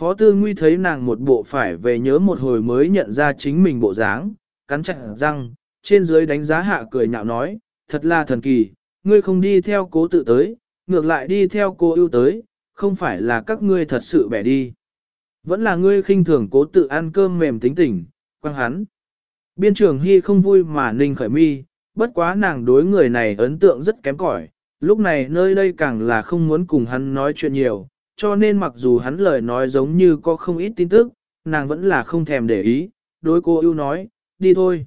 Phó Tư Nguy thấy nàng một bộ phải về nhớ một hồi mới nhận ra chính mình bộ dáng, cắn chặt răng, trên dưới đánh giá hạ cười nhạo nói, thật là thần kỳ, ngươi không đi theo cố tự tới, ngược lại đi theo cô ưu tới, không phải là các ngươi thật sự bẻ đi. Vẫn là ngươi khinh thường cố tự ăn cơm mềm tính tình, quăng hắn. Biên trường Hy không vui mà ninh khởi mi, bất quá nàng đối người này ấn tượng rất kém cỏi. lúc này nơi đây càng là không muốn cùng hắn nói chuyện nhiều, cho nên mặc dù hắn lời nói giống như có không ít tin tức, nàng vẫn là không thèm để ý, đối cô ưu nói, đi thôi.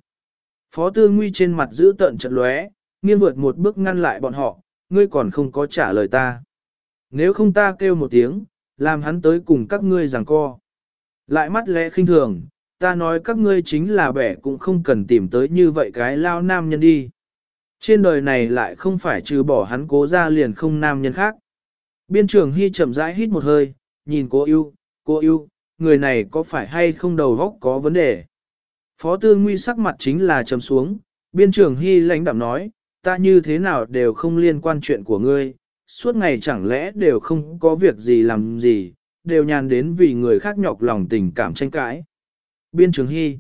Phó tư nguy trên mặt giữ tận trận lóe, nghiêng vượt một bước ngăn lại bọn họ, ngươi còn không có trả lời ta. Nếu không ta kêu một tiếng, làm hắn tới cùng các ngươi giằng co. Lại mắt lẽ khinh thường, ta nói các ngươi chính là bẻ cũng không cần tìm tới như vậy cái lao nam nhân đi. Trên đời này lại không phải trừ bỏ hắn cố ra liền không nam nhân khác. Biên trưởng Hy chậm rãi hít một hơi, nhìn cô yêu, cô yêu, người này có phải hay không đầu góc có vấn đề. Phó tư nguy sắc mặt chính là trầm xuống, biên trưởng Hy lãnh đạm nói, ta như thế nào đều không liên quan chuyện của ngươi, suốt ngày chẳng lẽ đều không có việc gì làm gì, đều nhàn đến vì người khác nhọc lòng tình cảm tranh cãi. Biên trường Hy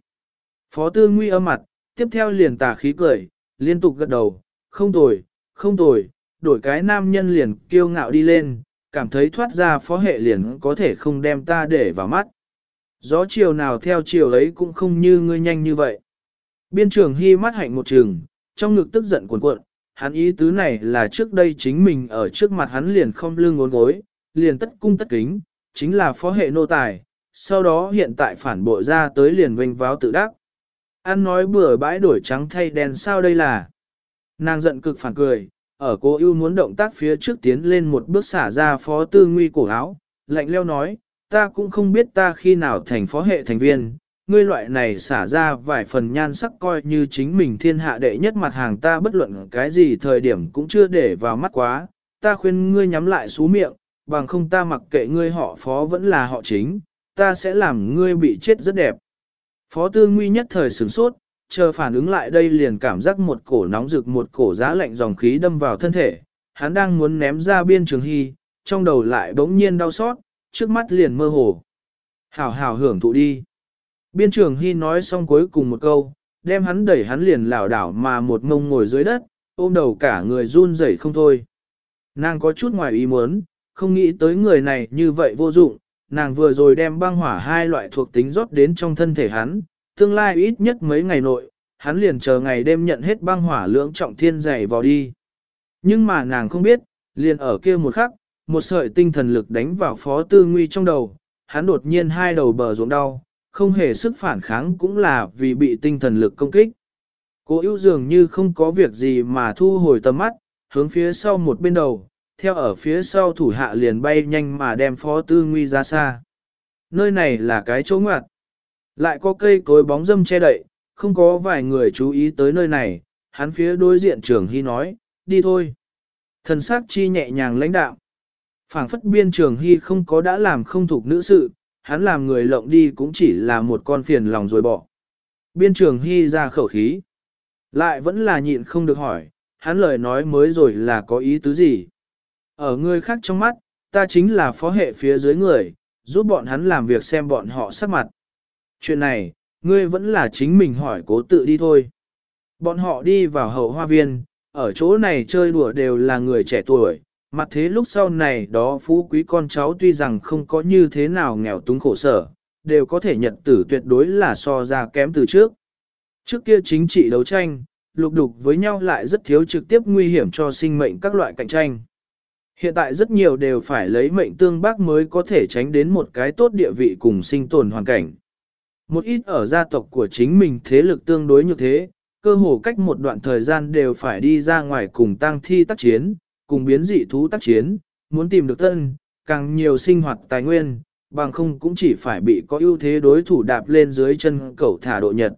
Phó tư nguy âm mặt, tiếp theo liền tà khí cười, liên tục gật đầu, không tồi, không tồi, đổi cái nam nhân liền kiêu ngạo đi lên, cảm thấy thoát ra phó hệ liền có thể không đem ta để vào mắt. Gió chiều nào theo chiều ấy cũng không như ngươi nhanh như vậy. Biên trường Hy mắt hạnh một trường, trong ngực tức giận cuồn cuộn, hắn ý tứ này là trước đây chính mình ở trước mặt hắn liền không lưng ngốn gối, liền tất cung tất kính, chính là phó hệ nô tài, sau đó hiện tại phản bội ra tới liền vinh váo tự đắc. Ăn nói bừa bãi đổi trắng thay đen sao đây là. Nàng giận cực phản cười, ở cô ưu muốn động tác phía trước tiến lên một bước xả ra phó tư nguy cổ áo, lạnh leo nói, ta cũng không biết ta khi nào thành phó hệ thành viên, ngươi loại này xả ra vài phần nhan sắc coi như chính mình thiên hạ đệ nhất mặt hàng ta bất luận cái gì thời điểm cũng chưa để vào mắt quá, ta khuyên ngươi nhắm lại xú miệng, bằng không ta mặc kệ ngươi họ phó vẫn là họ chính, ta sẽ làm ngươi bị chết rất đẹp. Phó tư nguy nhất thời sửng sốt, chờ phản ứng lại đây liền cảm giác một cổ nóng rực một cổ giá lạnh dòng khí đâm vào thân thể, hắn đang muốn ném ra biên trường hy, trong đầu lại bỗng nhiên đau xót, trước mắt liền mơ hồ. Hảo hảo hưởng thụ đi. Biên trường Hy nói xong cuối cùng một câu, đem hắn đẩy hắn liền lảo đảo mà một mông ngồi dưới đất, ôm đầu cả người run rẩy không thôi. Nàng có chút ngoài ý muốn, không nghĩ tới người này như vậy vô dụng, nàng vừa rồi đem băng hỏa hai loại thuộc tính rót đến trong thân thể hắn, tương lai ít nhất mấy ngày nội, hắn liền chờ ngày đêm nhận hết băng hỏa lưỡng trọng thiên dày vào đi. Nhưng mà nàng không biết, liền ở kia một khắc, một sợi tinh thần lực đánh vào phó tư nguy trong đầu, hắn đột nhiên hai đầu bờ ruộng đau, không hề sức phản kháng cũng là vì bị tinh thần lực công kích. Cố ưu dường như không có việc gì mà thu hồi tầm mắt, hướng phía sau một bên đầu, theo ở phía sau thủ hạ liền bay nhanh mà đem phó tư nguy ra xa. Nơi này là cái chỗ ngoặt. Lại có cây cối bóng dâm che đậy, không có vài người chú ý tới nơi này, hắn phía đối diện Trường hy nói, đi thôi. Thần sắc chi nhẹ nhàng lãnh đạo. phảng phất biên trường hy không có đã làm không thuộc nữ sự, hắn làm người lộng đi cũng chỉ là một con phiền lòng rồi bỏ. Biên trường hy ra khẩu khí. Lại vẫn là nhịn không được hỏi, hắn lời nói mới rồi là có ý tứ gì. Ở người khác trong mắt, ta chính là phó hệ phía dưới người, giúp bọn hắn làm việc xem bọn họ sắc mặt. Chuyện này, ngươi vẫn là chính mình hỏi cố tự đi thôi. Bọn họ đi vào hậu hoa viên, ở chỗ này chơi đùa đều là người trẻ tuổi, Mặt thế lúc sau này đó phú quý con cháu tuy rằng không có như thế nào nghèo túng khổ sở, đều có thể nhận tử tuyệt đối là so ra kém từ trước. Trước kia chính trị đấu tranh, lục đục với nhau lại rất thiếu trực tiếp nguy hiểm cho sinh mệnh các loại cạnh tranh. Hiện tại rất nhiều đều phải lấy mệnh tương bác mới có thể tránh đến một cái tốt địa vị cùng sinh tồn hoàn cảnh. Một ít ở gia tộc của chính mình thế lực tương đối như thế, cơ hồ cách một đoạn thời gian đều phải đi ra ngoài cùng tăng thi tác chiến, cùng biến dị thú tác chiến, muốn tìm được tân, càng nhiều sinh hoạt tài nguyên, bằng không cũng chỉ phải bị có ưu thế đối thủ đạp lên dưới chân cẩu thả độ nhật.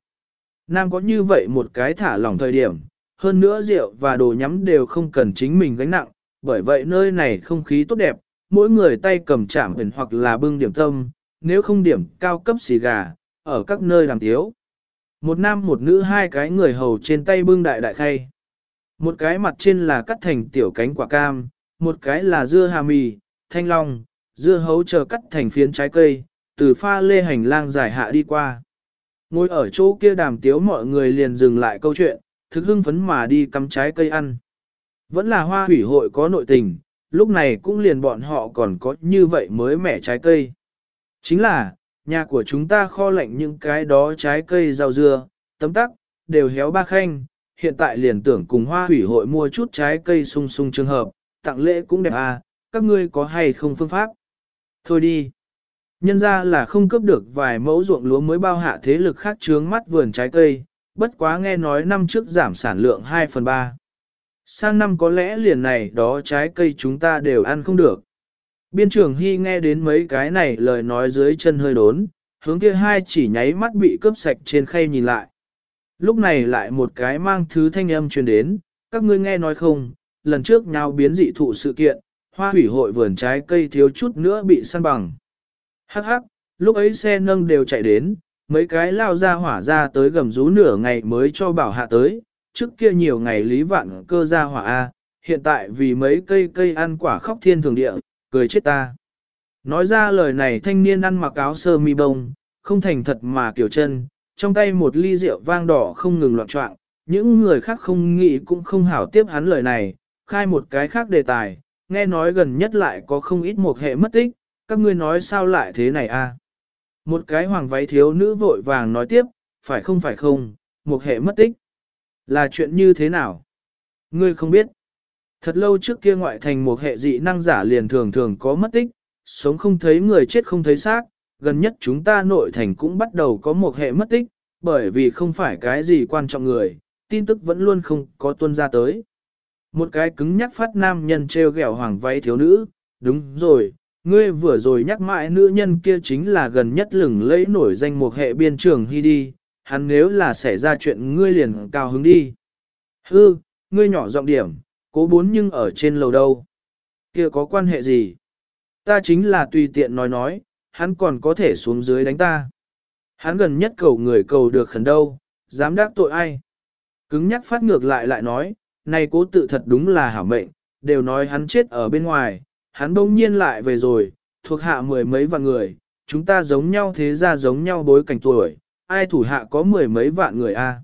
Nam có như vậy một cái thả lỏng thời điểm, hơn nữa rượu và đồ nhắm đều không cần chính mình gánh nặng, bởi vậy nơi này không khí tốt đẹp, mỗi người tay cầm chạm ẩn hoặc là bưng điểm tâm, nếu không điểm cao cấp xì gà, ở các nơi làm thiếu. Một nam một nữ hai cái người hầu trên tay bưng đại đại khay. Một cái mặt trên là cắt thành tiểu cánh quả cam, một cái là dưa hà mì, thanh long, dưa hấu chờ cắt thành phiến trái cây, từ pha lê hành lang dài hạ đi qua. Ngồi ở chỗ kia đàm tiếu mọi người liền dừng lại câu chuyện, thực hưng phấn mà đi cắm trái cây ăn. Vẫn là hoa hủy hội có nội tình, lúc này cũng liền bọn họ còn có như vậy mới mẻ trái cây. Chính là, nhà của chúng ta kho lạnh những cái đó trái cây rau dưa, tấm tắc, đều héo ba khanh, hiện tại liền tưởng cùng hoa hủy hội mua chút trái cây sung sung trường hợp, tặng lễ cũng đẹp à, các ngươi có hay không phương pháp? Thôi đi. Nhân ra là không cướp được vài mẫu ruộng lúa mới bao hạ thế lực khác trướng mắt vườn trái cây, bất quá nghe nói năm trước giảm sản lượng 2 phần 3. Sang năm có lẽ liền này đó trái cây chúng ta đều ăn không được. Biên trưởng Hy nghe đến mấy cái này lời nói dưới chân hơi đốn, hướng kia hai chỉ nháy mắt bị cướp sạch trên khay nhìn lại. Lúc này lại một cái mang thứ thanh âm truyền đến, các ngươi nghe nói không, lần trước nhau biến dị thụ sự kiện, hoa hủy hội vườn trái cây thiếu chút nữa bị săn bằng. Hắc hắc, lúc ấy xe nâng đều chạy đến, mấy cái lao ra hỏa ra tới gầm rú nửa ngày mới cho bảo hạ tới, trước kia nhiều ngày lý vạn cơ ra hỏa A, hiện tại vì mấy cây cây ăn quả khóc thiên thường địa, cười chết ta. Nói ra lời này thanh niên ăn mặc áo sơ mi bông, không thành thật mà kiểu chân, trong tay một ly rượu vang đỏ không ngừng loạn trọng, những người khác không nghĩ cũng không hảo tiếp hắn lời này, khai một cái khác đề tài, nghe nói gần nhất lại có không ít một hệ mất tích, các ngươi nói sao lại thế này a? Một cái hoàng váy thiếu nữ vội vàng nói tiếp, phải không phải không, một hệ mất tích. Là chuyện như thế nào? Ngươi không biết. Thật lâu trước kia ngoại thành một hệ dị năng giả liền thường thường có mất tích, sống không thấy người chết không thấy xác, gần nhất chúng ta nội thành cũng bắt đầu có một hệ mất tích, bởi vì không phải cái gì quan trọng người, tin tức vẫn luôn không có tuân ra tới. Một cái cứng nhắc phát nam nhân treo gẹo hoàng váy thiếu nữ, đúng rồi, ngươi vừa rồi nhắc mãi nữ nhân kia chính là gần nhất lừng lẫy nổi danh một hệ biên trường hy đi, hắn nếu là xảy ra chuyện ngươi liền cao hứng đi. Hư, ngươi nhỏ giọng điểm, cố bốn nhưng ở trên lầu đâu. Kia có quan hệ gì? Ta chính là tùy tiện nói nói, hắn còn có thể xuống dưới đánh ta. Hắn gần nhất cầu người cầu được khẩn đâu, dám đắc tội ai. Cứng nhắc phát ngược lại lại nói, này cố tự thật đúng là hảo mệnh, đều nói hắn chết ở bên ngoài, hắn bỗng nhiên lại về rồi, thuộc hạ mười mấy vạn người, chúng ta giống nhau thế ra giống nhau bối cảnh tuổi, ai thủ hạ có mười mấy vạn người a?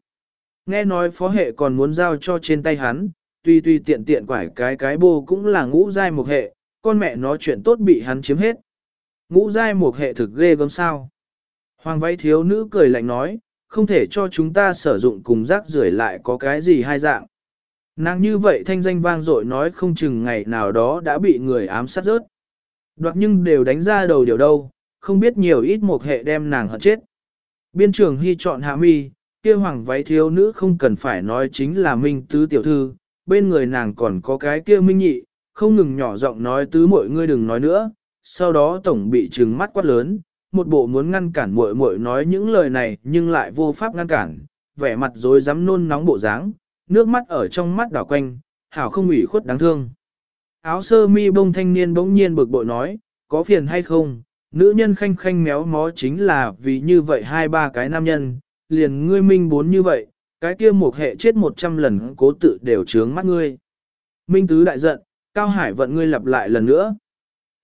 Nghe nói phó hệ còn muốn giao cho trên tay hắn, tuy tuy tiện tiện quải cái cái bô cũng là ngũ giai một hệ, con mẹ nó chuyện tốt bị hắn chiếm hết. Ngũ giai một hệ thực ghê gớm sao. Hoàng váy thiếu nữ cười lạnh nói, không thể cho chúng ta sử dụng cùng rác rưởi lại có cái gì hai dạng. Nàng như vậy thanh danh vang dội nói không chừng ngày nào đó đã bị người ám sát rớt. Đoạt nhưng đều đánh ra đầu điều đâu, không biết nhiều ít một hệ đem nàng hận chết. Biên trưởng hy chọn hạ mi, kia hoàng váy thiếu nữ không cần phải nói chính là minh tứ tiểu thư, bên người nàng còn có cái kia minh nhị, không ngừng nhỏ giọng nói tứ mọi người đừng nói nữa, sau đó tổng bị trừng mắt quát lớn, một bộ muốn ngăn cản muội muội nói những lời này nhưng lại vô pháp ngăn cản, vẻ mặt rối rắm nôn nóng bộ dáng, nước mắt ở trong mắt đảo quanh, hảo không ủy khuất đáng thương. Áo sơ mi bông thanh niên bỗng nhiên bực bội nói, có phiền hay không, nữ nhân khanh khanh méo mó chính là vì như vậy hai ba cái nam nhân, liền ngươi minh bốn như vậy, cái kia một hệ chết một trăm lần cố tự đều trướng mắt ngươi. Minh tứ đại giận, Cao Hải vận ngươi lặp lại lần nữa.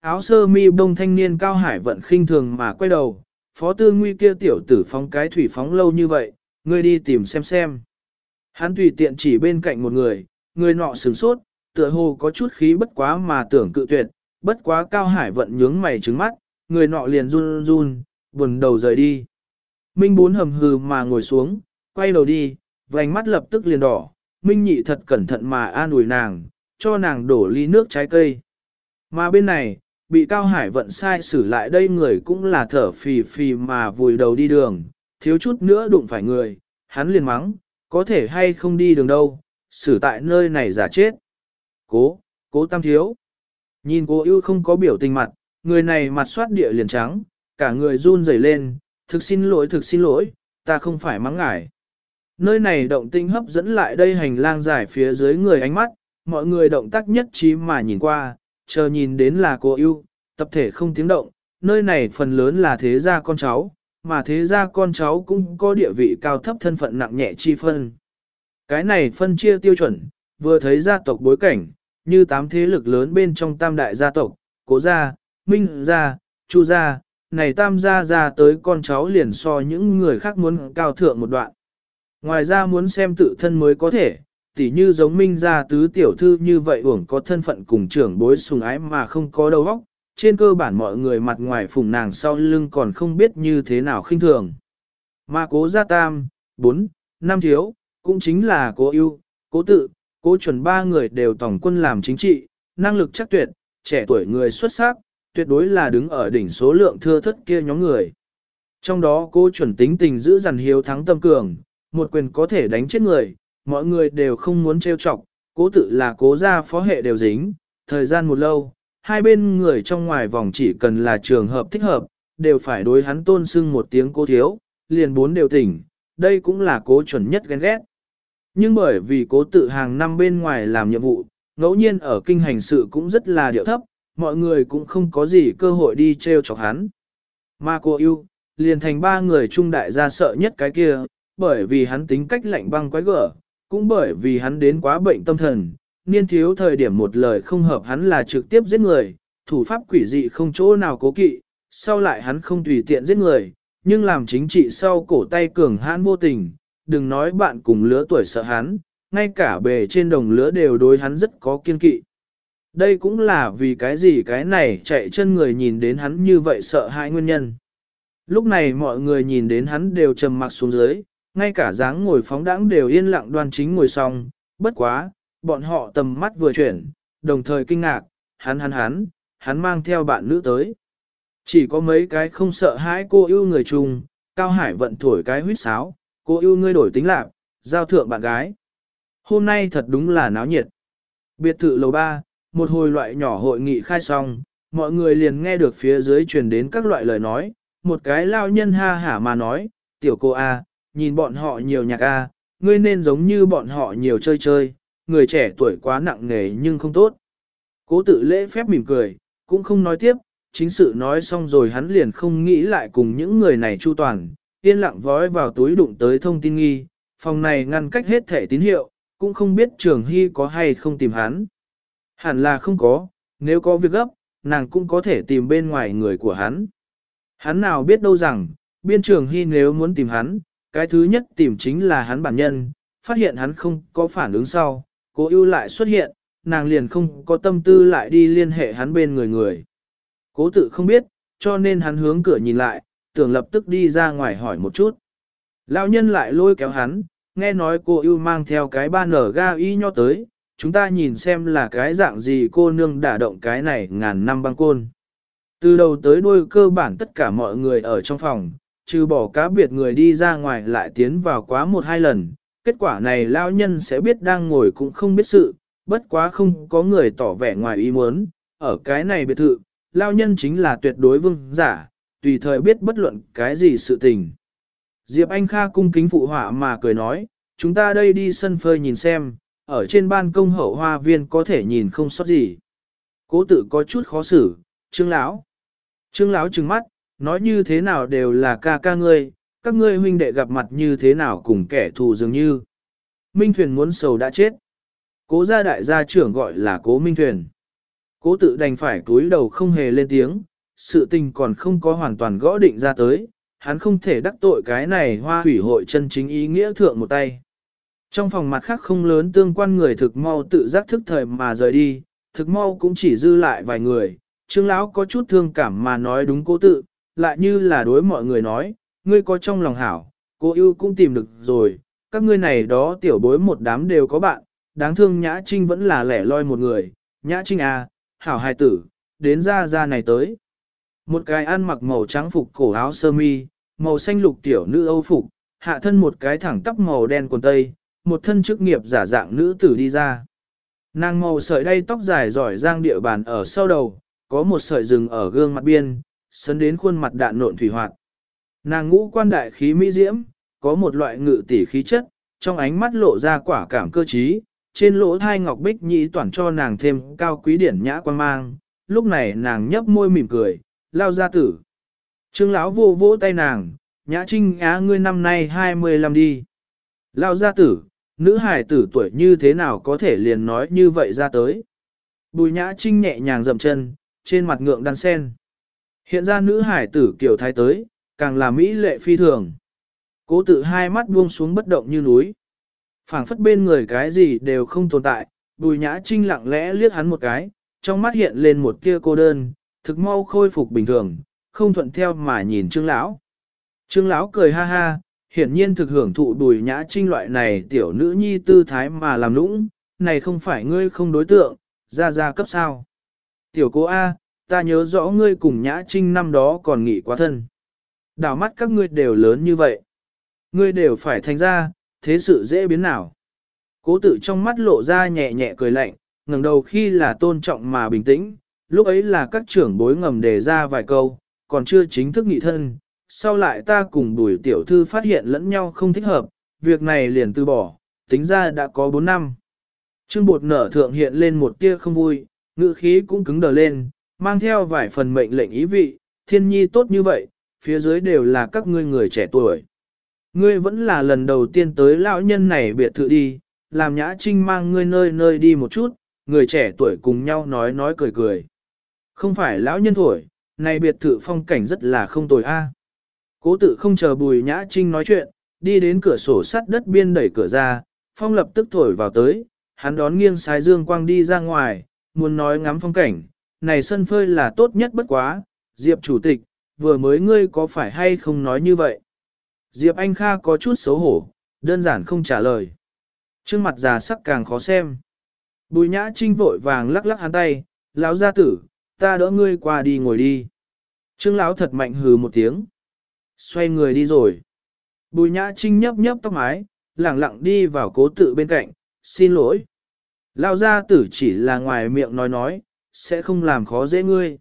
Áo sơ mi bông thanh niên Cao Hải vận khinh thường mà quay đầu, phó tư nguy kia tiểu tử phóng cái thủy phóng lâu như vậy, ngươi đi tìm xem xem. Hắn tùy tiện chỉ bên cạnh một người, người nọ sửng sốt, tựa hồ có chút khí bất quá mà tưởng cự tuyệt, bất quá Cao Hải vận nhướng mày trứng mắt, người nọ liền run run, buồn đầu rời đi. Minh bốn hầm hừ mà ngồi xuống, quay đầu đi, vành mắt lập tức liền đỏ, Minh nhị thật cẩn thận mà an ủi nàng, cho nàng đổ ly nước trái cây. Mà bên này, bị Cao Hải vận sai xử lại đây người cũng là thở phì phì mà vùi đầu đi đường, thiếu chút nữa đụng phải người, hắn liền mắng, có thể hay không đi đường đâu, xử tại nơi này giả chết. Cố, cố tam thiếu. Nhìn cô ưu không có biểu tình mặt, người này mặt soát địa liền trắng, cả người run rẩy lên, thực xin lỗi thực xin lỗi, ta không phải mắng ngải. Nơi này động tinh hấp dẫn lại đây hành lang dài phía dưới người ánh mắt, mọi người động tác nhất trí mà nhìn qua, chờ nhìn đến là cô ưu, tập thể không tiếng động, nơi này phần lớn là thế gia con cháu, mà thế gia con cháu cũng có địa vị cao thấp thân phận nặng nhẹ chi phân. Cái này phân chia tiêu chuẩn, vừa thấy gia tộc bối cảnh, như tám thế lực lớn bên trong tam đại gia tộc, cố gia, Minh gia Chu gia này tam gia ra tới con cháu liền so những người khác muốn cao thượng một đoạn. Ngoài ra muốn xem tự thân mới có thể, tỉ như giống Minh gia tứ tiểu thư như vậy uổng có thân phận cùng trưởng bối sùng ái mà không có đầu óc, trên cơ bản mọi người mặt ngoài phùng nàng sau lưng còn không biết như thế nào khinh thường. Mà cố gia tam, bốn, năm thiếu, cũng chính là cố ưu, cố tự, cố chuẩn ba người đều tổng quân làm chính trị, năng lực chắc tuyệt, trẻ tuổi người xuất sắc, tuyệt đối là đứng ở đỉnh số lượng thưa thất kia nhóm người. Trong đó cố chuẩn tính tình giữ dằn hiếu thắng tâm cường, một quyền có thể đánh chết người, mọi người đều không muốn trêu chọc, cố tự là cố gia phó hệ đều dính, thời gian một lâu, hai bên người trong ngoài vòng chỉ cần là trường hợp thích hợp, đều phải đối hắn tôn sưng một tiếng cố thiếu, liền bốn đều tỉnh, đây cũng là cố chuẩn nhất ghen ghét. Nhưng bởi vì cố tự hàng năm bên ngoài làm nhiệm vụ, ngẫu nhiên ở kinh hành sự cũng rất là điệu thấp, mọi người cũng không có gì cơ hội đi trêu chọc hắn. Mà cô yêu, liền thành ba người trung đại gia sợ nhất cái kia, bởi vì hắn tính cách lạnh băng quái gở, cũng bởi vì hắn đến quá bệnh tâm thần, niên thiếu thời điểm một lời không hợp hắn là trực tiếp giết người, thủ pháp quỷ dị không chỗ nào cố kỵ, sau lại hắn không tùy tiện giết người, nhưng làm chính trị sau cổ tay cường hãn vô tình, đừng nói bạn cùng lứa tuổi sợ hắn, ngay cả bề trên đồng lứa đều đối hắn rất có kiên kỵ. Đây cũng là vì cái gì cái này chạy chân người nhìn đến hắn như vậy sợ hãi nguyên nhân. Lúc này mọi người nhìn đến hắn đều trầm mặc xuống dưới, ngay cả dáng ngồi phóng đãng đều yên lặng đoan chính ngồi xong, bất quá, bọn họ tầm mắt vừa chuyển, đồng thời kinh ngạc, hắn hắn hắn, hắn mang theo bạn nữ tới. Chỉ có mấy cái không sợ hãi cô yêu người chung, Cao Hải vận thổi cái huyết sáo, cô yêu ngươi đổi tính lạc, giao thượng bạn gái. Hôm nay thật đúng là náo nhiệt. Biệt thự lầu ba, một hồi loại nhỏ hội nghị khai xong, mọi người liền nghe được phía dưới truyền đến các loại lời nói, một cái lao nhân ha hả mà nói, tiểu cô A, nhìn bọn họ nhiều nhạc A, ngươi nên giống như bọn họ nhiều chơi chơi, người trẻ tuổi quá nặng nề nhưng không tốt. Cố tự lễ phép mỉm cười, cũng không nói tiếp, chính sự nói xong rồi hắn liền không nghĩ lại cùng những người này chu toàn, yên lặng vói vào túi đụng tới thông tin nghi, phòng này ngăn cách hết thẻ tín hiệu, cũng không biết trường hy có hay không tìm hắn. Hẳn là không có, nếu có việc gấp, nàng cũng có thể tìm bên ngoài người của hắn. Hắn nào biết đâu rằng, biên trường hy nếu muốn tìm hắn, cái thứ nhất tìm chính là hắn bản nhân, phát hiện hắn không có phản ứng sau, cố ưu lại xuất hiện, nàng liền không có tâm tư lại đi liên hệ hắn bên người người. Cố tự không biết, cho nên hắn hướng cửa nhìn lại, tưởng lập tức đi ra ngoài hỏi một chút. Lão nhân lại lôi kéo hắn, nghe nói cô ưu mang theo cái ba nở ga y nho tới, chúng ta nhìn xem là cái dạng gì cô nương đả động cái này ngàn năm băng côn. Từ đầu tới đuôi cơ bản tất cả mọi người ở trong phòng, trừ bỏ cá biệt người đi ra ngoài lại tiến vào quá một hai lần, kết quả này lao nhân sẽ biết đang ngồi cũng không biết sự, bất quá không có người tỏ vẻ ngoài ý muốn, ở cái này biệt thự, lao nhân chính là tuyệt đối vương giả, tùy thời biết bất luận cái gì sự tình. Diệp Anh Kha cung kính phụ họa mà cười nói, chúng ta đây đi sân phơi nhìn xem, ở trên ban công hậu hoa viên có thể nhìn không sót gì. Cố tự có chút khó xử, trương lão. Trương lão trừng mắt, nói như thế nào đều là ca ca ngươi, các ngươi huynh đệ gặp mặt như thế nào cùng kẻ thù dường như. Minh Thuyền muốn sầu đã chết. Cố gia đại gia trưởng gọi là cố Minh Thuyền. Cố tự đành phải túi đầu không hề lên tiếng, sự tình còn không có hoàn toàn gõ định ra tới, hắn không thể đắc tội cái này hoa hủy hội chân chính ý nghĩa thượng một tay. Trong phòng mặt khác không lớn tương quan người thực mau tự giác thức thời mà rời đi, thực mau cũng chỉ dư lại vài người, trương lão có chút thương cảm mà nói đúng cố tự, lại như là đối mọi người nói, ngươi có trong lòng hảo, cô yêu cũng tìm được rồi, các ngươi này đó tiểu bối một đám đều có bạn, đáng thương Nhã Trinh vẫn là lẻ loi một người, Nhã Trinh à, hảo hài tử, đến ra ra này tới. Một cái ăn mặc màu trắng phục cổ áo sơ mi, màu xanh lục tiểu nữ âu phục, hạ thân một cái thẳng tóc màu đen quần tây, một thân chức nghiệp giả dạng nữ tử đi ra. Nàng màu sợi đay tóc dài giỏi giang địa bàn ở sau đầu, có một sợi rừng ở gương mặt biên, sấn đến khuôn mặt đạn nộn thủy hoạt. Nàng ngũ quan đại khí mỹ diễm, có một loại ngự tỷ khí chất, trong ánh mắt lộ ra quả cảm cơ trí, trên lỗ thai ngọc bích nhĩ toàn cho nàng thêm cao quý điển nhã quan mang, lúc này nàng nhấp môi mỉm cười, lao ra tử. Trương lão vô vỗ tay nàng, nhã trinh á ngươi năm nay 25 đi. Lao gia tử, nữ hải tử tuổi như thế nào có thể liền nói như vậy ra tới. Bùi nhã trinh nhẹ nhàng dậm chân, trên mặt ngượng đan sen. Hiện ra nữ hải tử kiểu thái tới, càng là mỹ lệ phi thường. Cố tự hai mắt buông xuống bất động như núi. phảng phất bên người cái gì đều không tồn tại, bùi nhã trinh lặng lẽ liếc hắn một cái, trong mắt hiện lên một tia cô đơn, thực mau khôi phục bình thường, không thuận theo mà nhìn trương lão. Trương lão cười ha ha, hiển nhiên thực hưởng thụ bùi nhã trinh loại này tiểu nữ nhi tư thái mà làm lũng, này không phải ngươi không đối tượng, ra ra cấp sao. Tiểu cô A, ta nhớ rõ ngươi cùng nhã trinh năm đó còn nghỉ quá thân. Đảo mắt các ngươi đều lớn như vậy. Ngươi đều phải thành ra, thế sự dễ biến nào. Cố tự trong mắt lộ ra nhẹ nhẹ cười lạnh, ngẩng đầu khi là tôn trọng mà bình tĩnh, lúc ấy là các trưởng bối ngầm đề ra vài câu, còn chưa chính thức nghị thân, sau lại ta cùng đuổi tiểu thư phát hiện lẫn nhau không thích hợp, việc này liền từ bỏ, tính ra đã có 4 năm. Trương bột nở thượng hiện lên một tia không vui, ngữ khí cũng cứng đờ lên, mang theo vài phần mệnh lệnh ý vị, thiên nhi tốt như vậy, phía dưới đều là các ngươi người trẻ tuổi. Ngươi vẫn là lần đầu tiên tới lão nhân này biệt thự đi, làm nhã trinh mang ngươi nơi nơi đi một chút, người trẻ tuổi cùng nhau nói nói cười cười. Không phải lão nhân tuổi, này biệt thự phong cảnh rất là không tồi a. Cố tự không chờ bùi nhã trinh nói chuyện, đi đến cửa sổ sắt đất biên đẩy cửa ra, phong lập tức thổi vào tới, hắn đón nghiêng sái dương quang đi ra ngoài, muốn nói ngắm phong cảnh, này sân phơi là tốt nhất bất quá, Diệp chủ tịch, vừa mới ngươi có phải hay không nói như vậy? Diệp Anh Kha có chút xấu hổ, đơn giản không trả lời. Trương mặt già sắc càng khó xem. Bùi nhã trinh vội vàng lắc lắc hắn tay, lão gia tử, ta đỡ ngươi qua đi ngồi đi. Trương lão thật mạnh hừ một tiếng. Xoay người đi rồi. Bùi nhã trinh nhấp nhấp tóc mái, lẳng lặng đi vào cố tự bên cạnh, xin lỗi. Lão gia tử chỉ là ngoài miệng nói nói, sẽ không làm khó dễ ngươi.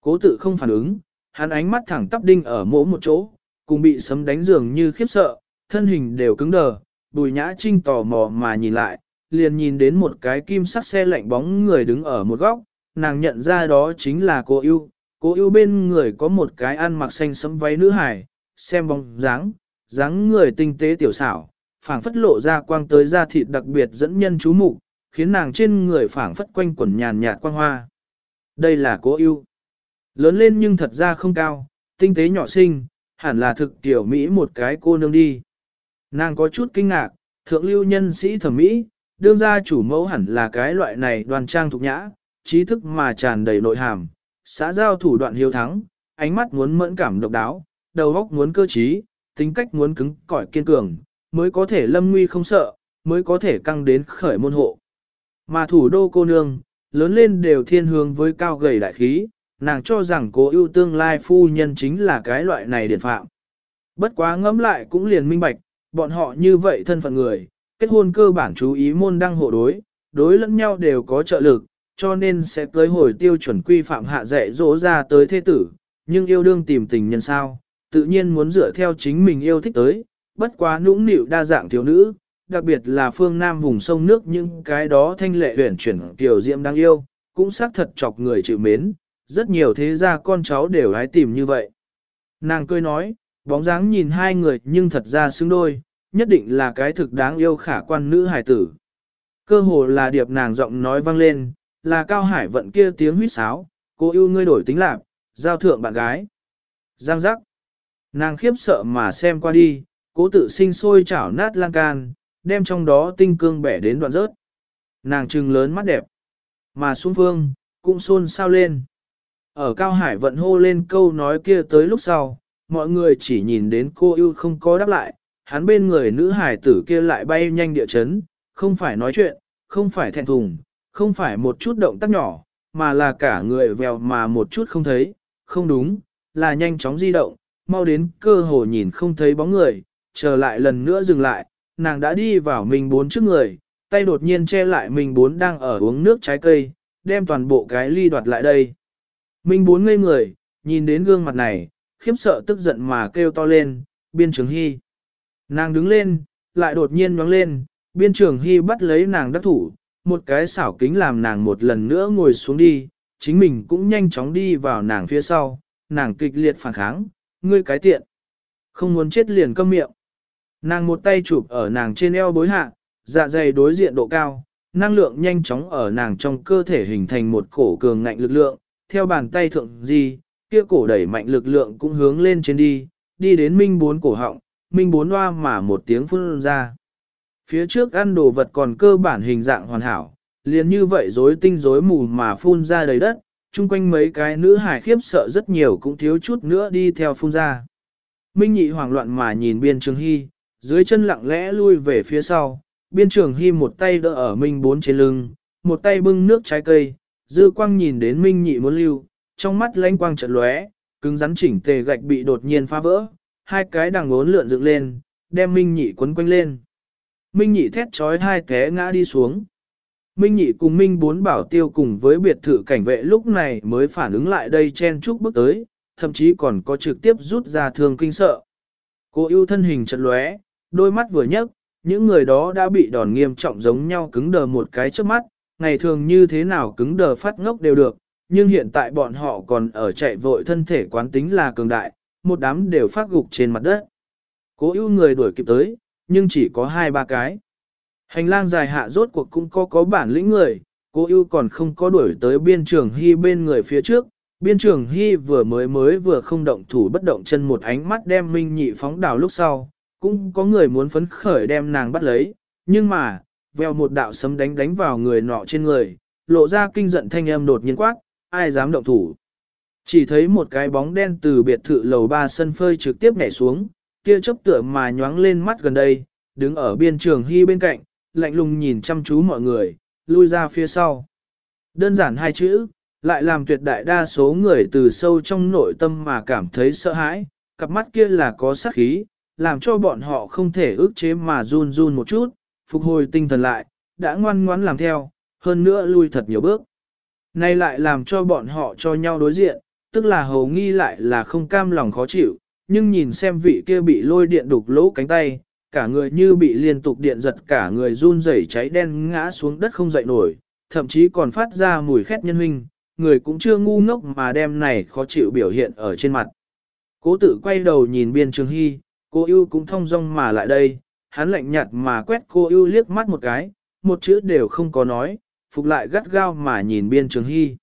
Cố tự không phản ứng, hắn ánh mắt thẳng tắp đinh ở mỗi một chỗ, cùng bị sấm đánh dường như khiếp sợ, thân hình đều cứng đờ, bùi nhã trinh tò mò mà nhìn lại, liền nhìn đến một cái kim sắc xe lạnh bóng người đứng ở một góc, nàng nhận ra đó chính là cô yêu, cô yêu bên người có một cái ăn mặc xanh sẫm váy nữ hải, xem bóng dáng, dáng người tinh tế tiểu xảo, phảng phất lộ ra quang tới da thịt đặc biệt dẫn nhân chú mục, khiến nàng trên người phảng phất quanh quẩn nhàn nhạt quang hoa. Đây là cô yêu. Lớn lên nhưng thật ra không cao, tinh tế nhỏ xinh, hẳn là thực tiểu Mỹ một cái cô nương đi. Nàng có chút kinh ngạc, thượng lưu nhân sĩ thẩm mỹ, đương ra chủ mẫu hẳn là cái loại này đoan trang thục nhã, trí thức mà tràn đầy nội hàm, xã giao thủ đoạn hiếu thắng, ánh mắt muốn mẫn cảm độc đáo, đầu óc muốn cơ trí, tính cách muốn cứng cỏi kiên cường, mới có thể lâm nguy không sợ, mới có thể căng đến khởi môn hộ. Mà thủ đô cô nương, lớn lên đều thiên hướng với cao gầy đại khí, nàng cho rằng cố ưu tương lai phu nhân chính là cái loại này điển phạm. Bất quá ngẫm lại cũng liền minh bạch, bọn họ như vậy thân phận người, kết hôn cơ bản chú ý môn đăng hộ đối, đối lẫn nhau đều có trợ lực, cho nên sẽ tới hồi tiêu chuẩn quy phạm hạ dạy dỗ ra tới thế tử, nhưng yêu đương tìm tình nhân sao, tự nhiên muốn dựa theo chính mình yêu thích tới, bất quá nũng nịu đa dạng thiếu nữ, đặc biệt là phương Nam vùng sông nước những cái đó thanh lệ huyển chuyển tiểu diệm đáng yêu, cũng xác thật chọc người chịu mến, rất nhiều thế gia con cháu đều hái tìm như vậy. Nàng cười nói, bóng dáng nhìn hai người nhưng thật ra xứng đôi, nhất định là cái thực đáng yêu khả quan nữ hài tử. Cơ hồ là điệp nàng giọng nói vang lên, là cao hải vận kia tiếng huýt sáo, cô yêu ngươi đổi tính lạc, giao thượng bạn gái. Giang giác. Nàng khiếp sợ mà xem qua đi, cố tự sinh sôi chảo nát lan can, đem trong đó tinh cương bẻ đến đoạn rớt. Nàng trừng lớn mắt đẹp. Mà xuống phương, cũng xôn sao lên. Ở Cao Hải vận hô lên câu nói kia tới lúc sau, mọi người chỉ nhìn đến cô yêu không có đáp lại, hắn bên người nữ hải tử kia lại bay nhanh địa chấn, không phải nói chuyện, không phải thẹn thùng, không phải một chút động tác nhỏ, mà là cả người vèo mà một chút không thấy, không đúng, là nhanh chóng di động, mau đến cơ hồ nhìn không thấy bóng người, trở lại lần nữa dừng lại, nàng đã đi vào mình bốn trước người, tay đột nhiên che lại mình bốn đang ở uống nước trái cây, đem toàn bộ cái ly đoạt lại đây. Mình bốn ngây người, nhìn đến gương mặt này, khiếp sợ tức giận mà kêu to lên, biên trường hy. Nàng đứng lên, lại đột nhiên nhoáng lên, biên trường hy bắt lấy nàng đắc thủ, một cái xảo kính làm nàng một lần nữa ngồi xuống đi, chính mình cũng nhanh chóng đi vào nàng phía sau, nàng kịch liệt phản kháng, ngươi cái tiện. Không muốn chết liền câm miệng. Nàng một tay chụp ở nàng trên eo bối hạ, dạ dày đối diện độ cao, năng lượng nhanh chóng ở nàng trong cơ thể hình thành một cổ cường ngạnh lực lượng, theo bàn tay thượng di, kia cổ đẩy mạnh lực lượng cũng hướng lên trên đi, đi đến minh bốn cổ họng, minh bốn loa mà một tiếng phun ra. Phía trước ăn đồ vật còn cơ bản hình dạng hoàn hảo, liền như vậy rối tinh rối mù mà phun ra đầy đất, chung quanh mấy cái nữ hải khiếp sợ rất nhiều cũng thiếu chút nữa đi theo phun ra. Minh nhị hoảng loạn mà nhìn biên trường hy, dưới chân lặng lẽ lui về phía sau, biên trường hy một tay đỡ ở Minh bốn trên lưng, một tay bưng nước trái cây, dư quang nhìn đến Minh nhị muốn lưu, trong mắt lanh quang trận lóe, cứng rắn chỉnh tề gạch bị đột nhiên phá vỡ, hai cái đằng bốn lượn dựng lên, đem Minh nhị quấn quanh lên. Minh nhị thét trói hai té ngã đi xuống. Minh nhị cùng Minh bốn bảo tiêu cùng với biệt thự cảnh vệ lúc này mới phản ứng lại đây chen chúc bước tới, thậm chí còn có trực tiếp rút ra thương kinh sợ. Cô yêu thân hình chật lóe, đôi mắt vừa nhấc, những người đó đã bị đòn nghiêm trọng giống nhau cứng đờ một cái trước mắt, ngày thường như thế nào cứng đờ phát ngốc đều được, nhưng hiện tại bọn họ còn ở chạy vội thân thể quán tính là cường đại, một đám đều phát gục trên mặt đất. Cố ưu người đuổi kịp tới, nhưng chỉ có hai ba cái. Hành lang dài hạ rốt cuộc cũng có có bản lĩnh người, cố ưu còn không có đuổi tới biên trường hy bên người phía trước. Biên trường hy vừa mới mới vừa không động thủ bất động chân một ánh mắt đem minh nhị phóng đảo lúc sau, cũng có người muốn phấn khởi đem nàng bắt lấy, nhưng mà, veo một đạo sấm đánh đánh vào người nọ trên người, lộ ra kinh giận thanh âm đột nhiên quát, ai dám động thủ. Chỉ thấy một cái bóng đen từ biệt thự lầu ba sân phơi trực tiếp nhảy xuống, kia chớp tựa mà nhoáng lên mắt gần đây, đứng ở biên trường hy bên cạnh, lạnh lùng nhìn chăm chú mọi người, lui ra phía sau. Đơn giản hai chữ, lại làm tuyệt đại đa số người từ sâu trong nội tâm mà cảm thấy sợ hãi, cặp mắt kia là có sát khí, làm cho bọn họ không thể ước chế mà run run một chút, phục hồi tinh thần lại, đã ngoan ngoãn làm theo, hơn nữa lui thật nhiều bước. Nay lại làm cho bọn họ cho nhau đối diện, tức là hầu nghi lại là không cam lòng khó chịu, nhưng nhìn xem vị kia bị lôi điện đục lỗ cánh tay, cả người như bị liên tục điện giật cả người run rẩy cháy đen ngã xuống đất không dậy nổi, thậm chí còn phát ra mùi khét nhân huynh, người cũng chưa ngu ngốc mà đem này khó chịu biểu hiện ở trên mặt. Cố tự quay đầu nhìn biên trường hy, cô yêu cũng thông dong mà lại đây, hắn lạnh nhạt mà quét cô yêu liếc mắt một cái, một chữ đều không có nói, phục lại gắt gao mà nhìn biên trường hy.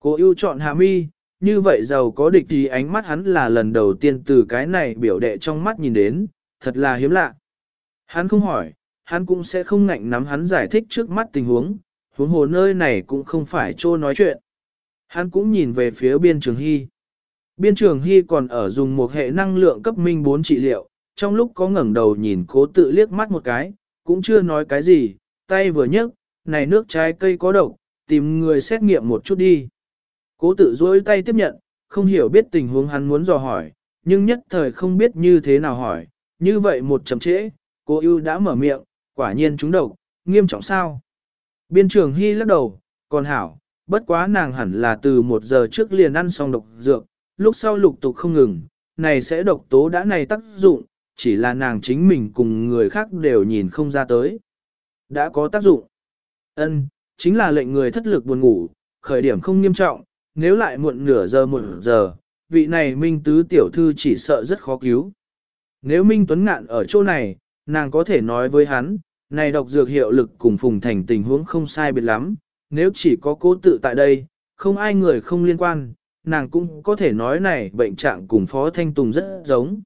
Cô yêu chọn hạ mi, như vậy giàu có địch thì ánh mắt hắn là lần đầu tiên từ cái này biểu đệ trong mắt nhìn đến, thật là hiếm lạ. Hắn không hỏi, hắn cũng sẽ không ngạnh nắm hắn giải thích trước mắt tình huống, huống hồ nơi này cũng không phải chỗ nói chuyện. Hắn cũng nhìn về phía biên trường hy. Biên trường hy còn ở dùng một hệ năng lượng cấp minh 4 trị liệu, trong lúc có ngẩng đầu nhìn cố tự liếc mắt một cái, cũng chưa nói cái gì, tay vừa nhấc, này nước trái cây có độc, tìm người xét nghiệm một chút đi. Cố tự dối tay tiếp nhận, không hiểu biết tình huống hắn muốn dò hỏi, nhưng nhất thời không biết như thế nào hỏi, như vậy một chậm trễ, cô ưu đã mở miệng, quả nhiên chúng độc, nghiêm trọng sao. Biên trường Hy lắc đầu, còn hảo, bất quá nàng hẳn là từ một giờ trước liền ăn xong độc dược, lúc sau lục tục không ngừng, này sẽ độc tố đã này tác dụng, chỉ là nàng chính mình cùng người khác đều nhìn không ra tới. Đã có tác dụng. Ân, chính là lệnh người thất lực buồn ngủ, khởi điểm không nghiêm trọng, nếu lại muộn nửa giờ một giờ, vị này Minh Tứ tiểu thư chỉ sợ rất khó cứu. Nếu Minh Tuấn Ngạn ở chỗ này, nàng có thể nói với hắn, này độc dược hiệu lực cùng Phùng Thành tình huống không sai biệt lắm, nếu chỉ có cố tự tại đây, không ai người không liên quan, nàng cũng có thể nói này bệnh trạng cùng Phó Thanh Tùng rất giống.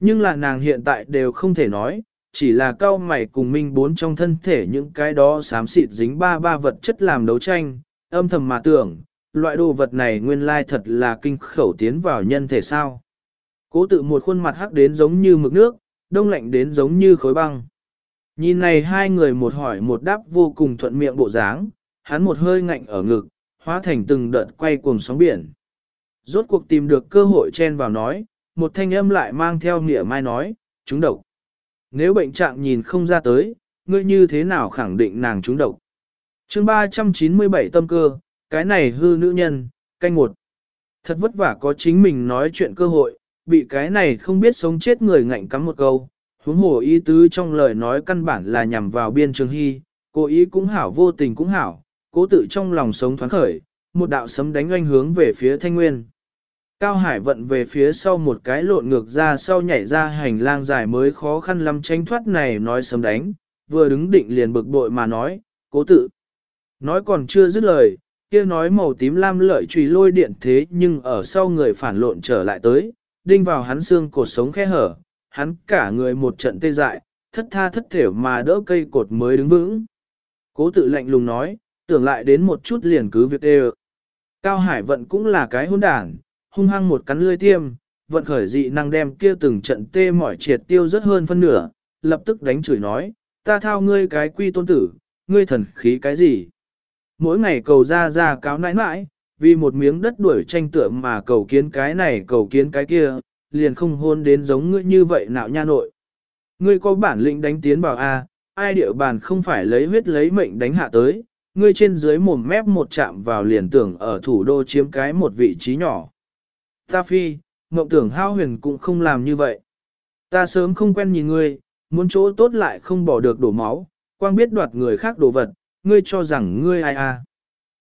Nhưng là nàng hiện tại đều không thể nói, chỉ là cao mày cùng minh bốn trong thân thể những cái đó xám xịt dính ba ba vật chất làm đấu tranh, âm thầm mà tưởng, loại đồ vật này nguyên lai thật là kinh khẩu tiến vào nhân thể sao. Cố tự một khuôn mặt hắc đến giống như mực nước, đông lạnh đến giống như khối băng. Nhìn này hai người một hỏi một đáp vô cùng thuận miệng bộ dáng, hắn một hơi ngạnh ở ngực, hóa thành từng đợt quay cuồng sóng biển. Rốt cuộc tìm được cơ hội chen vào nói, một thanh âm lại mang theo nghĩa mai nói, chúng độc. Nếu bệnh trạng nhìn không ra tới, ngươi như thế nào khẳng định nàng chúng độc? chương 397 tâm cơ, cái này hư nữ nhân, canh một. Thật vất vả có chính mình nói chuyện cơ hội, bị cái này không biết sống chết người ngạnh cắm một câu, huống hồ ý tứ trong lời nói căn bản là nhằm vào biên trường hy, cố ý cũng hảo vô tình cũng hảo, cố tự trong lòng sống thoáng khởi, một đạo sấm đánh oanh hướng về phía thanh nguyên. Cao Hải vận về phía sau một cái lộn ngược ra sau nhảy ra hành lang dài mới khó khăn lắm tránh thoát này nói sớm đánh, vừa đứng định liền bực bội mà nói, cố tự. Nói còn chưa dứt lời, kia nói màu tím lam lợi trùy lôi điện thế nhưng ở sau người phản lộn trở lại tới, đinh vào hắn xương cột sống khe hở, hắn cả người một trận tê dại, thất tha thất thểu mà đỡ cây cột mới đứng vững. Cố tự lạnh lùng nói, tưởng lại đến một chút liền cứ việc đê Cao Hải vận cũng là cái hôn đảng, hung hăng một cắn lưỡi tiêm, vận khởi dị năng đem kia từng trận tê mỏi triệt tiêu rất hơn phân nửa, lập tức đánh chửi nói, ta thao ngươi cái quy tôn tử, ngươi thần khí cái gì? Mỗi ngày cầu ra ra cáo nãi nãi, vì một miếng đất đuổi tranh tượng mà cầu kiến cái này cầu kiến cái kia, liền không hôn đến giống ngươi như vậy nạo nha nội. Ngươi có bản lĩnh đánh tiến bảo A, ai địa bàn không phải lấy huyết lấy mệnh đánh hạ tới, ngươi trên dưới mồm mép một chạm vào liền tưởng ở thủ đô chiếm cái một vị trí nhỏ. Ta phi, mộng tưởng hao huyền cũng không làm như vậy. Ta sớm không quen nhìn ngươi, muốn chỗ tốt lại không bỏ được đổ máu, quang biết đoạt người khác đồ vật, ngươi cho rằng ngươi ai à.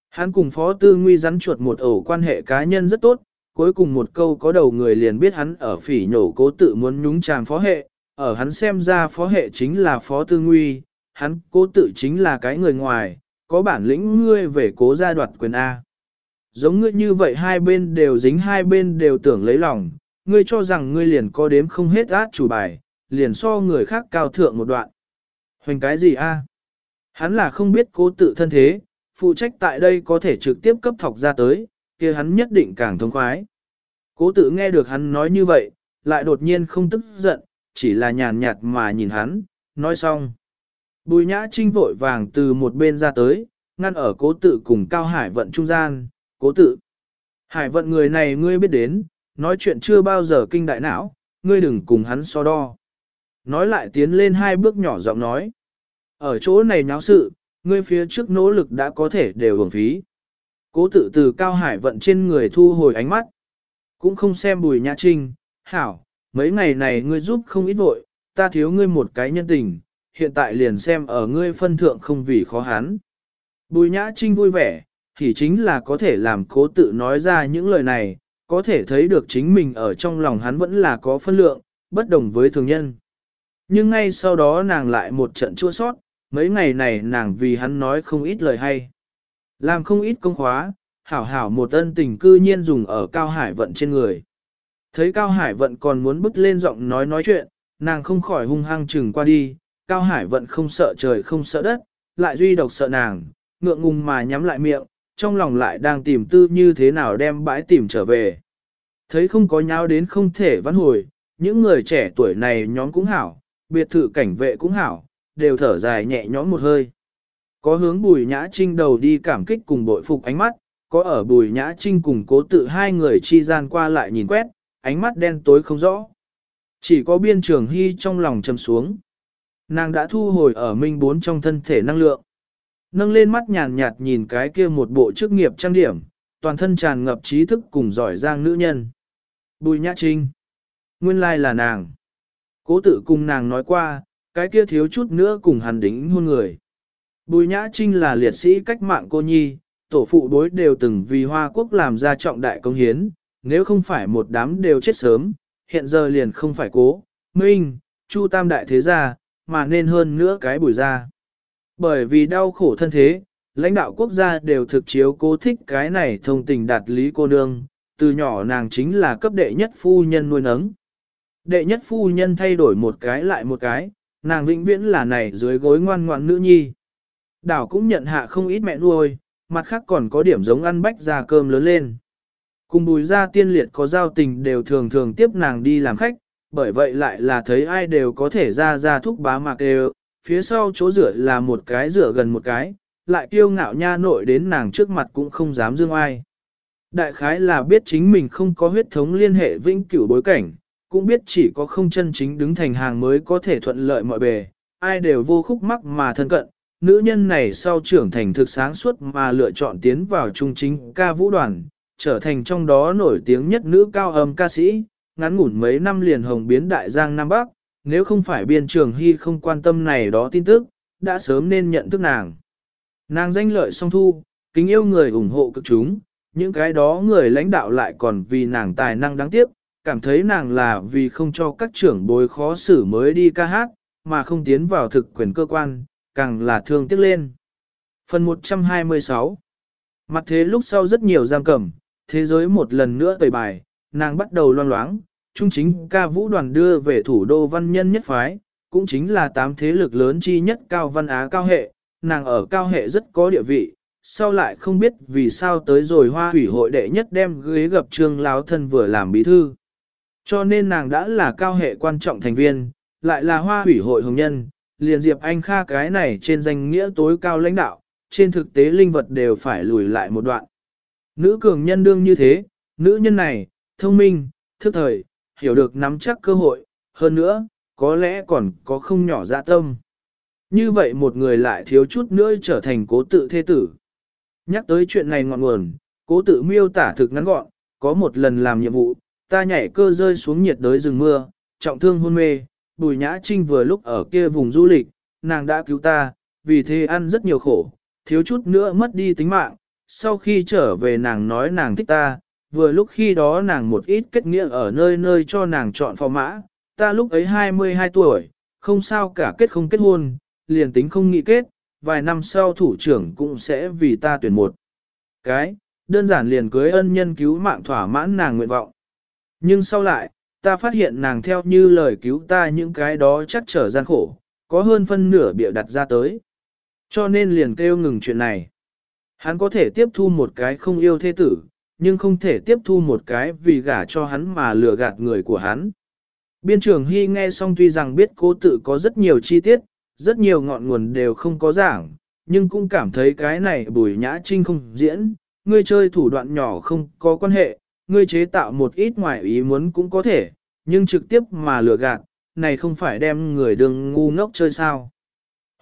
Hắn cùng phó tư nguy rắn chuột một ổ quan hệ cá nhân rất tốt, cuối cùng một câu có đầu người liền biết hắn ở phỉ nhổ cố tự muốn nhúng chàng phó hệ, ở hắn xem ra phó hệ chính là phó tư nguy, hắn cố tự chính là cái người ngoài, có bản lĩnh ngươi về cố gia đoạt quyền A. Giống ngươi như vậy hai bên đều dính hai bên đều tưởng lấy lòng, ngươi cho rằng ngươi liền có đếm không hết át chủ bài, liền so người khác cao thượng một đoạn. Hoành cái gì a? Hắn là không biết cố tự thân thế, phụ trách tại đây có thể trực tiếp cấp thọc ra tới, kia hắn nhất định càng thông khoái. Cố tự nghe được hắn nói như vậy, lại đột nhiên không tức giận, chỉ là nhàn nhạt mà nhìn hắn, nói xong. Bùi nhã trinh vội vàng từ một bên ra tới, ngăn ở cố tự cùng Cao Hải vận trung gian, cố tự. Hải vận người này ngươi biết đến, nói chuyện chưa bao giờ kinh đại não, ngươi đừng cùng hắn so đo. Nói lại tiến lên hai bước nhỏ giọng nói. Ở chỗ này nháo sự, ngươi phía trước nỗ lực đã có thể đều hưởng phí. Cố tự từ Cao Hải vận trên người thu hồi ánh mắt. Cũng không xem bùi nhã trinh, hảo, mấy ngày này ngươi giúp không ít vội, ta thiếu ngươi một cái nhân tình, hiện tại liền xem ở ngươi phân thượng không vì khó hắn. Bùi nhã trinh vui vẻ, thì chính là có thể làm cố tự nói ra những lời này, có thể thấy được chính mình ở trong lòng hắn vẫn là có phân lượng, bất đồng với thường nhân. Nhưng ngay sau đó nàng lại một trận chua sót, mấy ngày này nàng vì hắn nói không ít lời hay. Làm không ít công khóa, hảo hảo một ân tình cư nhiên dùng ở Cao Hải Vận trên người. Thấy Cao Hải Vận còn muốn bước lên giọng nói nói chuyện, nàng không khỏi hung hăng chừng qua đi, Cao Hải Vận không sợ trời không sợ đất, lại duy độc sợ nàng, ngượng ngùng mà nhắm lại miệng, trong lòng lại đang tìm tư như thế nào đem bãi tìm trở về. Thấy không có nháo đến không thể vãn hồi, những người trẻ tuổi này nhóm cũng hảo, biệt thự cảnh vệ cũng hảo, đều thở dài nhẹ nhõm một hơi. Có hướng bùi nhã trinh đầu đi cảm kích cùng bội phục ánh mắt, có ở bùi nhã trinh cùng cố tự hai người chi gian qua lại nhìn quét, ánh mắt đen tối không rõ. Chỉ có biên trường hy trong lòng chầm xuống. Nàng đã thu hồi ở minh bốn trong thân thể năng lượng. Nâng lên mắt nhàn nhạt nhìn cái kia một bộ chức nghiệp trang điểm, toàn thân tràn ngập trí thức cùng giỏi giang nữ nhân. Bùi nhã trinh. Nguyên lai là nàng. Cố tự cùng nàng nói qua, cái kia thiếu chút nữa cùng hắn đính hôn người. Bùi nhã trinh là liệt sĩ cách mạng cô nhi, tổ phụ đối đều từng vì Hoa Quốc làm ra trọng đại công hiến, nếu không phải một đám đều chết sớm, hiện giờ liền không phải cố, minh, chu tam đại thế gia, mà nên hơn nữa cái bùi gia. Bởi vì đau khổ thân thế, lãnh đạo quốc gia đều thực chiếu cố thích cái này thông tình đạt lý cô nương, từ nhỏ nàng chính là cấp đệ nhất phu nhân nuôi nấng. Đệ nhất phu nhân thay đổi một cái lại một cái, nàng vĩnh viễn là này dưới gối ngoan ngoan nữ nhi. Đảo cũng nhận hạ không ít mẹ nuôi, mặt khác còn có điểm giống ăn bách ra cơm lớn lên. Cùng bùi ra tiên liệt có giao tình đều thường thường tiếp nàng đi làm khách, bởi vậy lại là thấy ai đều có thể ra ra thúc bá mạc đều, phía sau chỗ rửa là một cái rửa gần một cái, lại kiêu ngạo nha nội đến nàng trước mặt cũng không dám dương ai. Đại khái là biết chính mình không có huyết thống liên hệ vĩnh cửu bối cảnh, cũng biết chỉ có không chân chính đứng thành hàng mới có thể thuận lợi mọi bề, ai đều vô khúc mắc mà thân cận. Nữ nhân này sau trưởng thành thực sáng suốt mà lựa chọn tiến vào trung chính ca vũ đoàn, trở thành trong đó nổi tiếng nhất nữ cao âm ca sĩ, ngắn ngủn mấy năm liền hồng biến đại giang Nam Bắc, nếu không phải biên trường hy không quan tâm này đó tin tức, đã sớm nên nhận thức nàng. Nàng danh lợi song thu, kính yêu người ủng hộ cực chúng, những cái đó người lãnh đạo lại còn vì nàng tài năng đáng tiếc, cảm thấy nàng là vì không cho các trưởng bối khó xử mới đi ca hát, mà không tiến vào thực quyền cơ quan, càng là thương tiếc lên. Phần 126 Mặt thế lúc sau rất nhiều giam cầm, thế giới một lần nữa tẩy bài, nàng bắt đầu loang loáng, trung chính ca vũ đoàn đưa về thủ đô văn nhân nhất phái, cũng chính là tám thế lực lớn chi nhất cao văn á cao hệ, nàng ở cao hệ rất có địa vị, sau lại không biết vì sao tới rồi hoa hủy hội đệ nhất đem ghế gặp trương láo thân vừa làm bí thư. Cho nên nàng đã là cao hệ quan trọng thành viên, lại là hoa hủy hội hồng nhân, liền Diệp Anh Kha cái này trên danh nghĩa tối cao lãnh đạo, trên thực tế linh vật đều phải lùi lại một đoạn. Nữ cường nhân đương như thế, nữ nhân này, thông minh, thức thời, hiểu được nắm chắc cơ hội, hơn nữa, có lẽ còn có không nhỏ dạ tâm. Như vậy một người lại thiếu chút nữa trở thành cố tự thế tử. Nhắc tới chuyện này ngọn nguồn, cố tự miêu tả thực ngắn gọn, có một lần làm nhiệm vụ, ta nhảy cơ rơi xuống nhiệt đới rừng mưa, trọng thương hôn mê, bùi nhã trinh vừa lúc ở kia vùng du lịch, nàng đã cứu ta, vì thế ăn rất nhiều khổ, thiếu chút nữa mất đi tính mạng, sau khi trở về nàng nói nàng thích ta, vừa lúc khi đó nàng một ít kết nghĩa ở nơi nơi cho nàng chọn phò mã, ta lúc ấy 22 tuổi, không sao cả kết không kết hôn, liền tính không nghĩ kết, vài năm sau thủ trưởng cũng sẽ vì ta tuyển một. Cái, đơn giản liền cưới ân nhân cứu mạng thỏa mãn nàng nguyện vọng. Nhưng sau lại, ta phát hiện nàng theo như lời cứu ta những cái đó chắc trở gian khổ, có hơn phân nửa bịa đặt ra tới. Cho nên liền kêu ngừng chuyện này. Hắn có thể tiếp thu một cái không yêu thế tử, nhưng không thể tiếp thu một cái vì gả cho hắn mà lừa gạt người của hắn. Biên trưởng Hy nghe xong tuy rằng biết cố tự có rất nhiều chi tiết, rất nhiều ngọn nguồn đều không có giảng, nhưng cũng cảm thấy cái này bùi nhã trinh không diễn, ngươi chơi thủ đoạn nhỏ không có quan hệ, ngươi chế tạo một ít ngoại ý muốn cũng có thể, nhưng trực tiếp mà lừa gạt, này không phải đem người đường ngu ngốc chơi sao.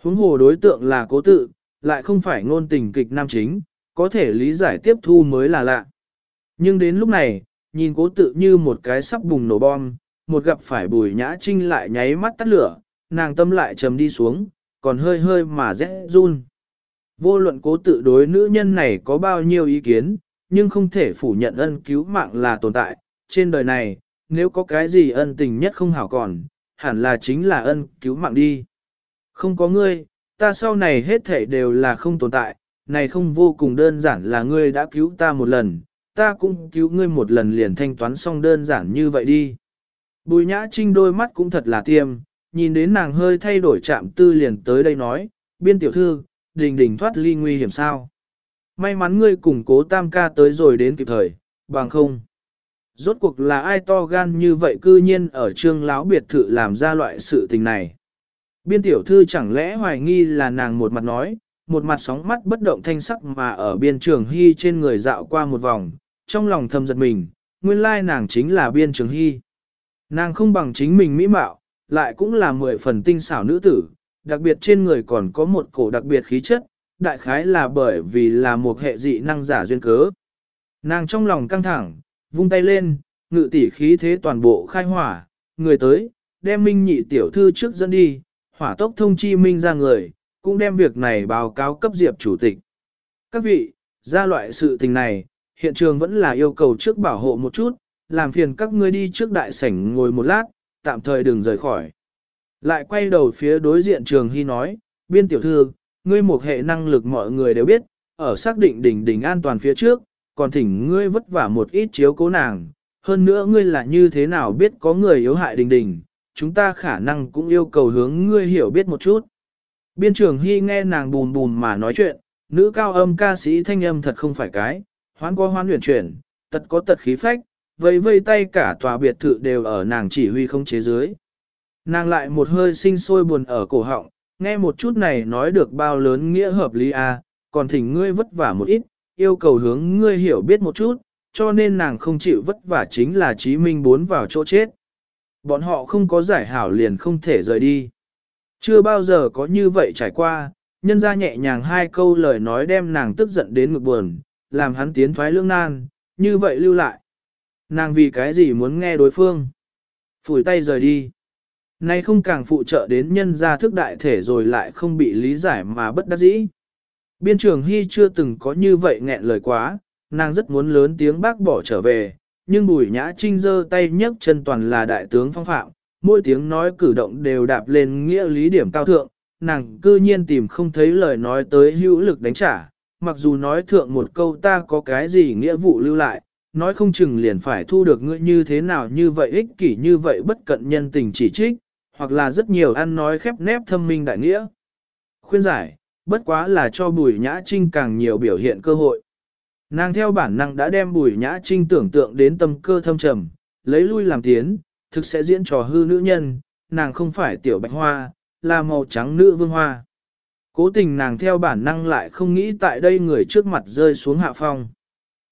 Huống hồ đối tượng là cố tự, lại không phải ngôn tình kịch nam chính, có thể lý giải tiếp thu mới là lạ. Nhưng đến lúc này, nhìn cố tự như một cái sắp bùng nổ bom, một gặp phải bùi nhã trinh lại nháy mắt tắt lửa, nàng tâm lại trầm đi xuống, còn hơi hơi mà rẽ run. Vô luận cố tự đối nữ nhân này có bao nhiêu ý kiến, nhưng không thể phủ nhận ân cứu mạng là tồn tại. Trên đời này, nếu có cái gì ân tình nhất không hảo còn, hẳn là chính là ân cứu mạng đi. Không có ngươi, ta sau này hết thể đều là không tồn tại, này không vô cùng đơn giản là ngươi đã cứu ta một lần, ta cũng cứu ngươi một lần liền thanh toán xong đơn giản như vậy đi. Bùi nhã trinh đôi mắt cũng thật là tiêm, nhìn đến nàng hơi thay đổi chạm tư liền tới đây nói, biên tiểu thư, đình đình thoát ly nguy hiểm sao. May mắn ngươi cùng cố tam ca tới rồi đến kịp thời, bằng không. Rốt cuộc là ai to gan như vậy cư nhiên ở trương lão biệt thự làm ra loại sự tình này. Biên tiểu thư chẳng lẽ hoài nghi là nàng một mặt nói, một mặt sóng mắt bất động thanh sắc mà ở biên trường hy trên người dạo qua một vòng, trong lòng thầm giật mình, nguyên lai nàng chính là biên trường hy. Nàng không bằng chính mình mỹ mạo, lại cũng là mười phần tinh xảo nữ tử, đặc biệt trên người còn có một cổ đặc biệt khí chất, đại khái là bởi vì là một hệ dị năng giả duyên cớ. Nàng trong lòng căng thẳng, vung tay lên, ngự tỉ khí thế toàn bộ khai hỏa, người tới, đem minh nhị tiểu thư trước dẫn đi, hỏa tốc thông chi minh ra người, cũng đem việc này báo cáo cấp diệp chủ tịch. Các vị, ra loại sự tình này, hiện trường vẫn là yêu cầu trước bảo hộ một chút, làm phiền các ngươi đi trước đại sảnh ngồi một lát, tạm thời đừng rời khỏi. Lại quay đầu phía đối diện trường hy nói, biên tiểu thư, ngươi một hệ năng lực mọi người đều biết, ở xác định đỉnh đỉnh an toàn phía trước, còn thỉnh ngươi vất vả một ít chiếu cố nàng. Hơn nữa ngươi là như thế nào biết có người yếu hại đỉnh đỉnh, chúng ta khả năng cũng yêu cầu hướng ngươi hiểu biết một chút. Biên trường Hy nghe nàng bùn bùn mà nói chuyện, nữ cao âm ca sĩ thanh âm thật không phải cái, hoán qua hoán luyện chuyển, tật có tật khí phách, vây vây tay cả tòa biệt thự đều ở nàng chỉ huy không chế dưới. Nàng lại một hơi sinh sôi buồn ở cổ họng, nghe một chút này nói được bao lớn nghĩa hợp lý à, còn thỉnh ngươi vất vả một ít, yêu cầu hướng ngươi hiểu biết một chút, cho nên nàng không chịu vất vả chính là Chí Minh bốn vào chỗ chết. Bọn họ không có giải hảo liền không thể rời đi. Chưa bao giờ có như vậy trải qua, nhân ra nhẹ nhàng hai câu lời nói đem nàng tức giận đến ngực buồn, làm hắn tiến thoái lưỡng nan, như vậy lưu lại. Nàng vì cái gì muốn nghe đối phương? Phủi tay rời đi. Nay không càng phụ trợ đến nhân gia thức đại thể rồi lại không bị lý giải mà bất đắc dĩ. Biên trường Hy chưa từng có như vậy nghẹn lời quá, nàng rất muốn lớn tiếng bác bỏ trở về, nhưng bùi nhã trinh giơ tay nhấc chân toàn là đại tướng phong phạm, mỗi tiếng nói cử động đều đạp lên nghĩa lý điểm cao thượng, nàng cư nhiên tìm không thấy lời nói tới hữu lực đánh trả, mặc dù nói thượng một câu ta có cái gì nghĩa vụ lưu lại, nói không chừng liền phải thu được ngươi như thế nào như vậy ích kỷ như vậy bất cận nhân tình chỉ trích, hoặc là rất nhiều ăn nói khép nép thâm minh đại nghĩa. Khuyên giải, bất quá là cho bùi nhã trinh càng nhiều biểu hiện cơ hội. Nàng theo bản năng đã đem bùi nhã trinh tưởng tượng đến tâm cơ thâm trầm, lấy lui làm tiến, thực sẽ diễn trò hư nữ nhân, nàng không phải tiểu bạch hoa, là màu trắng nữ vương hoa. Cố tình nàng theo bản năng lại không nghĩ tại đây người trước mặt rơi xuống hạ phong.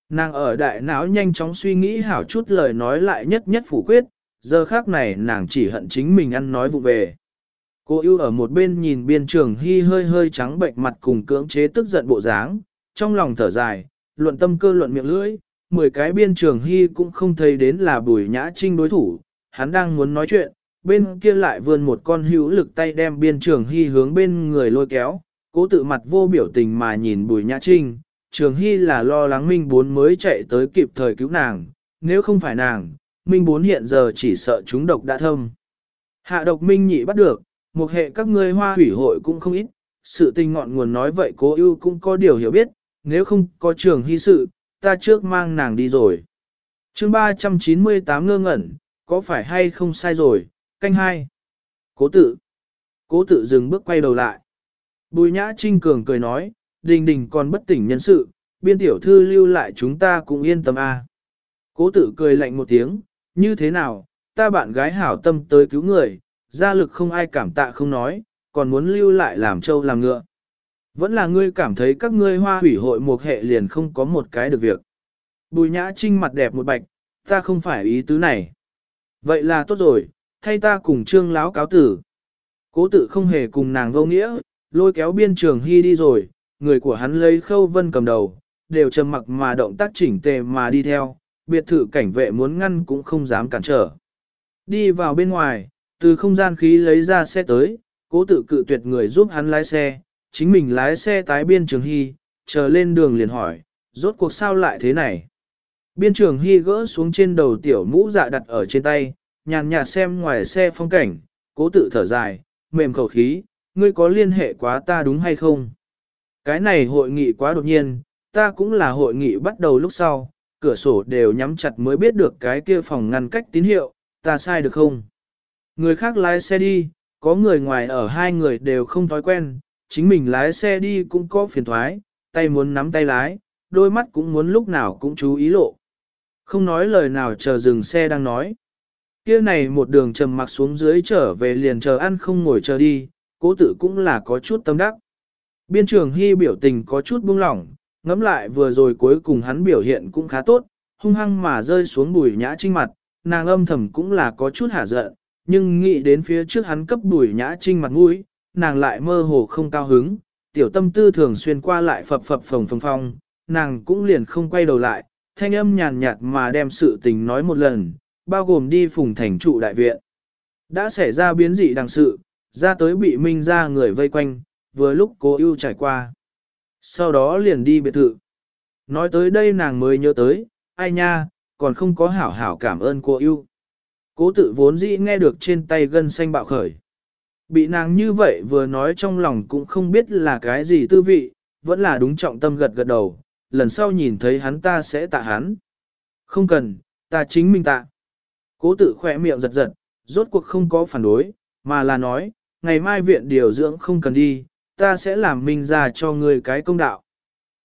Nàng ở đại não nhanh chóng suy nghĩ hảo chút lời nói lại nhất nhất phủ quyết, giờ khác này nàng chỉ hận chính mình ăn nói vụ về. Cô yêu ở một bên nhìn biên trường hy hơi hơi trắng bệnh mặt cùng cưỡng chế tức giận bộ dáng, trong lòng thở dài, luận tâm cơ luận miệng lưỡi, mười cái biên trường hy cũng không thấy đến là bùi nhã trinh đối thủ, hắn đang muốn nói chuyện, bên kia lại vươn một con hữu lực tay đem biên trường hy hướng bên người lôi kéo, cố tự mặt vô biểu tình mà nhìn bùi nhã trinh, trường hy là lo lắng minh bốn mới chạy tới kịp thời cứu nàng, nếu không phải nàng, minh bốn hiện giờ chỉ sợ chúng độc đã thâm. Hạ độc minh nhị bắt được, một hệ các ngươi hoa hủy hội cũng không ít, sự tình ngọn nguồn nói vậy cố ưu cũng có điều hiểu biết, nếu không có trường hy sự, ta trước mang nàng đi rồi. chương 398 ngơ ngẩn, có phải hay không sai rồi, canh hai. Cố tự. Cố tự dừng bước quay đầu lại. Bùi nhã trinh cường cười nói, đình đình còn bất tỉnh nhân sự, biên tiểu thư lưu lại chúng ta cũng yên tâm a. À. Cố tự cười lạnh một tiếng, như thế nào, ta bạn gái hảo tâm tới cứu người, gia lực không ai cảm tạ không nói, còn muốn lưu lại làm trâu làm ngựa. Vẫn là ngươi cảm thấy các ngươi hoa hủy hội một hệ liền không có một cái được việc. Bùi nhã trinh mặt đẹp một bạch, ta không phải ý tứ này. Vậy là tốt rồi, thay ta cùng trương láo cáo tử. Cố tự không hề cùng nàng vô nghĩa, lôi kéo biên trường hy đi rồi, người của hắn lấy khâu vân cầm đầu, đều trầm mặc mà động tác chỉnh tề mà đi theo, biệt thự cảnh vệ muốn ngăn cũng không dám cản trở. Đi vào bên ngoài, từ không gian khí lấy ra xe tới, cố tự cự tuyệt người giúp hắn lái xe, chính mình lái xe tái biên trường hy, chờ lên đường liền hỏi, rốt cuộc sao lại thế này. Biên trường hy gỡ xuống trên đầu tiểu mũ dạ đặt ở trên tay, nhàn nhạt xem ngoài xe phong cảnh, cố tự thở dài, mềm khẩu khí, ngươi có liên hệ quá ta đúng hay không? Cái này hội nghị quá đột nhiên, ta cũng là hội nghị bắt đầu lúc sau, cửa sổ đều nhắm chặt mới biết được cái kia phòng ngăn cách tín hiệu, ta sai được không? Người khác lái xe đi, có người ngoài ở hai người đều không thói quen, chính mình lái xe đi cũng có phiền thoái, tay muốn nắm tay lái, đôi mắt cũng muốn lúc nào cũng chú ý lộ. Không nói lời nào chờ dừng xe đang nói. Kia này một đường trầm mặc xuống dưới trở về liền chờ ăn không ngồi chờ đi, cố tự cũng là có chút tâm đắc. Biên trường hy biểu tình có chút buông lỏng, ngẫm lại vừa rồi cuối cùng hắn biểu hiện cũng khá tốt, hung hăng mà rơi xuống bùi nhã trinh mặt, nàng âm thầm cũng là có chút hả giận, nhưng nghĩ đến phía trước hắn cấp bùi nhã trinh mặt mũi, nàng lại mơ hồ không cao hứng, tiểu tâm tư thường xuyên qua lại phập phập phồng phồng phong, nàng cũng liền không quay đầu lại, thanh âm nhàn nhạt mà đem sự tình nói một lần, bao gồm đi phùng thành trụ đại viện. Đã xảy ra biến dị đằng sự, ra tới bị minh ra người vây quanh, vừa lúc cố ưu trải qua. Sau đó liền đi biệt thự. Nói tới đây nàng mới nhớ tới, ai nha, còn không có hảo hảo cảm ơn cô ưu. Cố tự vốn dĩ nghe được trên tay gân xanh bạo khởi. Bị nàng như vậy vừa nói trong lòng cũng không biết là cái gì tư vị, vẫn là đúng trọng tâm gật gật đầu, lần sau nhìn thấy hắn ta sẽ tạ hắn. Không cần, ta chính mình tạ. Cố tự khỏe miệng giật giật, rốt cuộc không có phản đối, mà là nói, ngày mai viện điều dưỡng không cần đi, ta sẽ làm minh ra cho người cái công đạo.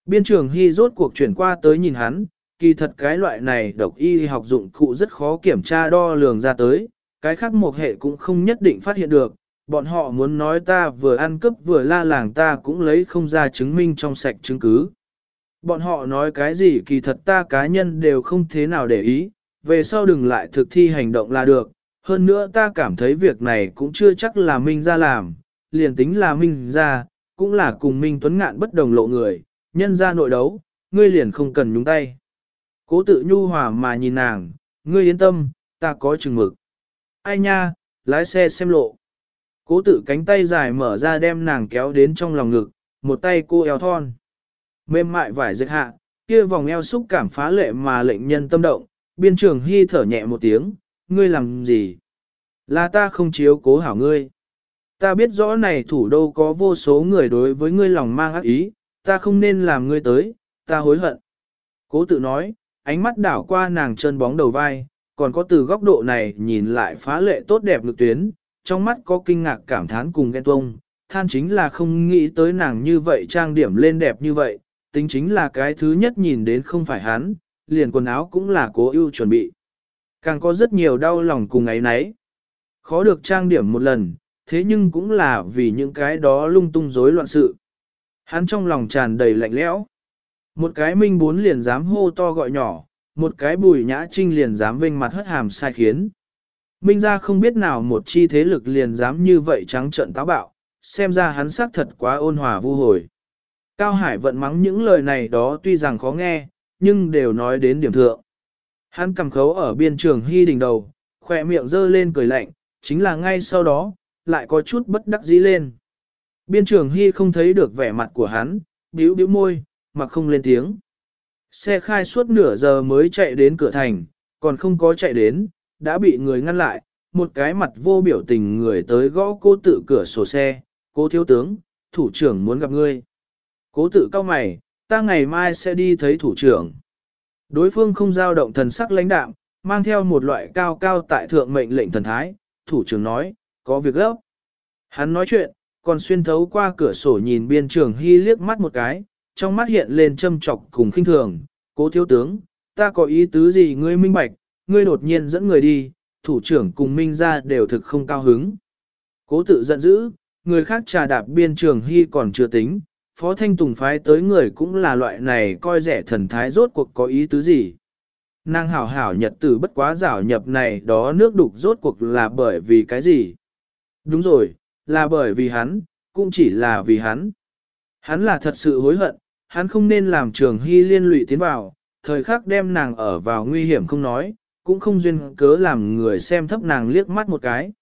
Biên trường Hy rốt cuộc chuyển qua tới nhìn hắn, kỳ thật cái loại này độc y học dụng cụ rất khó kiểm tra đo lường ra tới, cái khác một hệ cũng không nhất định phát hiện được, bọn họ muốn nói ta vừa ăn cướp vừa la làng ta cũng lấy không ra chứng minh trong sạch chứng cứ. Bọn họ nói cái gì kỳ thật ta cá nhân đều không thế nào để ý, về sau đừng lại thực thi hành động là được, hơn nữa ta cảm thấy việc này cũng chưa chắc là Minh ra làm, liền tính là Minh ra, cũng là cùng Minh Tuấn Ngạn bất đồng lộ người, nhân ra nội đấu, ngươi liền không cần nhúng tay. Cố tự nhu hòa mà nhìn nàng, ngươi yên tâm, ta có chừng mực. Ai nha, lái xe xem lộ. Cố tự cánh tay dài mở ra đem nàng kéo đến trong lòng ngực, một tay cô eo thon. Mềm mại vải dịch hạ, kia vòng eo xúc cảm phá lệ mà lệnh nhân tâm động, biên trường hy thở nhẹ một tiếng, ngươi làm gì? Là ta không chiếu cố hảo ngươi. Ta biết rõ này thủ đô có vô số người đối với ngươi lòng mang ác ý, ta không nên làm ngươi tới, ta hối hận. Cố tự nói, ánh mắt đảo qua nàng chân bóng đầu vai, còn có từ góc độ này nhìn lại phá lệ tốt đẹp lực tuyến, trong mắt có kinh ngạc cảm thán cùng ghen tuông, than chính là không nghĩ tới nàng như vậy trang điểm lên đẹp như vậy, tính chính là cái thứ nhất nhìn đến không phải hắn, liền quần áo cũng là cố ưu chuẩn bị. Càng có rất nhiều đau lòng cùng ấy nấy. Khó được trang điểm một lần, thế nhưng cũng là vì những cái đó lung tung rối loạn sự. Hắn trong lòng tràn đầy lạnh lẽo. Một cái minh bốn liền dám hô to gọi nhỏ, một cái bùi nhã trinh liền dám vinh mặt hất hàm sai khiến. Minh ra không biết nào một chi thế lực liền dám như vậy trắng trợn táo bạo, xem ra hắn xác thật quá ôn hòa vu hồi. Cao Hải vận mắng những lời này đó tuy rằng khó nghe, nhưng đều nói đến điểm thượng. Hắn cầm khấu ở biên trường hy đỉnh đầu, khỏe miệng dơ lên cười lạnh, chính là ngay sau đó, lại có chút bất đắc dĩ lên. Biên trường hy không thấy được vẻ mặt của hắn, bĩu bĩu môi, mà không lên tiếng. Xe khai suốt nửa giờ mới chạy đến cửa thành, còn không có chạy đến, đã bị người ngăn lại, một cái mặt vô biểu tình người tới gõ cô tự cửa sổ xe, cô thiếu tướng, thủ trưởng muốn gặp ngươi. Cố tự cao mày, ta ngày mai sẽ đi thấy thủ trưởng. Đối phương không giao động thần sắc lãnh đạm, mang theo một loại cao cao tại thượng mệnh lệnh thần thái, thủ trưởng nói, có việc gấp. Hắn nói chuyện, còn xuyên thấu qua cửa sổ nhìn biên trưởng hy liếc mắt một cái, trong mắt hiện lên châm trọc cùng khinh thường, cố thiếu tướng, ta có ý tứ gì ngươi minh bạch, ngươi đột nhiên dẫn người đi, thủ trưởng cùng minh ra đều thực không cao hứng. Cố tự giận dữ, người khác trà đạp biên trường hy còn chưa tính, Phó Thanh Tùng phái tới người cũng là loại này coi rẻ thần thái rốt cuộc có ý tứ gì. Nàng hảo hảo nhật tử bất quá rảo nhập này đó nước đục rốt cuộc là bởi vì cái gì? Đúng rồi, là bởi vì hắn, cũng chỉ là vì hắn. Hắn là thật sự hối hận, hắn không nên làm trường hy liên lụy tiến vào, thời khắc đem nàng ở vào nguy hiểm không nói, cũng không duyên cớ làm người xem thấp nàng liếc mắt một cái.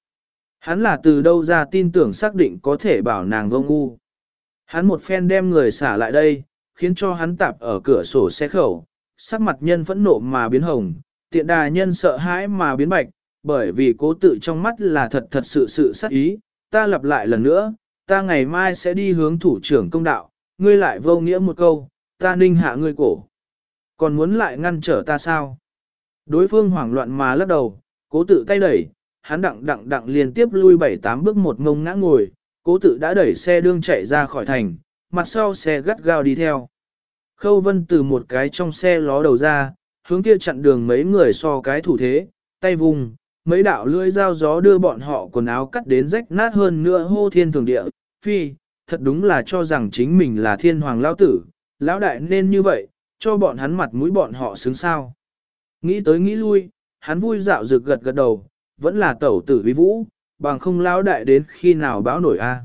Hắn là từ đâu ra tin tưởng xác định có thể bảo nàng vô ngu. Hắn một phen đem người xả lại đây, khiến cho hắn tạp ở cửa sổ xe khẩu, sắc mặt nhân phẫn nộ mà biến hồng, tiện đà nhân sợ hãi mà biến bạch, bởi vì cố tự trong mắt là thật thật sự sự sát ý, ta lặp lại lần nữa, ta ngày mai sẽ đi hướng thủ trưởng công đạo, ngươi lại vô nghĩa một câu, ta ninh hạ ngươi cổ. Còn muốn lại ngăn trở ta sao? Đối phương hoảng loạn mà lắc đầu, cố tự tay đẩy, hắn đặng đặng đặng liên tiếp lui bảy tám bước một ngông ngã ngồi, cố tự đã đẩy xe đương chạy ra khỏi thành, mặt sau xe gắt gao đi theo. Khâu vân từ một cái trong xe ló đầu ra, hướng kia chặn đường mấy người so cái thủ thế, tay vùng, mấy đạo lưỡi dao gió đưa bọn họ quần áo cắt đến rách nát hơn nữa hô thiên thường địa, phi, thật đúng là cho rằng chính mình là thiên hoàng lao tử, lão đại nên như vậy, cho bọn hắn mặt mũi bọn họ xứng sao. Nghĩ tới nghĩ lui, hắn vui dạo rực gật gật đầu, vẫn là tẩu tử vi vũ, bằng không lão đại đến khi nào báo nổi a.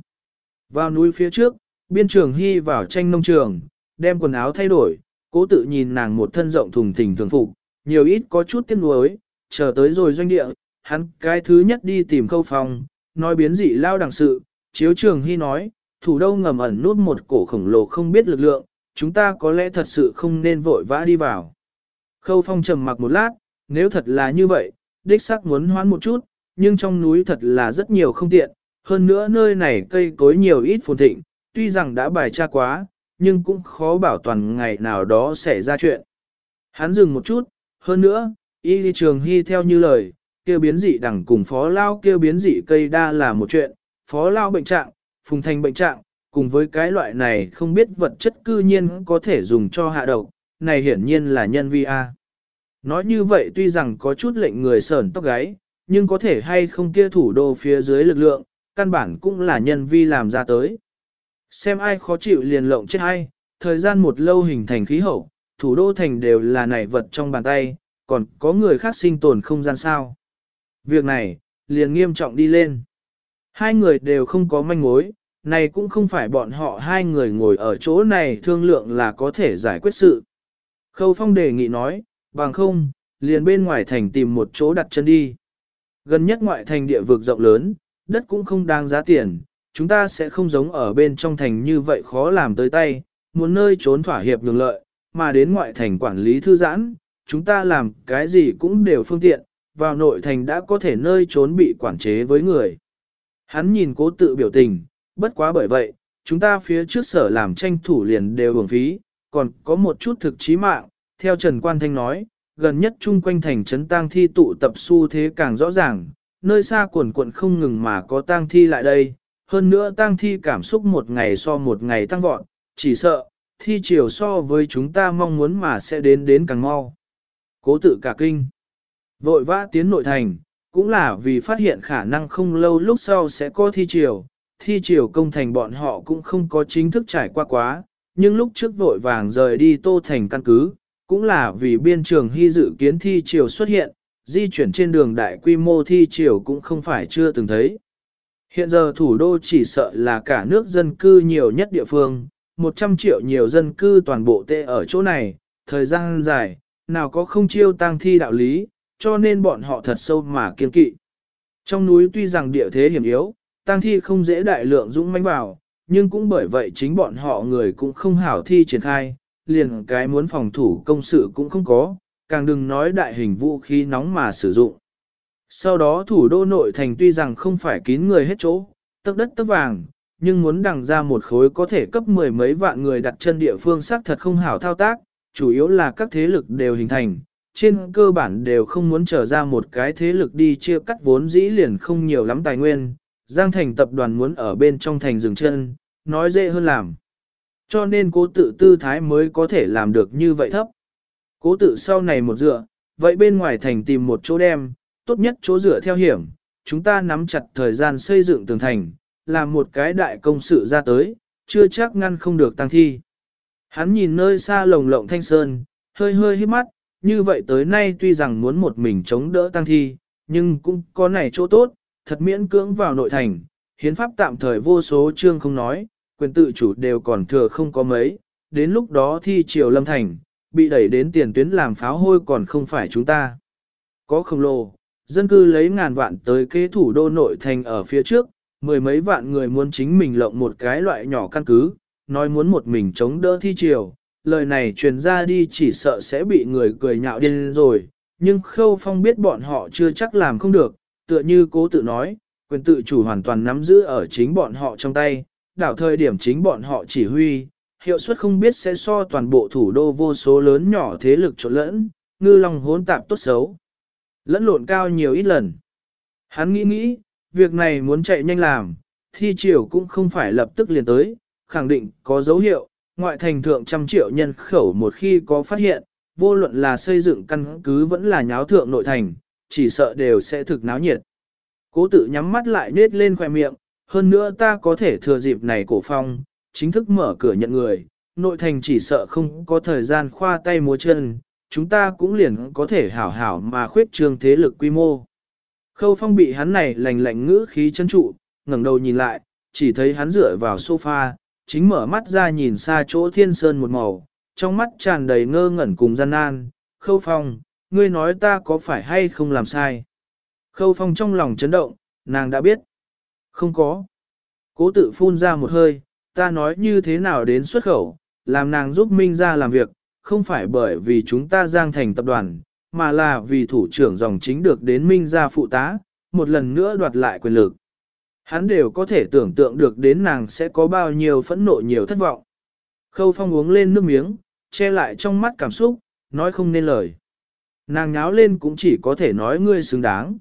Vào núi phía trước, biên trường hy vào tranh nông trường, đem quần áo thay đổi, cố tự nhìn nàng một thân rộng thùng thình thường phục, nhiều ít có chút tiếc nuối, chờ tới rồi doanh địa, hắn cái thứ nhất đi tìm khâu phòng, nói biến dị lao đằng sự, chiếu trường hy nói, thủ đâu ngầm ẩn nút một cổ khổng lồ không biết lực lượng, chúng ta có lẽ thật sự không nên vội vã đi vào. Khâu phong trầm mặc một lát, nếu thật là như vậy, đích xác muốn hoán một chút, nhưng trong núi thật là rất nhiều không tiện, hơn nữa nơi này cây cối nhiều ít phồn thịnh, tuy rằng đã bài tra quá, nhưng cũng khó bảo toàn ngày nào đó sẽ ra chuyện. Hắn dừng một chút, hơn nữa, y đi trường hy theo như lời, kêu biến dị đẳng cùng phó lao kêu biến dị cây đa là một chuyện, phó lao bệnh trạng, phùng thành bệnh trạng, cùng với cái loại này không biết vật chất cư nhiên có thể dùng cho hạ độc, này hiển nhiên là nhân vi A. Nói như vậy tuy rằng có chút lệnh người sờn tóc gáy, nhưng có thể hay không kia thủ đô phía dưới lực lượng, căn bản cũng là nhân vi làm ra tới. Xem ai khó chịu liền lộng chết hay, thời gian một lâu hình thành khí hậu, thủ đô thành đều là nảy vật trong bàn tay, còn có người khác sinh tồn không gian sao. Việc này, liền nghiêm trọng đi lên. Hai người đều không có manh mối, này cũng không phải bọn họ hai người ngồi ở chỗ này thương lượng là có thể giải quyết sự. Khâu Phong đề nghị nói, bằng không, liền bên ngoài thành tìm một chỗ đặt chân đi. Gần nhất ngoại thành địa vực rộng lớn, đất cũng không đáng giá tiền, chúng ta sẽ không giống ở bên trong thành như vậy khó làm tới tay, muốn nơi trốn thỏa hiệp nhường lợi, mà đến ngoại thành quản lý thư giãn, chúng ta làm cái gì cũng đều phương tiện, vào nội thành đã có thể nơi trốn bị quản chế với người. Hắn nhìn cố tự biểu tình, bất quá bởi vậy, chúng ta phía trước sở làm tranh thủ liền đều hưởng phí, còn có một chút thực chí mạng, theo Trần Quan Thanh nói, gần nhất chung quanh thành trấn tang thi tụ tập xu thế càng rõ ràng, nơi xa quần quận không ngừng mà có tang thi lại đây, hơn nữa tang thi cảm xúc một ngày so một ngày tăng vọt, chỉ sợ, thi chiều so với chúng ta mong muốn mà sẽ đến đến càng mau. Cố tự cả kinh, vội vã tiến nội thành, cũng là vì phát hiện khả năng không lâu lúc sau sẽ có thi chiều, thi chiều công thành bọn họ cũng không có chính thức trải qua quá, nhưng lúc trước vội vàng rời đi tô thành căn cứ, cũng là vì biên trường hy dự kiến thi chiều xuất hiện, di chuyển trên đường đại quy mô thi chiều cũng không phải chưa từng thấy. Hiện giờ thủ đô chỉ sợ là cả nước dân cư nhiều nhất địa phương, 100 triệu nhiều dân cư toàn bộ tê ở chỗ này, thời gian dài, nào có không chiêu tăng thi đạo lý, cho nên bọn họ thật sâu mà kiên kỵ. Trong núi tuy rằng địa thế hiểm yếu, tăng thi không dễ đại lượng dũng mãnh vào, nhưng cũng bởi vậy chính bọn họ người cũng không hảo thi triển khai, liền cái muốn phòng thủ công sự cũng không có, càng đừng nói đại hình vũ khí nóng mà sử dụng. Sau đó thủ đô nội thành tuy rằng không phải kín người hết chỗ, tấc đất tấc vàng, nhưng muốn đằng ra một khối có thể cấp mười mấy vạn người đặt chân địa phương xác thật không hảo thao tác, chủ yếu là các thế lực đều hình thành, trên cơ bản đều không muốn trở ra một cái thế lực đi chia cắt vốn dĩ liền không nhiều lắm tài nguyên, Giang Thành tập đoàn muốn ở bên trong thành dừng chân, nói dễ hơn làm. Cho nên cố tự tư thái mới có thể làm được như vậy thấp. Cố tự sau này một dựa, vậy bên ngoài thành tìm một chỗ đem, tốt nhất chỗ dựa theo hiểm, chúng ta nắm chặt thời gian xây dựng tường thành, làm một cái đại công sự ra tới, chưa chắc ngăn không được tăng thi. Hắn nhìn nơi xa lồng lộng thanh sơn, hơi hơi hít mắt, như vậy tới nay tuy rằng muốn một mình chống đỡ tăng thi, nhưng cũng có này chỗ tốt, thật miễn cưỡng vào nội thành, hiến pháp tạm thời vô số chương không nói, quyền tự chủ đều còn thừa không có mấy, đến lúc đó thi triều lâm thành, bị đẩy đến tiền tuyến làm pháo hôi còn không phải chúng ta. Có khổng lồ, dân cư lấy ngàn vạn tới kế thủ đô nội thành ở phía trước, mười mấy vạn người muốn chính mình lộng một cái loại nhỏ căn cứ, nói muốn một mình chống đỡ thi triều, lời này truyền ra đi chỉ sợ sẽ bị người cười nhạo điên rồi, nhưng Khâu Phong biết bọn họ chưa chắc làm không được, tựa như cố tự nói, quyền tự chủ hoàn toàn nắm giữ ở chính bọn họ trong tay, đảo thời điểm chính bọn họ chỉ huy, hiệu suất không biết sẽ so toàn bộ thủ đô vô số lớn nhỏ thế lực trộn lẫn, ngư lòng hỗn tạp tốt xấu. Lẫn lộn cao nhiều ít lần. Hắn nghĩ nghĩ, việc này muốn chạy nhanh làm, thi triều cũng không phải lập tức liền tới, khẳng định có dấu hiệu, ngoại thành thượng trăm triệu nhân khẩu một khi có phát hiện, vô luận là xây dựng căn cứ vẫn là nháo thượng nội thành, chỉ sợ đều sẽ thực náo nhiệt. Cố tự nhắm mắt lại nết lên khoe miệng, hơn nữa ta có thể thừa dịp này cổ phong, chính thức mở cửa nhận người, nội thành chỉ sợ không có thời gian khoa tay múa chân, chúng ta cũng liền có thể hảo hảo mà khuyết trương thế lực quy mô. Khâu phong bị hắn này lành lạnh ngữ khí chân trụ, ngẩng đầu nhìn lại, chỉ thấy hắn dựa vào sofa, chính mở mắt ra nhìn xa chỗ thiên sơn một màu, trong mắt tràn đầy ngơ ngẩn cùng gian nan, khâu phong, ngươi nói ta có phải hay không làm sai. Khâu phong trong lòng chấn động, nàng đã biết. Không có. Cố tự phun ra một hơi, ta nói như thế nào đến xuất khẩu, làm nàng giúp Minh ra làm việc, không phải bởi vì chúng ta giang thành tập đoàn, mà là vì thủ trưởng dòng chính được đến Minh ra phụ tá, một lần nữa đoạt lại quyền lực. Hắn đều có thể tưởng tượng được đến nàng sẽ có bao nhiêu phẫn nộ nhiều thất vọng. Khâu phong uống lên nước miếng, che lại trong mắt cảm xúc, nói không nên lời. Nàng nháo lên cũng chỉ có thể nói ngươi xứng đáng.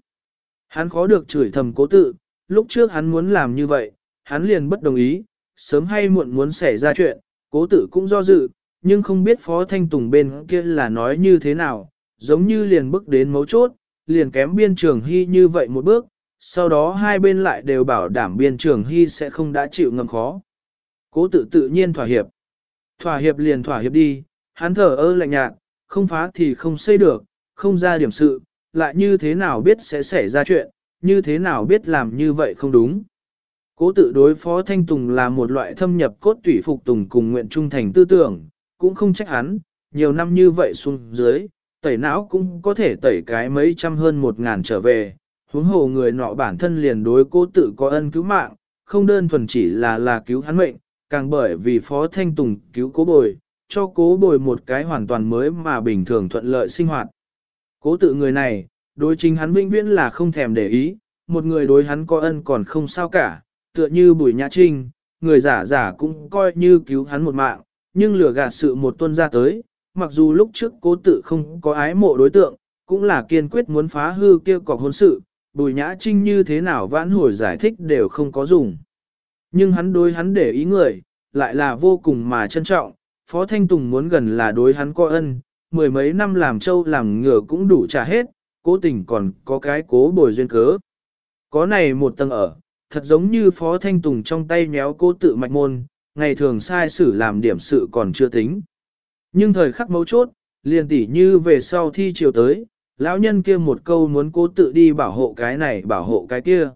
Hắn khó được chửi thầm cố tự, lúc trước hắn muốn làm như vậy, hắn liền bất đồng ý, sớm hay muộn muốn xảy ra chuyện, cố Tử cũng do dự, nhưng không biết Phó Thanh Tùng bên kia là nói như thế nào, giống như liền bước đến mấu chốt, liền kém biên trường hy như vậy một bước, sau đó hai bên lại đều bảo đảm biên trường hy sẽ không đã chịu ngầm khó. Cố tự tự nhiên thỏa hiệp. Thỏa hiệp liền thỏa hiệp đi, hắn thở ơ lạnh nhạt, không phá thì không xây được, không ra điểm sự, lại như thế nào biết sẽ xảy ra chuyện, như thế nào biết làm như vậy không đúng. Cố tự đối phó Thanh Tùng là một loại thâm nhập cốt tủy phục tùng cùng nguyện trung thành tư tưởng, cũng không trách hắn, nhiều năm như vậy xuống dưới, tẩy não cũng có thể tẩy cái mấy trăm hơn một ngàn trở về, huống hồ người nọ bản thân liền đối cố tự có ân cứu mạng, không đơn thuần chỉ là là cứu hắn mệnh, càng bởi vì Phó Thanh Tùng cứu cố bồi, cho cố bồi một cái hoàn toàn mới mà bình thường thuận lợi sinh hoạt. Cố tự người này, đối chính hắn vĩnh viễn là không thèm để ý, một người đối hắn có ân còn không sao cả, tựa như Bùi Nhã Trinh, người giả giả cũng coi như cứu hắn một mạng, nhưng lừa gạt sự một tuân ra tới, mặc dù lúc trước cố tự không có ái mộ đối tượng, cũng là kiên quyết muốn phá hư kia cọc hôn sự, bùi nhã trinh như thế nào vãn hồi giải thích đều không có dùng. Nhưng hắn đối hắn để ý người, lại là vô cùng mà trân trọng, Phó Thanh Tùng muốn gần là đối hắn có ân, mười mấy năm làm trâu làm ngựa cũng đủ trả hết, cố tình còn có cái cố bồi duyên cớ. Có này một tầng ở, thật giống như Phó Thanh Tùng trong tay méo cố tự mạch môn, ngày thường sai xử làm điểm sự còn chưa tính. Nhưng thời khắc mấu chốt, liền tỉ như về sau thi chiều tới, lão nhân kia một câu muốn cố tự đi bảo hộ cái này bảo hộ cái kia.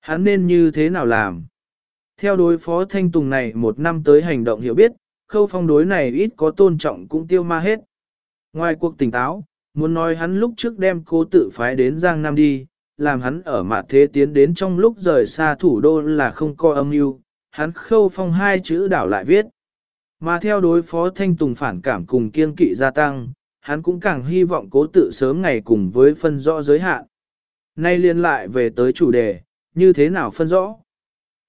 Hắn nên như thế nào làm? Theo đối phó Thanh Tùng này một năm tới hành động hiểu biết, khâu phong đối này ít có tôn trọng cũng tiêu ma hết. Ngoài cuộc tỉnh táo, muốn nói hắn lúc trước đem cố tự phái đến Giang Nam đi, làm hắn ở mạn thế tiến đến trong lúc rời xa thủ đô là không coi âm mưu hắn khâu phong hai chữ đảo lại viết. Mà theo đối phó Thanh Tùng phản cảm cùng kiên kỵ gia tăng, hắn cũng càng hy vọng cố tự sớm ngày cùng với phân rõ giới hạn. Nay liên lại về tới chủ đề, như thế nào phân rõ?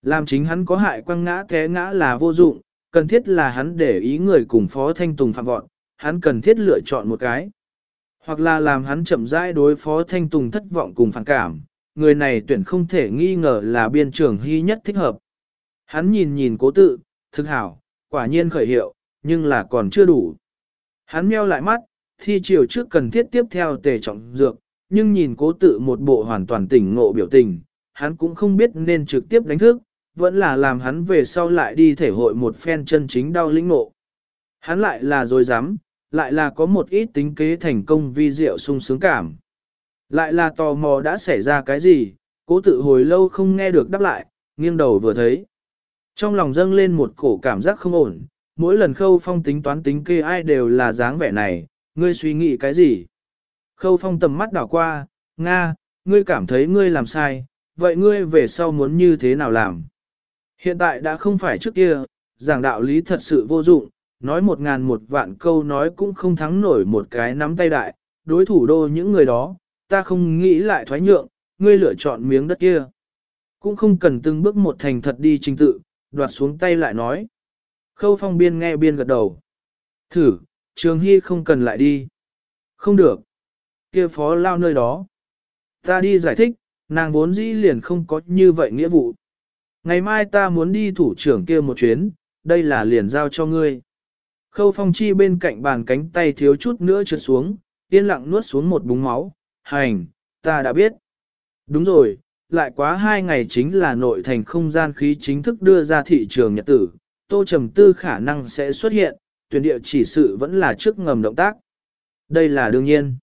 Làm chính hắn có hại quăng ngã té ngã là vô dụng, cần thiết là hắn để ý người cùng phó thanh tùng phạm vọn, hắn cần thiết lựa chọn một cái. Hoặc là làm hắn chậm rãi đối phó thanh tùng thất vọng cùng phản cảm, người này tuyển không thể nghi ngờ là biên trưởng hy nhất thích hợp. Hắn nhìn nhìn cố tự, thực hảo, quả nhiên khởi hiệu, nhưng là còn chưa đủ. Hắn meo lại mắt, thi chiều trước cần thiết tiếp theo tề trọng dược, nhưng nhìn cố tự một bộ hoàn toàn tỉnh ngộ biểu tình, hắn cũng không biết nên trực tiếp đánh thức, vẫn là làm hắn về sau lại đi thể hội một phen chân chính đau lĩnh ngộ. Hắn lại là dối dám, lại là có một ít tính kế thành công vi diệu sung sướng cảm. Lại là tò mò đã xảy ra cái gì, cố tự hồi lâu không nghe được đáp lại, nghiêng đầu vừa thấy. Trong lòng dâng lên một cổ cảm giác không ổn, mỗi lần khâu phong tính toán tính kê ai đều là dáng vẻ này, ngươi suy nghĩ cái gì? Khâu phong tầm mắt đảo qua, Nga, ngươi cảm thấy ngươi làm sai, vậy ngươi về sau muốn như thế nào làm? Hiện tại đã không phải trước kia, giảng đạo lý thật sự vô dụng, nói một ngàn một vạn câu nói cũng không thắng nổi một cái nắm tay đại, đối thủ đô những người đó, ta không nghĩ lại thoái nhượng, ngươi lựa chọn miếng đất kia. Cũng không cần từng bước một thành thật đi trình tự, đoạt xuống tay lại nói. Khâu phong biên nghe biên gật đầu. Thử, trường hy không cần lại đi. Không được. kia phó lao nơi đó. Ta đi giải thích, nàng vốn dĩ liền không có như vậy nghĩa vụ. Ngày mai ta muốn đi thủ trưởng kia một chuyến, đây là liền giao cho ngươi. Khâu phong chi bên cạnh bàn cánh tay thiếu chút nữa trượt xuống, yên lặng nuốt xuống một búng máu. Hành, ta đã biết. Đúng rồi, lại quá hai ngày chính là nội thành không gian khí chính thức đưa ra thị trường nhật tử, tô trầm tư khả năng sẽ xuất hiện, tuyển địa chỉ sự vẫn là trước ngầm động tác. Đây là đương nhiên.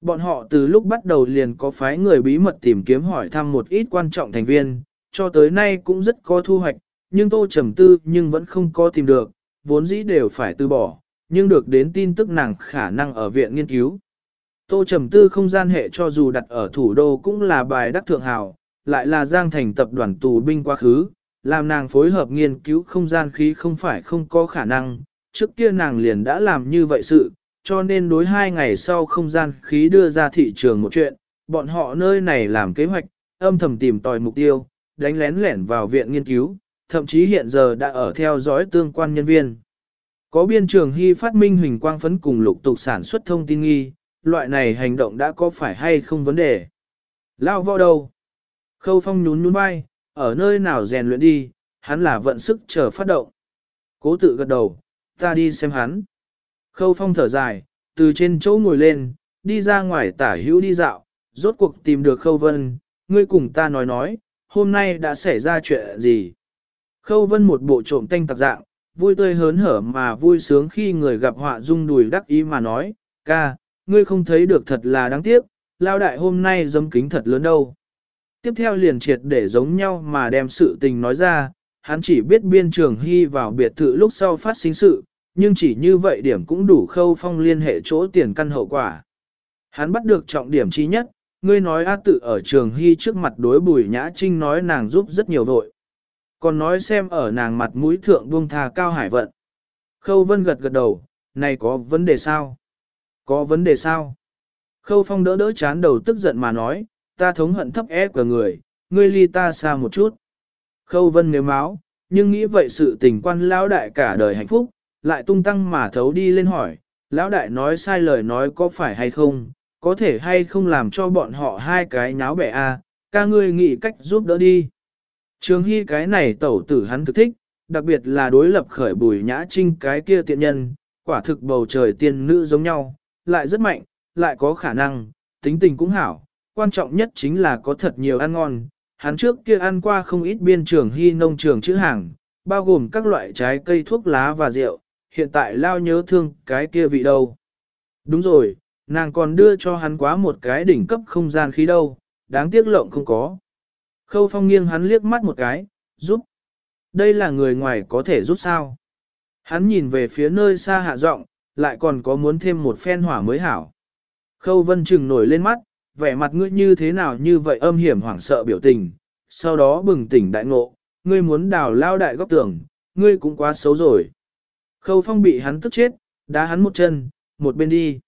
Bọn họ từ lúc bắt đầu liền có phái người bí mật tìm kiếm hỏi thăm một ít quan trọng thành viên, cho tới nay cũng rất có thu hoạch, nhưng tô trầm tư nhưng vẫn không có tìm được, vốn dĩ đều phải từ bỏ, nhưng được đến tin tức nàng khả năng ở viện nghiên cứu. Tô trầm tư không gian hệ cho dù đặt ở thủ đô cũng là bài đắc thượng hào, lại là giang thành tập đoàn tù binh quá khứ, làm nàng phối hợp nghiên cứu không gian khí không phải không có khả năng, trước kia nàng liền đã làm như vậy sự, cho nên đối hai ngày sau không gian khí đưa ra thị trường một chuyện, bọn họ nơi này làm kế hoạch, âm thầm tìm tòi mục tiêu, đánh lén lẻn vào viện nghiên cứu, thậm chí hiện giờ đã ở theo dõi tương quan nhân viên. Có biên trường hy phát minh huỳnh quang phấn cùng lục tục sản xuất thông tin nghi, loại này hành động đã có phải hay không vấn đề. Lao vào đầu, Khâu phong nhún nhún vai, ở nơi nào rèn luyện đi, hắn là vận sức chờ phát động. Cố tự gật đầu, ta đi xem hắn. Khâu phong thở dài, từ trên chỗ ngồi lên, đi ra ngoài tả hữu đi dạo, rốt cuộc tìm được khâu vân, ngươi cùng ta nói nói, hôm nay đã xảy ra chuyện gì. Khâu vân một bộ trộm tanh tạc dạng, vui tươi hớn hở mà vui sướng khi người gặp họa dung đùi đắc ý mà nói, ca, ngươi không thấy được thật là đáng tiếc, lao đại hôm nay dâm kính thật lớn đâu. Tiếp theo liền triệt để giống nhau mà đem sự tình nói ra, hắn chỉ biết biên trường hy vào biệt thự lúc sau phát sinh sự, nhưng chỉ như vậy điểm cũng đủ khâu phong liên hệ chỗ tiền căn hậu quả. Hắn bắt được trọng điểm chi nhất, ngươi nói A tự ở trường hy trước mặt đối bùi nhã trinh nói nàng giúp rất nhiều vội. Còn nói xem ở nàng mặt mũi thượng buông thà cao hải vận. Khâu vân gật gật đầu, này có vấn đề sao? Có vấn đề sao? Khâu phong đỡ đỡ chán đầu tức giận mà nói, ta thống hận thấp ép của người, ngươi ly ta xa một chút. Khâu vân nếu máu, nhưng nghĩ vậy sự tình quan lão đại cả đời hạnh phúc, lại tung tăng mà thấu đi lên hỏi, lão đại nói sai lời nói có phải hay không, có thể hay không làm cho bọn họ hai cái nháo bẻ a, ca ngươi nghĩ cách giúp đỡ đi. Trường Hy cái này tẩu tử hắn thực thích, đặc biệt là đối lập khởi bùi nhã trinh cái kia tiện nhân, quả thực bầu trời tiên nữ giống nhau, lại rất mạnh, lại có khả năng, tính tình cũng hảo, quan trọng nhất chính là có thật nhiều ăn ngon. Hắn trước kia ăn qua không ít biên trường hy nông trường chữ hàng, bao gồm các loại trái cây thuốc lá và rượu, hiện tại lao nhớ thương cái kia vị đâu. Đúng rồi, nàng còn đưa cho hắn quá một cái đỉnh cấp không gian khí đâu, đáng tiếc lộng không có. Khâu phong nghiêng hắn liếc mắt một cái, giúp. Đây là người ngoài có thể giúp sao? Hắn nhìn về phía nơi xa hạ giọng, lại còn có muốn thêm một phen hỏa mới hảo. Khâu vân trừng nổi lên mắt, vẻ mặt ngươi như thế nào như vậy âm hiểm hoảng sợ biểu tình, sau đó bừng tỉnh đại ngộ, ngươi muốn đào lao đại góc tường, ngươi cũng quá xấu rồi. Khâu phong bị hắn tức chết, đá hắn một chân, một bên đi.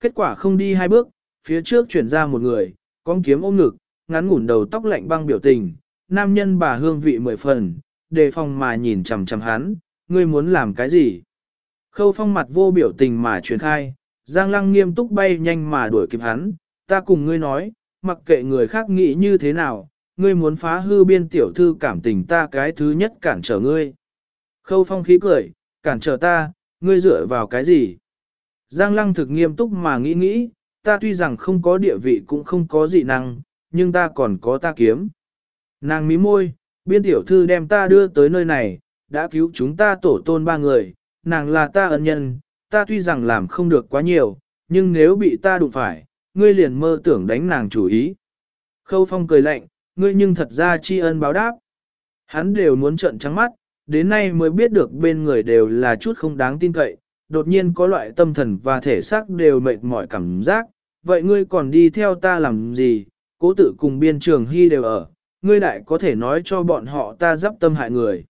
Kết quả không đi hai bước, phía trước chuyển ra một người, con kiếm ôm ngực, ngắn ngủn đầu tóc lạnh băng biểu tình, nam nhân bà hương vị mười phần, đề phòng mà nhìn chằm chằm hắn, ngươi muốn làm cái gì? Khâu phong mặt vô biểu tình mà truyền khai, Giang Lăng nghiêm túc bay nhanh mà đuổi kịp hắn, ta cùng ngươi nói, mặc kệ người khác nghĩ như thế nào, ngươi muốn phá hư biên tiểu thư cảm tình ta cái thứ nhất cản trở ngươi. Khâu phong khí cười, cản trở ta, ngươi dựa vào cái gì? Giang Lăng thực nghiêm túc mà nghĩ nghĩ, ta tuy rằng không có địa vị cũng không có dị năng, nhưng ta còn có ta kiếm. Nàng mí môi, biên tiểu thư đem ta đưa tới nơi này, đã cứu chúng ta tổ tôn ba người, nàng là ta ân nhân, ta tuy rằng làm không được quá nhiều, nhưng nếu bị ta đụng phải, ngươi liền mơ tưởng đánh nàng chủ ý. Khâu phong cười lạnh, ngươi nhưng thật ra tri ân báo đáp. Hắn đều muốn trợn trắng mắt, đến nay mới biết được bên người đều là chút không đáng tin cậy, đột nhiên có loại tâm thần và thể xác đều mệt mỏi cảm giác, vậy ngươi còn đi theo ta làm gì, cố tự cùng biên trường hy đều ở, ngươi đại có thể nói cho bọn họ ta dắp tâm hại người.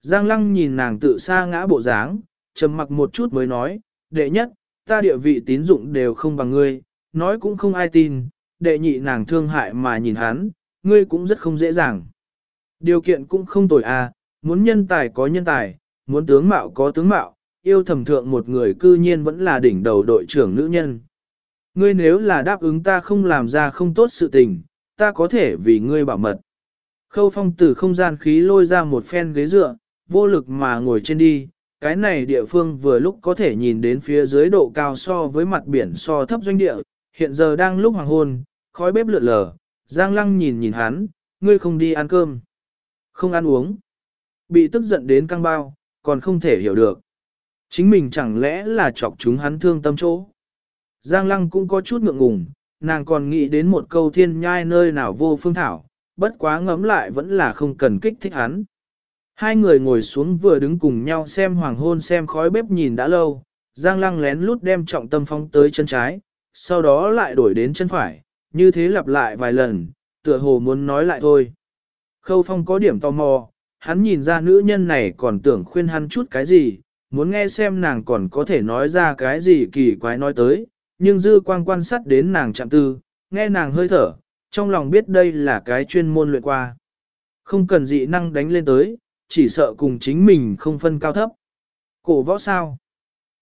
Giang lăng nhìn nàng tự xa ngã bộ dáng, trầm mặc một chút mới nói, đệ nhất, ta địa vị tín dụng đều không bằng ngươi, nói cũng không ai tin, đệ nhị nàng thương hại mà nhìn hắn, ngươi cũng rất không dễ dàng. Điều kiện cũng không tồi à, muốn nhân tài có nhân tài, muốn tướng mạo có tướng mạo, yêu thầm thượng một người cư nhiên vẫn là đỉnh đầu đội trưởng nữ nhân. Ngươi nếu là đáp ứng ta không làm ra không tốt sự tình, ta có thể vì ngươi bảo mật. Khâu phong từ không gian khí lôi ra một phen ghế dựa, vô lực mà ngồi trên đi, cái này địa phương vừa lúc có thể nhìn đến phía dưới độ cao so với mặt biển so thấp doanh địa, hiện giờ đang lúc hoàng hôn, khói bếp lượn lờ, Giang Lăng nhìn nhìn hắn, ngươi không đi ăn cơm, không ăn uống, bị tức giận đến căng bao, còn không thể hiểu được. Chính mình chẳng lẽ là chọc chúng hắn thương tâm chỗ. Giang Lăng cũng có chút ngượng ngùng, nàng còn nghĩ đến một câu thiên nhai nơi nào vô phương thảo, bất quá ngấm lại vẫn là không cần kích thích hắn. Hai người ngồi xuống vừa đứng cùng nhau xem hoàng hôn xem khói bếp nhìn đã lâu, Giang Lăng lén lút đem trọng tâm phóng tới chân trái, sau đó lại đổi đến chân phải, như thế lặp lại vài lần, tựa hồ muốn nói lại thôi. Khâu Phong có điểm tò mò, hắn nhìn ra nữ nhân này còn tưởng khuyên hắn chút cái gì, muốn nghe xem nàng còn có thể nói ra cái gì kỳ quái nói tới, nhưng dư quang quan sát đến nàng chạm tư, nghe nàng hơi thở, trong lòng biết đây là cái chuyên môn luyện qua. Không cần dị năng đánh lên tới, chỉ sợ cùng chính mình không phân cao thấp. Cổ võ sao?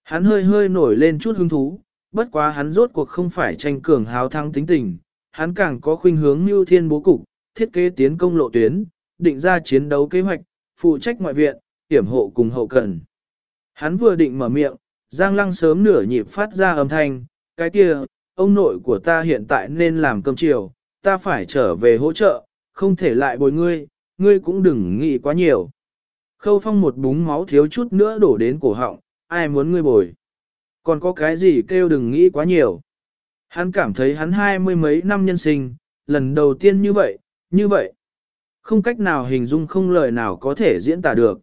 Hắn hơi hơi nổi lên chút hứng thú, bất quá hắn rốt cuộc không phải tranh cường háo thắng tính tình, hắn càng có khuynh hướng mưu thiên bố cục, thiết kế tiến công lộ tuyến, định ra chiến đấu kế hoạch, phụ trách ngoại viện, hiểm hộ cùng hậu cần. Hắn vừa định mở miệng, Giang Lăng sớm nửa nhịp phát ra âm thanh, cái kia, ông nội của ta hiện tại nên làm cơm chiều, ta phải trở về hỗ trợ, không thể lại bồi ngươi, ngươi cũng đừng nghĩ quá nhiều. Khâu phong một búng máu thiếu chút nữa đổ đến cổ họng, ai muốn ngươi bồi. Còn có cái gì kêu đừng nghĩ quá nhiều. Hắn cảm thấy hắn hai mươi mấy năm nhân sinh, lần đầu tiên như vậy, như vậy. Không cách nào hình dung không lời nào có thể diễn tả được.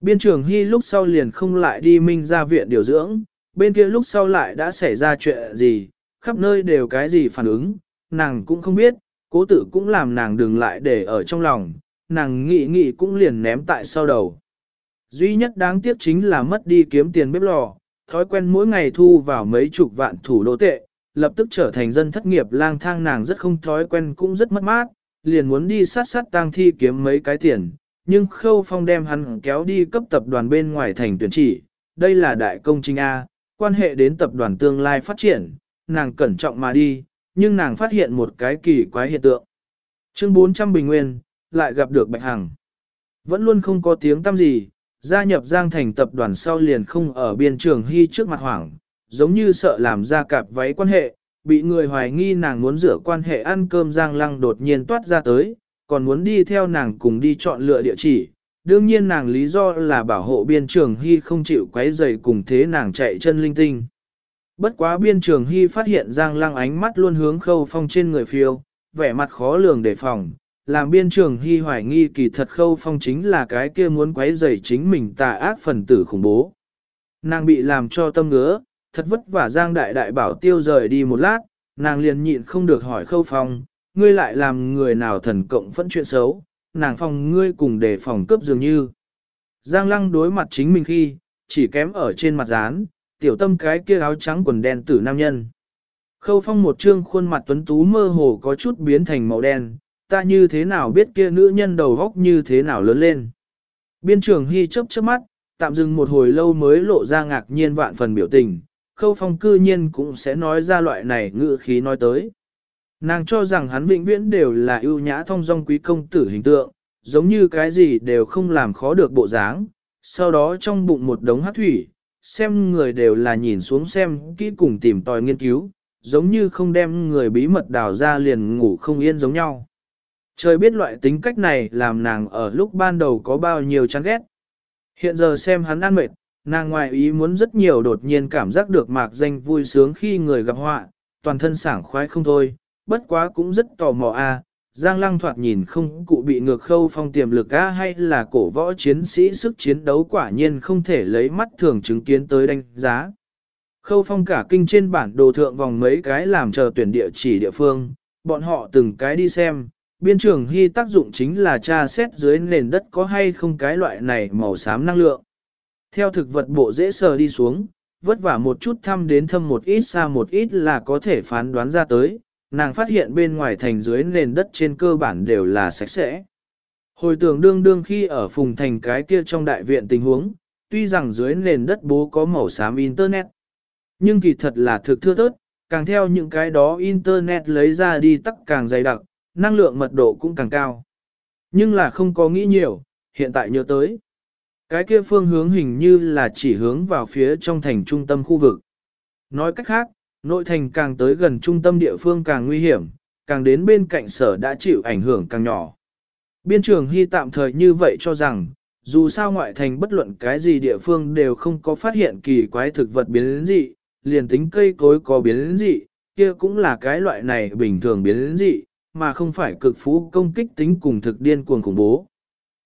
Biên trường Hy lúc sau liền không lại đi minh ra viện điều dưỡng, bên kia lúc sau lại đã xảy ra chuyện gì, khắp nơi đều cái gì phản ứng, nàng cũng không biết, cố tự cũng làm nàng đừng lại để ở trong lòng, nàng nghĩ nghĩ cũng liền ném tại sau đầu. Duy nhất đáng tiếc chính là mất đi kiếm tiền bếp lò, thói quen mỗi ngày thu vào mấy chục vạn thủ đô tệ, lập tức trở thành dân thất nghiệp lang thang nàng rất không thói quen cũng rất mất mát, liền muốn đi sát sát tang thi kiếm mấy cái tiền, nhưng Khâu Phong đem hắn kéo đi cấp tập đoàn bên ngoài thành tuyển chỉ, đây là đại công trình A, quan hệ đến tập đoàn tương lai phát triển, nàng cẩn trọng mà đi, nhưng nàng phát hiện một cái kỳ quái hiện tượng. Chương 400 Bình Nguyên, lại gặp được Bạch Hằng. Vẫn luôn không có tiếng tăm gì, gia nhập Giang Thành tập đoàn sau liền không ở biên trường hy trước mặt hoảng, giống như sợ làm ra cạp váy quan hệ, bị người hoài nghi nàng muốn rửa quan hệ ăn cơm Giang Lăng đột nhiên toát ra tới, còn muốn đi theo nàng cùng đi chọn lựa địa chỉ. Đương nhiên nàng lý do là bảo hộ biên trường hy không chịu quấy rầy cùng thế nàng chạy chân linh tinh. Bất quá biên trường hy phát hiện Giang Lăng ánh mắt luôn hướng khâu phong trên người phiêu, vẻ mặt khó lường đề phòng, làm biên trường hy hoài nghi kỳ thật khâu phong chính là cái kia muốn quấy rầy chính mình tà ác phần tử khủng bố. Nàng bị làm cho tâm ngứa, thật vất vả Giang Đại Đại bảo tiêu rời đi một lát, nàng liền nhịn không được hỏi khâu phong, ngươi lại làm người nào thần cộng phẫn chuyện xấu, nàng phòng ngươi cùng để phòng cướp dường như. Giang Lăng đối mặt chính mình khi, chỉ kém ở trên mặt dán, tiểu tâm cái kia áo trắng quần đen tử nam nhân. Khâu phong một trương khuôn mặt tuấn tú mơ hồ có chút biến thành màu đen, ta như thế nào biết kia nữ nhân đầu góc như thế nào lớn lên. Biên trưởng hy chớp chớp mắt, tạm dừng một hồi lâu mới lộ ra ngạc nhiên vạn phần biểu tình, khâu phong cư nhiên cũng sẽ nói ra loại này ngữ khí nói tới. Nàng cho rằng hắn vĩnh viễn đều là ưu nhã thông dong quý công tử hình tượng, giống như cái gì đều không làm khó được bộ dáng, sau đó trong bụng một đống hát thủy, xem người đều là nhìn xuống xem kỹ cùng tìm tòi nghiên cứu, giống như không đem người bí mật đào ra liền ngủ không yên giống nhau. Trời biết loại tính cách này làm nàng ở lúc ban đầu có bao nhiêu chán ghét. Hiện giờ xem hắn ăn mệt, nàng ngoài ý muốn rất nhiều đột nhiên cảm giác được mạc danh vui sướng khi người gặp họa, toàn thân sảng khoái không thôi, bất quá cũng rất tò mò a. Giang lăng thoạt nhìn không cụ bị ngược khâu phong tiềm lực a hay là cổ võ chiến sĩ sức chiến đấu quả nhiên không thể lấy mắt thường chứng kiến tới đánh giá. Khâu phong cả kinh trên bản đồ thượng vòng mấy cái làm chờ tuyển địa chỉ địa phương, bọn họ từng cái đi xem, biên trường hy tác dụng chính là tra xét dưới nền đất có hay không cái loại này màu xám năng lượng. Theo thực vật bộ dễ sờ đi xuống, vất vả một chút thăm đến thâm một ít xa một ít là có thể phán đoán ra tới, nàng phát hiện bên ngoài thành dưới nền đất trên cơ bản đều là sạch sẽ. Hồi tưởng đương đương khi ở phùng thành cái kia trong đại viện tình huống, tuy rằng dưới nền đất bố có màu xám internet, nhưng kỳ thật là thực thưa thớt, càng theo những cái đó internet lấy ra đi tắc càng dày đặc, năng lượng mật độ cũng càng cao. Nhưng là không có nghĩ nhiều, hiện tại nhớ tới. Cái kia phương hướng hình như là chỉ hướng vào phía trong thành trung tâm khu vực. Nói cách khác, nội thành càng tới gần trung tâm địa phương càng nguy hiểm, càng đến bên cạnh sở đã chịu ảnh hưởng càng nhỏ. Biên trường hy tạm thời như vậy cho rằng, dù sao ngoại thành bất luận cái gì địa phương đều không có phát hiện kỳ quái thực vật biến dị, liền tính cây cối có biến dị, kia cũng là cái loại này bình thường biến dị, mà không phải cực phú công kích tính cùng thực điên cuồng khủng bố.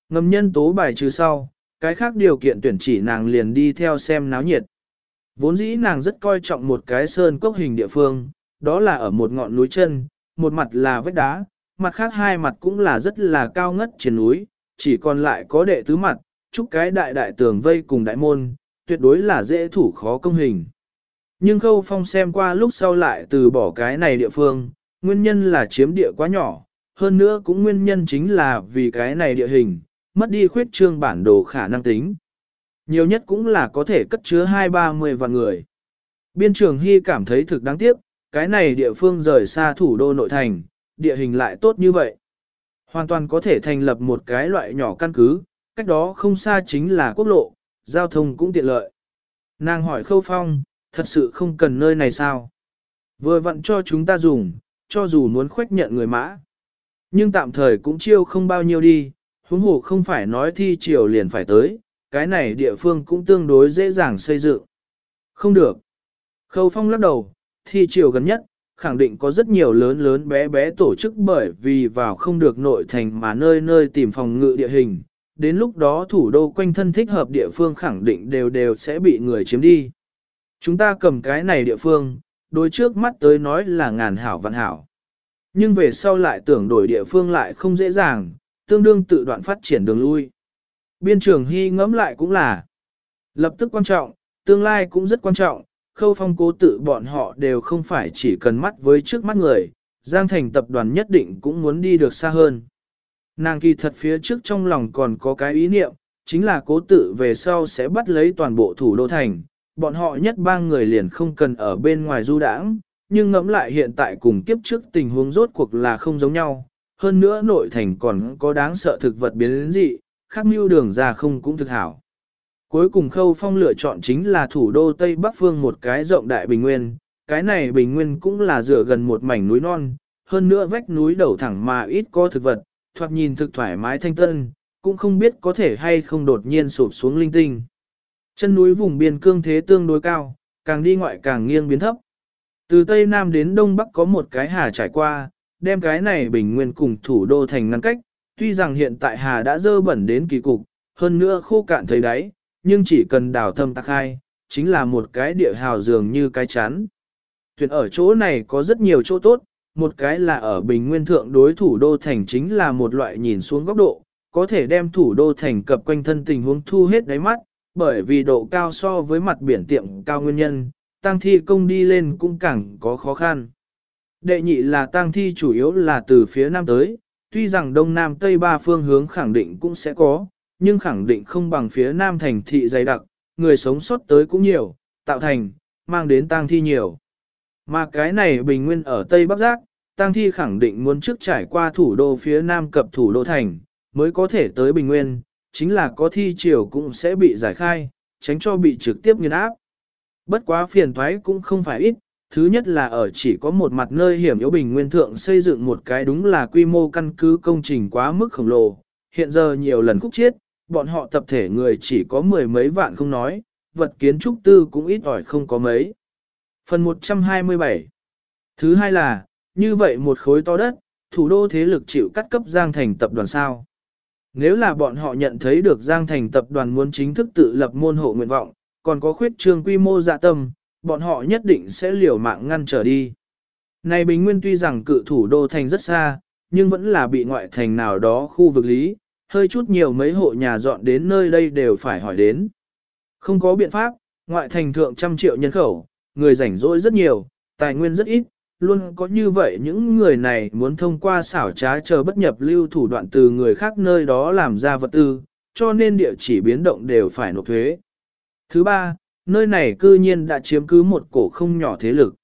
Ngầm nhân tố bài trừ sau, cái khác điều kiện tuyển chỉ nàng liền đi theo xem náo nhiệt. Vốn dĩ nàng rất coi trọng một cái sơn cốc hình địa phương, đó là ở một ngọn núi chân, một mặt là vách đá, mặt khác hai mặt cũng là rất là cao ngất trên núi, chỉ còn lại có đệ tứ mặt, chúc cái đại đại tường vây cùng đại môn, tuyệt đối là dễ thủ khó công hình. Nhưng khâu phong xem qua lúc sau lại từ bỏ cái này địa phương, nguyên nhân là chiếm địa quá nhỏ, hơn nữa cũng nguyên nhân chính là vì cái này địa hình, mất đi khuyết trương bản đồ khả năng tính. Nhiều nhất cũng là có thể cất chứa hai ba mươi vạn người. Biên trường Hy cảm thấy thực đáng tiếc, cái này địa phương rời xa thủ đô nội thành, địa hình lại tốt như vậy. Hoàn toàn có thể thành lập một cái loại nhỏ căn cứ, cách đó không xa chính là quốc lộ, giao thông cũng tiện lợi. Nàng hỏi Khâu Phong, thật sự không cần nơi này sao? Vừa vặn cho chúng ta dùng, cho dù muốn khuếch nhận người mã. Nhưng tạm thời cũng chiêu không bao nhiêu đi, huống hồ không phải nói thi triều liền phải tới, cái này địa phương cũng tương đối dễ dàng xây dựng. Không được. Khâu Phong lắc đầu, thi triều gần nhất, khẳng định có rất nhiều lớn lớn bé bé tổ chức bởi vì vào không được nội thành mà nơi nơi tìm phòng ngự địa hình. Đến lúc đó thủ đô quanh thân thích hợp địa phương khẳng định đều đều sẽ bị người chiếm đi. Chúng ta cầm cái này địa phương, đối trước mắt tới nói là ngàn hảo vạn hảo. Nhưng về sau lại tưởng đổi địa phương lại không dễ dàng, tương đương tự đoạn phát triển đường lui. Biên trường Hy ngẫm lại cũng là lập tức quan trọng, tương lai cũng rất quan trọng, khâu phong cố tự bọn họ đều không phải chỉ cần mắt với trước mắt người, Giang Thành tập đoàn nhất định cũng muốn đi được xa hơn. Nàng kỳ thật phía trước trong lòng còn có cái ý niệm, chính là cố tự về sau sẽ bắt lấy toàn bộ thủ đô thành, bọn họ nhất ba người liền không cần ở bên ngoài du đãng, nhưng ngẫm lại hiện tại cùng kiếp trước tình huống rốt cuộc là không giống nhau, hơn nữa nội thành còn có đáng sợ thực vật biến dị, khác mưu đường ra không cũng thực hảo. Cuối cùng khâu phong lựa chọn chính là thủ đô Tây Bắc Phương một cái rộng đại bình nguyên, cái này bình nguyên cũng là dựa gần một mảnh núi non, hơn nữa vách núi đầu thẳng mà ít có thực vật, thoạt nhìn thực thoải mái thanh tân, cũng không biết có thể hay không đột nhiên sụp xuống linh tinh. Chân núi vùng biên cương thế tương đối cao, càng đi ngoại càng nghiêng biến thấp. Từ Tây Nam đến Đông Bắc có một cái hà trải qua, đem cái này bình nguyên cùng thủ đô thành ngăn cách, tuy rằng hiện tại hà đã dơ bẩn đến kỳ cục, hơn nữa khô cạn thấy đáy, nhưng chỉ cần đào thâm tắc hai, chính là một cái địa hào dường như cái chắn. Thuyền ở chỗ này có rất nhiều chỗ tốt, một cái là ở bình nguyên thượng đối thủ đô thành chính là một loại nhìn xuống góc độ, có thể đem thủ đô thành cập quanh thân tình huống thu hết đáy mắt, bởi vì độ cao so với mặt biển tiệm cao nguyên nhân, tăng thi công đi lên cũng càng có khó khăn. Đệ nhị là tăng thi chủ yếu là từ phía nam tới, tuy rằng đông nam tây ba phương hướng khẳng định cũng sẽ có, nhưng khẳng định không bằng phía nam thành thị dày đặc, người sống sót tới cũng nhiều, tạo thành, mang đến tang thi nhiều. Mà cái này bình nguyên ở Tây Bắc Giác, tang thi khẳng định muốn trước trải qua thủ đô phía nam cập thủ đô thành, mới có thể tới bình nguyên, chính là có thi triều cũng sẽ bị giải khai, tránh cho bị trực tiếp nghiên áp. Bất quá phiền thoái cũng không phải ít, thứ nhất là ở chỉ có một mặt nơi hiểm yếu bình nguyên thượng xây dựng một cái đúng là quy mô căn cứ công trình quá mức khổng lồ, hiện giờ nhiều lần khúc chiết, bọn họ tập thể người chỉ có mười mấy vạn không nói, vật kiến trúc tư cũng ít ỏi không có mấy. Phần 127 Thứ hai là, như vậy một khối to đất, thủ đô thế lực chịu cắt cấp Giang Thành tập đoàn sao. Nếu là bọn họ nhận thấy được Giang Thành tập đoàn muốn chính thức tự lập môn hộ nguyện vọng, còn có khuyết trương quy mô dạ tâm, bọn họ nhất định sẽ liều mạng ngăn trở đi. Này Bình Nguyên tuy rằng cự thủ đô thành rất xa, nhưng vẫn là bị ngoại thành nào đó khu vực lý, hơi chút nhiều mấy hộ nhà dọn đến nơi đây đều phải hỏi đến. Không có biện pháp, ngoại thành thượng trăm triệu nhân khẩu, người rảnh rỗi rất nhiều, tài nguyên rất ít, luôn có như vậy những người này muốn thông qua xảo trá chờ bất nhập lưu thủ đoạn từ người khác nơi đó làm ra vật tư, cho nên địa chỉ biến động đều phải nộp thuế. Thứ ba, nơi này cư nhiên đã chiếm cứ một cổ không nhỏ thế lực.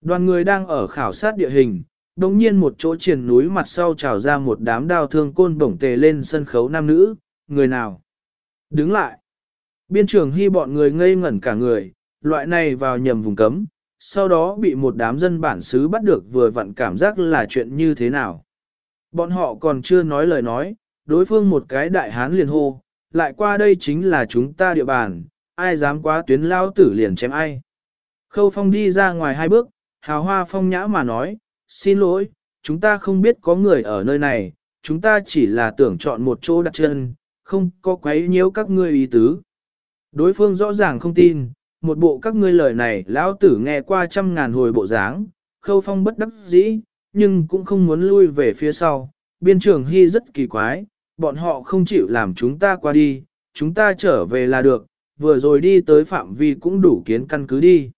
Đoàn người đang ở khảo sát địa hình, đồng nhiên một chỗ triển núi mặt sau trào ra một đám đao thương côn bổng tề lên sân khấu nam nữ, người nào? Đứng lại. Biên trường hy bọn người ngây ngẩn cả người, loại này vào nhầm vùng cấm, sau đó bị một đám dân bản xứ bắt được vừa vặn cảm giác là chuyện như thế nào. Bọn họ còn chưa nói lời nói, đối phương một cái đại hán liền hô, lại qua đây chính là chúng ta địa bàn, ai dám quá tuyến lao tử liền chém ai. Khâu phong đi ra ngoài hai bước, hào hoa phong nhã mà nói, xin lỗi, chúng ta không biết có người ở nơi này, chúng ta chỉ là tưởng chọn một chỗ đặt chân, không có quấy nhiễu các ngươi ý tứ. Đối phương rõ ràng không tin, một bộ các ngươi lời này lão tử nghe qua trăm ngàn hồi bộ dáng, khâu phong bất đắc dĩ, nhưng cũng không muốn lui về phía sau. Biên trường hy rất kỳ quái, bọn họ không chịu làm chúng ta qua đi, chúng ta trở về là được, vừa rồi đi tới phạm vi cũng đủ kiến căn cứ đi.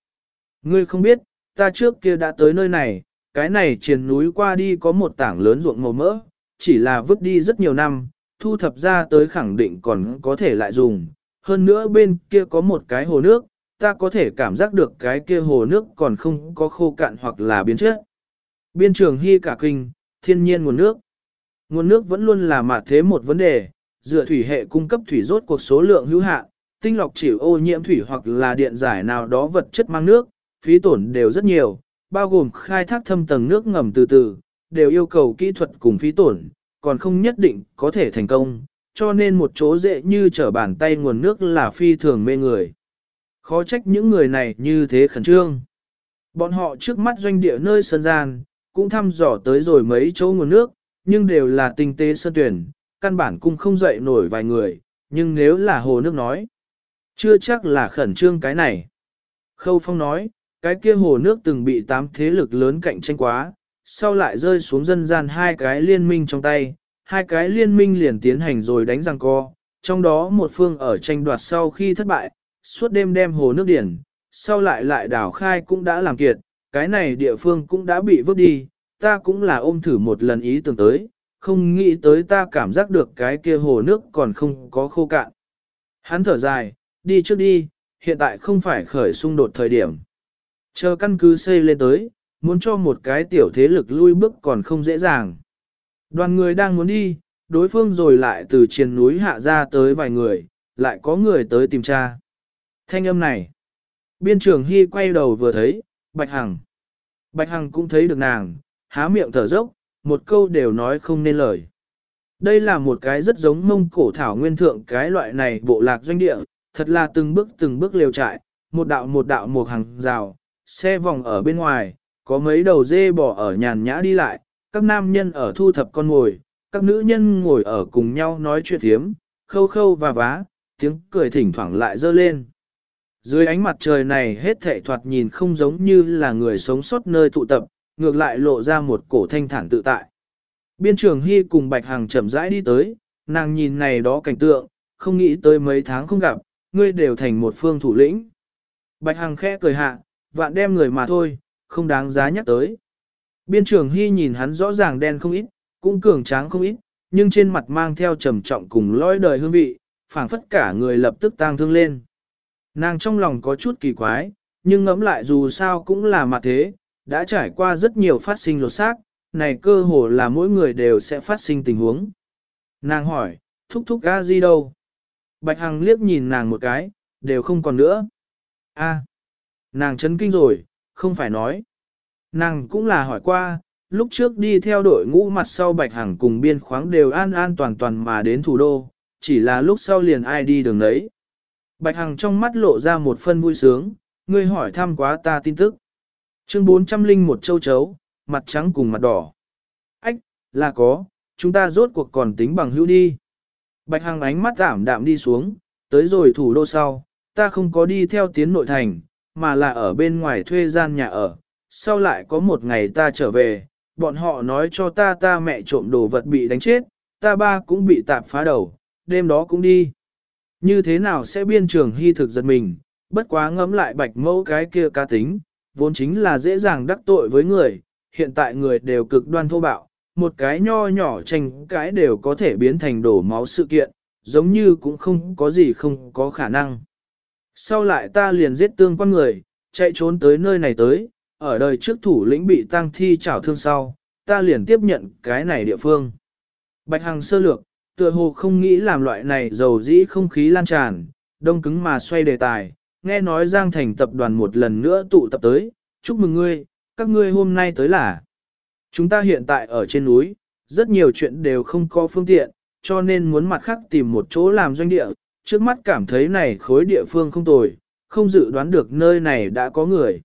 Ngươi không biết, ta trước kia đã tới nơi này, cái này triền núi qua đi có một tảng lớn ruộng màu mỡ, chỉ là vứt đi rất nhiều năm, thu thập ra tới khẳng định còn có thể lại dùng. Hơn nữa bên kia có một cái hồ nước, ta có thể cảm giác được cái kia hồ nước còn không có khô cạn hoặc là biến chất. Biên trường hy cả kinh, thiên nhiên nguồn nước. Nguồn nước vẫn luôn là mạt thế một vấn đề, dựa thủy hệ cung cấp thủy rốt cuộc số lượng hữu hạn, tinh lọc chịu ô nhiễm thủy hoặc là điện giải nào đó vật chất mang nước, phí tổn đều rất nhiều, bao gồm khai thác thâm tầng nước ngầm từ từ, đều yêu cầu kỹ thuật cùng phí tổn, còn không nhất định có thể thành công, cho nên một chỗ dễ như trở bàn tay nguồn nước là phi thường mê người. Khó trách những người này như thế khẩn trương. Bọn họ trước mắt doanh địa nơi sơn gian, cũng thăm dò tới rồi mấy chỗ nguồn nước, nhưng đều là tinh tế sơn tuyển, căn bản cũng không dậy nổi vài người, nhưng nếu là hồ nước nói, chưa chắc là khẩn trương cái này. Khâu Phong nói, cái kia hồ nước từng bị tám thế lực lớn cạnh tranh quá, sau lại rơi xuống dân gian hai cái liên minh trong tay, hai cái liên minh liền tiến hành rồi đánh răng co, trong đó một phương ở tranh đoạt sau khi thất bại, suốt đêm đem hồ nước điển, sau lại lại đảo khai cũng đã làm kiệt, cái này địa phương cũng đã bị vứt đi, ta cũng là ôm thử một lần ý tưởng tới, không nghĩ tới ta cảm giác được cái kia hồ nước còn không có khô cạn. Hắn thở dài, đi trước đi, hiện tại không phải khởi xung đột thời điểm. Chờ căn cứ xây lên tới, muốn cho một cái tiểu thế lực lui bước còn không dễ dàng. Đoàn người đang muốn đi, đối phương rồi lại từ trên núi hạ ra tới vài người, lại có người tới tìm tra. Thanh âm này. Biên trưởng Hy quay đầu vừa thấy, Bạch Hằng. Bạch Hằng cũng thấy được nàng, há miệng thở dốc, một câu đều nói không nên lời. Đây là một cái rất giống mông cổ thảo nguyên thượng cái loại này bộ lạc doanh địa, thật là từng bước từng bước liều trại, một đạo một đạo một hàng rào, xe vòng ở bên ngoài, có mấy đầu dê bò ở nhàn nhã đi lại, các nam nhân ở thu thập con ngồi, các nữ nhân ngồi ở cùng nhau nói chuyện thiếm, khâu khâu và vá, tiếng cười thỉnh thoảng lại dơ lên. Dưới ánh mặt trời này hết thảy thoạt nhìn không giống như là người sống sót nơi tụ tập, ngược lại lộ ra một cổ thanh thản tự tại. Biên trường Hy cùng Bạch Hằng chậm rãi đi tới, nàng nhìn này đó cảnh tượng, không nghĩ tới mấy tháng không gặp, ngươi đều thành một phương thủ lĩnh. Bạch Hằng khẽ cười hạ, vạn đem người mà thôi, không đáng giá nhắc tới. Biên trưởng Hy nhìn hắn rõ ràng đen không ít, cũng cường tráng không ít, nhưng trên mặt mang theo trầm trọng cùng lõi đời hương vị, phảng phất cả người lập tức tang thương lên. Nàng trong lòng có chút kỳ quái, nhưng ngẫm lại dù sao cũng là mặt thế, đã trải qua rất nhiều phát sinh lột xác, này cơ hồ là mỗi người đều sẽ phát sinh tình huống. Nàng hỏi, thúc thúc a gì đâu? Bạch Hằng liếc nhìn nàng một cái, đều không còn nữa. A, nàng chấn kinh rồi, không phải nói. Nàng cũng là hỏi qua, lúc trước đi theo đội ngũ mặt sau Bạch Hằng cùng biên khoáng đều an an toàn toàn mà đến thủ đô, chỉ là lúc sau liền ai đi đường đấy. Bạch Hằng trong mắt lộ ra một phân vui sướng, ngươi hỏi thăm quá ta tin tức. Chương 401 châu chấu, mặt trắng cùng mặt đỏ. Ách, là có, chúng ta rốt cuộc còn tính bằng hữu đi. Bạch Hằng ánh mắt giảm đạm đi xuống, tới rồi thủ đô sau, ta không có đi theo tiến nội thành, mà là ở bên ngoài thuê gian nhà ở. Sau lại có một ngày ta trở về, bọn họ nói cho ta ta mẹ trộm đồ vật bị đánh chết, ta ba cũng bị tạp phá đầu, đêm đó cũng đi. Như thế nào sẽ biên trường hy thực giật mình, bất quá ngẫm lại bạch mẫu cái kia ca tính, vốn chính là dễ dàng đắc tội với người, hiện tại người đều cực đoan thô bạo, một cái nho nhỏ tranh cái đều có thể biến thành đổ máu sự kiện, giống như cũng không có gì không có khả năng. Sau lại ta liền giết tương quan người, chạy trốn tới nơi này tới, ở đời trước thủ lĩnh bị tăng thi trảo thương sau, ta liền tiếp nhận cái này địa phương. Bạch Hằng sơ lược, tựa hồ không nghĩ làm loại này dầu dĩ không khí lan tràn, đông cứng mà xoay đề tài, nghe nói Giang Thành tập đoàn một lần nữa tụ tập tới, chúc mừng ngươi, các ngươi hôm nay tới là. Chúng ta hiện tại ở trên núi, rất nhiều chuyện đều không có phương tiện, cho nên muốn mặt khác tìm một chỗ làm doanh địa, trước mắt cảm thấy này khối địa phương không tồi, không dự đoán được nơi này đã có người.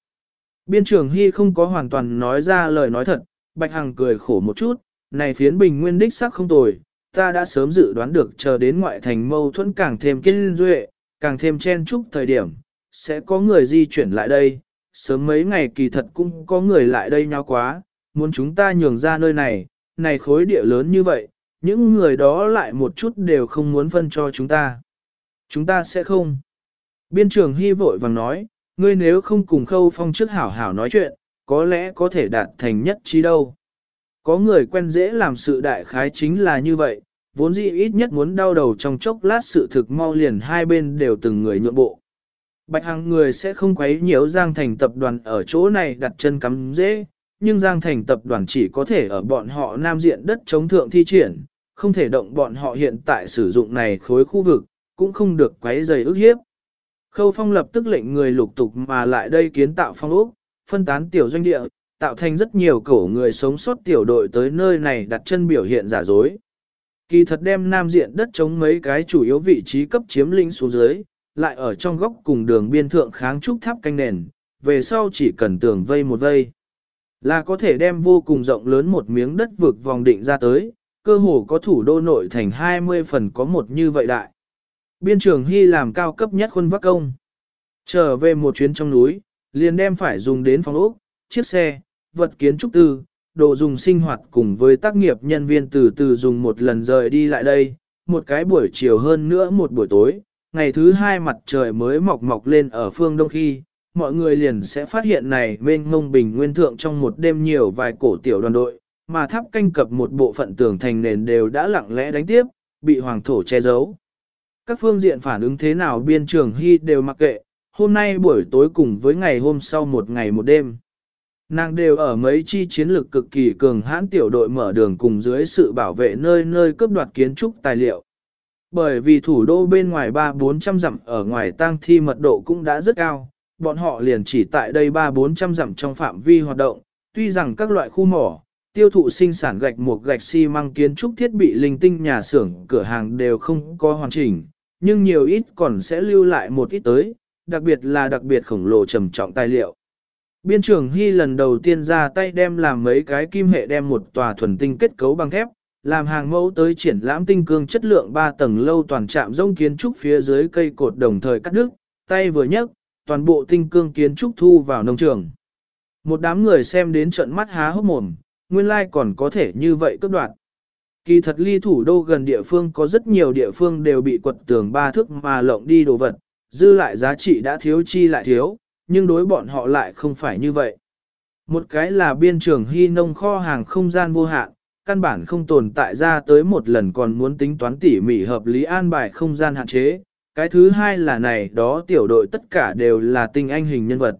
Biên trưởng Hy không có hoàn toàn nói ra lời nói thật, Bạch Hằng cười khổ một chút, này phiến bình nguyên đích sắc không tồi, ta đã sớm dự đoán được chờ đến ngoại thành mâu thuẫn càng thêm kiên duệ, càng thêm chen chúc thời điểm, sẽ có người di chuyển lại đây, sớm mấy ngày kỳ thật cũng có người lại đây nhau quá, muốn chúng ta nhường ra nơi này, này khối địa lớn như vậy, những người đó lại một chút đều không muốn phân cho chúng ta. Chúng ta sẽ không. Biên trưởng hy vội vàng nói, ngươi nếu không cùng khâu phong trước hảo hảo nói chuyện, có lẽ có thể đạt thành nhất trí đâu. Có người quen dễ làm sự đại khái chính là như vậy, vốn dĩ ít nhất muốn đau đầu trong chốc lát sự thực mau liền hai bên đều từng người nhượng bộ. Bạch Hằng người sẽ không quấy nhiễu Giang Thành tập đoàn ở chỗ này đặt chân cắm dễ, nhưng Giang Thành tập đoàn chỉ có thể ở bọn họ nam diện đất chống thượng thi triển, không thể động bọn họ hiện tại sử dụng này khối khu vực, cũng không được quấy rầy ức hiếp. Khâu Phong lập tức lệnh người lục tục mà lại đây kiến tạo phong ốc, phân tán tiểu doanh địa, tạo thành rất nhiều cổ người sống sót tiểu đội tới nơi này đặt chân biểu hiện giả dối. Kỳ thật đem nam diện đất chống mấy cái chủ yếu vị trí cấp chiếm lĩnh xuống dưới, lại ở trong góc cùng đường biên thượng kháng trúc tháp canh nền, về sau chỉ cần tường vây một vây. Là có thể đem vô cùng rộng lớn một miếng đất vực vòng định ra tới, cơ hồ có thủ đô nội thành 20 phần có một như vậy đại. Biên trường Hy làm cao cấp nhất khuôn vác công. Trở về một chuyến trong núi, liền đem phải dùng đến phòng ốc, chiếc xe, vật kiến trúc tư, đồ dùng sinh hoạt cùng với tác nghiệp nhân viên từ từ dùng một lần rời đi lại đây, một cái buổi chiều hơn nữa một buổi tối, ngày thứ hai mặt trời mới mọc mọc lên ở phương đông khi, mọi người liền sẽ phát hiện này bên ngông bình nguyên thượng trong một đêm nhiều vài cổ tiểu đoàn đội, mà tháp canh cập một bộ phận tường thành nền đều đã lặng lẽ đánh tiếp, bị hoàng thổ che giấu. Các phương diện phản ứng thế nào biên trường hy đều mặc kệ, hôm nay buổi tối cùng với ngày hôm sau một ngày một đêm. Nàng đều ở mấy chi chiến lược cực kỳ cường hãn tiểu đội mở đường cùng dưới sự bảo vệ nơi nơi cướp đoạt kiến trúc tài liệu. Bởi vì thủ đô bên ngoài 3-400 dặm ở ngoài tang thi mật độ cũng đã rất cao, bọn họ liền chỉ tại đây 3-400 dặm trong phạm vi hoạt động, tuy rằng các loại khu mỏ, tiêu thụ sinh sản gạch một gạch xi măng kiến trúc thiết bị linh tinh nhà xưởng cửa hàng đều không có hoàn chỉnh, nhưng nhiều ít còn sẽ lưu lại một ít tới, đặc biệt là đặc biệt khổng lồ trầm trọng tài liệu. Biên trưởng Hy lần đầu tiên ra tay đem làm mấy cái kim hệ đem một tòa thuần tinh kết cấu bằng thép, làm hàng mẫu tới triển lãm tinh cương chất lượng 3 tầng lâu toàn trạm rông kiến trúc phía dưới cây cột đồng thời cắt đứt, tay vừa nhấc, toàn bộ tinh cương kiến trúc thu vào nông trường. Một đám người xem đến trận mắt há hốc mồm, nguyên lai like còn có thể như vậy cấp đoạt. Kỳ thật ly thủ đô gần địa phương có rất nhiều địa phương đều bị quật tường ba thước mà lộng đi đồ vật, dư lại giá trị đã thiếu chi lại thiếu, nhưng đối bọn họ lại không phải như vậy. Một cái là biên trường hy nông kho hàng không gian vô hạn, căn bản không tồn tại ra tới một lần còn muốn tính toán tỉ mỉ hợp lý an bài không gian hạn chế. Cái thứ hai là này đó tiểu đội tất cả đều là tinh anh hình nhân vật.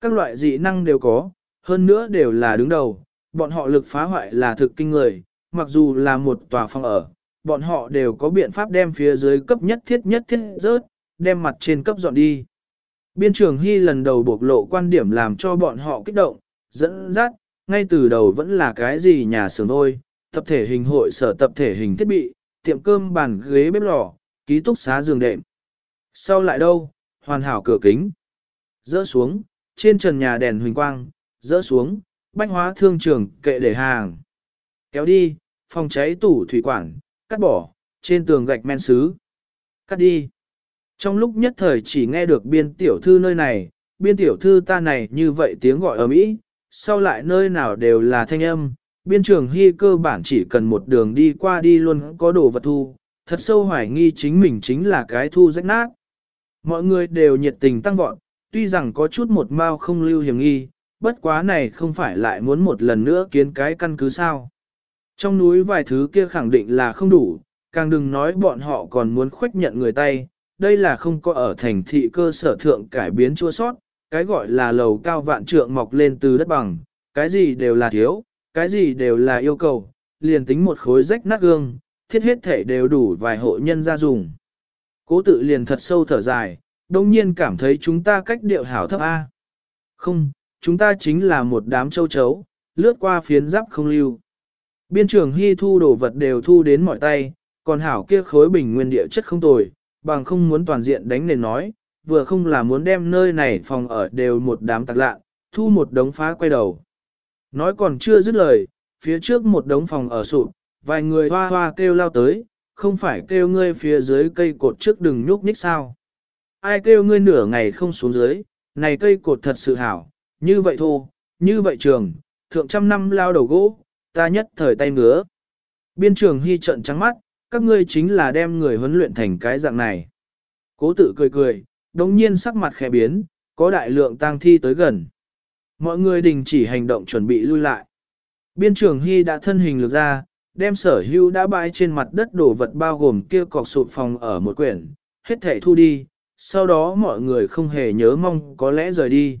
Các loại dị năng đều có, hơn nữa đều là đứng đầu, bọn họ lực phá hoại là thực kinh người, mặc dù là một tòa phòng ở, bọn họ đều có biện pháp đem phía dưới cấp nhất thiết nhất thiết rớt, đem mặt trên cấp dọn đi. Biên trường Hy lần đầu bộc lộ quan điểm làm cho bọn họ kích động, dẫn dắt, ngay từ đầu vẫn là cái gì nhà xưởng thôi, tập thể hình hội sở tập thể hình thiết bị, tiệm cơm bàn ghế bếp lò, ký túc xá giường đệm. Sau lại đâu, hoàn hảo cửa kính. Dỡ xuống, trên trần nhà đèn huỳnh quang, dỡ xuống, bách hóa thương trường kệ để hàng. Kéo đi, phòng cháy tủ thủy quản, cắt bỏ, trên tường gạch men sứ. Cắt đi. Trong lúc nhất thời chỉ nghe được biên tiểu thư nơi này, biên tiểu thư ta này như vậy tiếng gọi ở Mỹ, sau lại nơi nào đều là thanh âm, biên trường hy cơ bản chỉ cần một đường đi qua đi luôn có đồ vật thu, thật sâu hoài nghi chính mình chính là cái thu rách nát. Mọi người đều nhiệt tình tăng vọt, tuy rằng có chút một mao không lưu hiểm nghi, bất quá này không phải lại muốn một lần nữa kiến cái căn cứ sao. Trong núi vài thứ kia khẳng định là không đủ, càng đừng nói bọn họ còn muốn khuếch nhận người tay, đây là không có ở thành thị cơ sở thượng cải biến chua sót, cái gọi là lầu cao vạn trượng mọc lên từ đất bằng, cái gì đều là thiếu, cái gì đều là yêu cầu, liền tính một khối rách nát gương, thiết hết thể đều đủ vài hộ nhân ra dùng. Cố tự liền thật sâu thở dài, đông nhiên cảm thấy chúng ta cách điệu hảo thấp A. Không, chúng ta chính là một đám châu chấu, lướt qua phiến giáp không lưu. Biên trưởng hy thu đồ vật đều thu đến mọi tay, còn hảo kia khối bình nguyên địa chất không tồi, bằng không muốn toàn diện đánh nền nói, vừa không là muốn đem nơi này phòng ở đều một đám tạc lạ, thu một đống phá quay đầu. Nói còn chưa dứt lời, phía trước một đống phòng ở sụp, vài người hoa hoa kêu lao tới, không phải kêu ngươi phía dưới cây cột trước đừng nhúc nhích sao. Ai kêu ngươi nửa ngày không xuống dưới, này cây cột thật sự hảo, như vậy thô, như vậy trường, thượng trăm năm lao đầu gỗ, ta nhất thời tay ngứa. Biên trường hy trận trắng mắt, các ngươi chính là đem người huấn luyện thành cái dạng này. Cố tự cười cười, đồng nhiên sắc mặt khẽ biến, có đại lượng tang thi tới gần. Mọi người đình chỉ hành động chuẩn bị lui lại. Biên trường Hy đã thân hình lược ra, đem sở hưu đã bãi trên mặt đất đổ vật bao gồm kia cọc sụt phòng ở một quyển, hết thể thu đi, sau đó mọi người không hề nhớ mong có lẽ rời đi.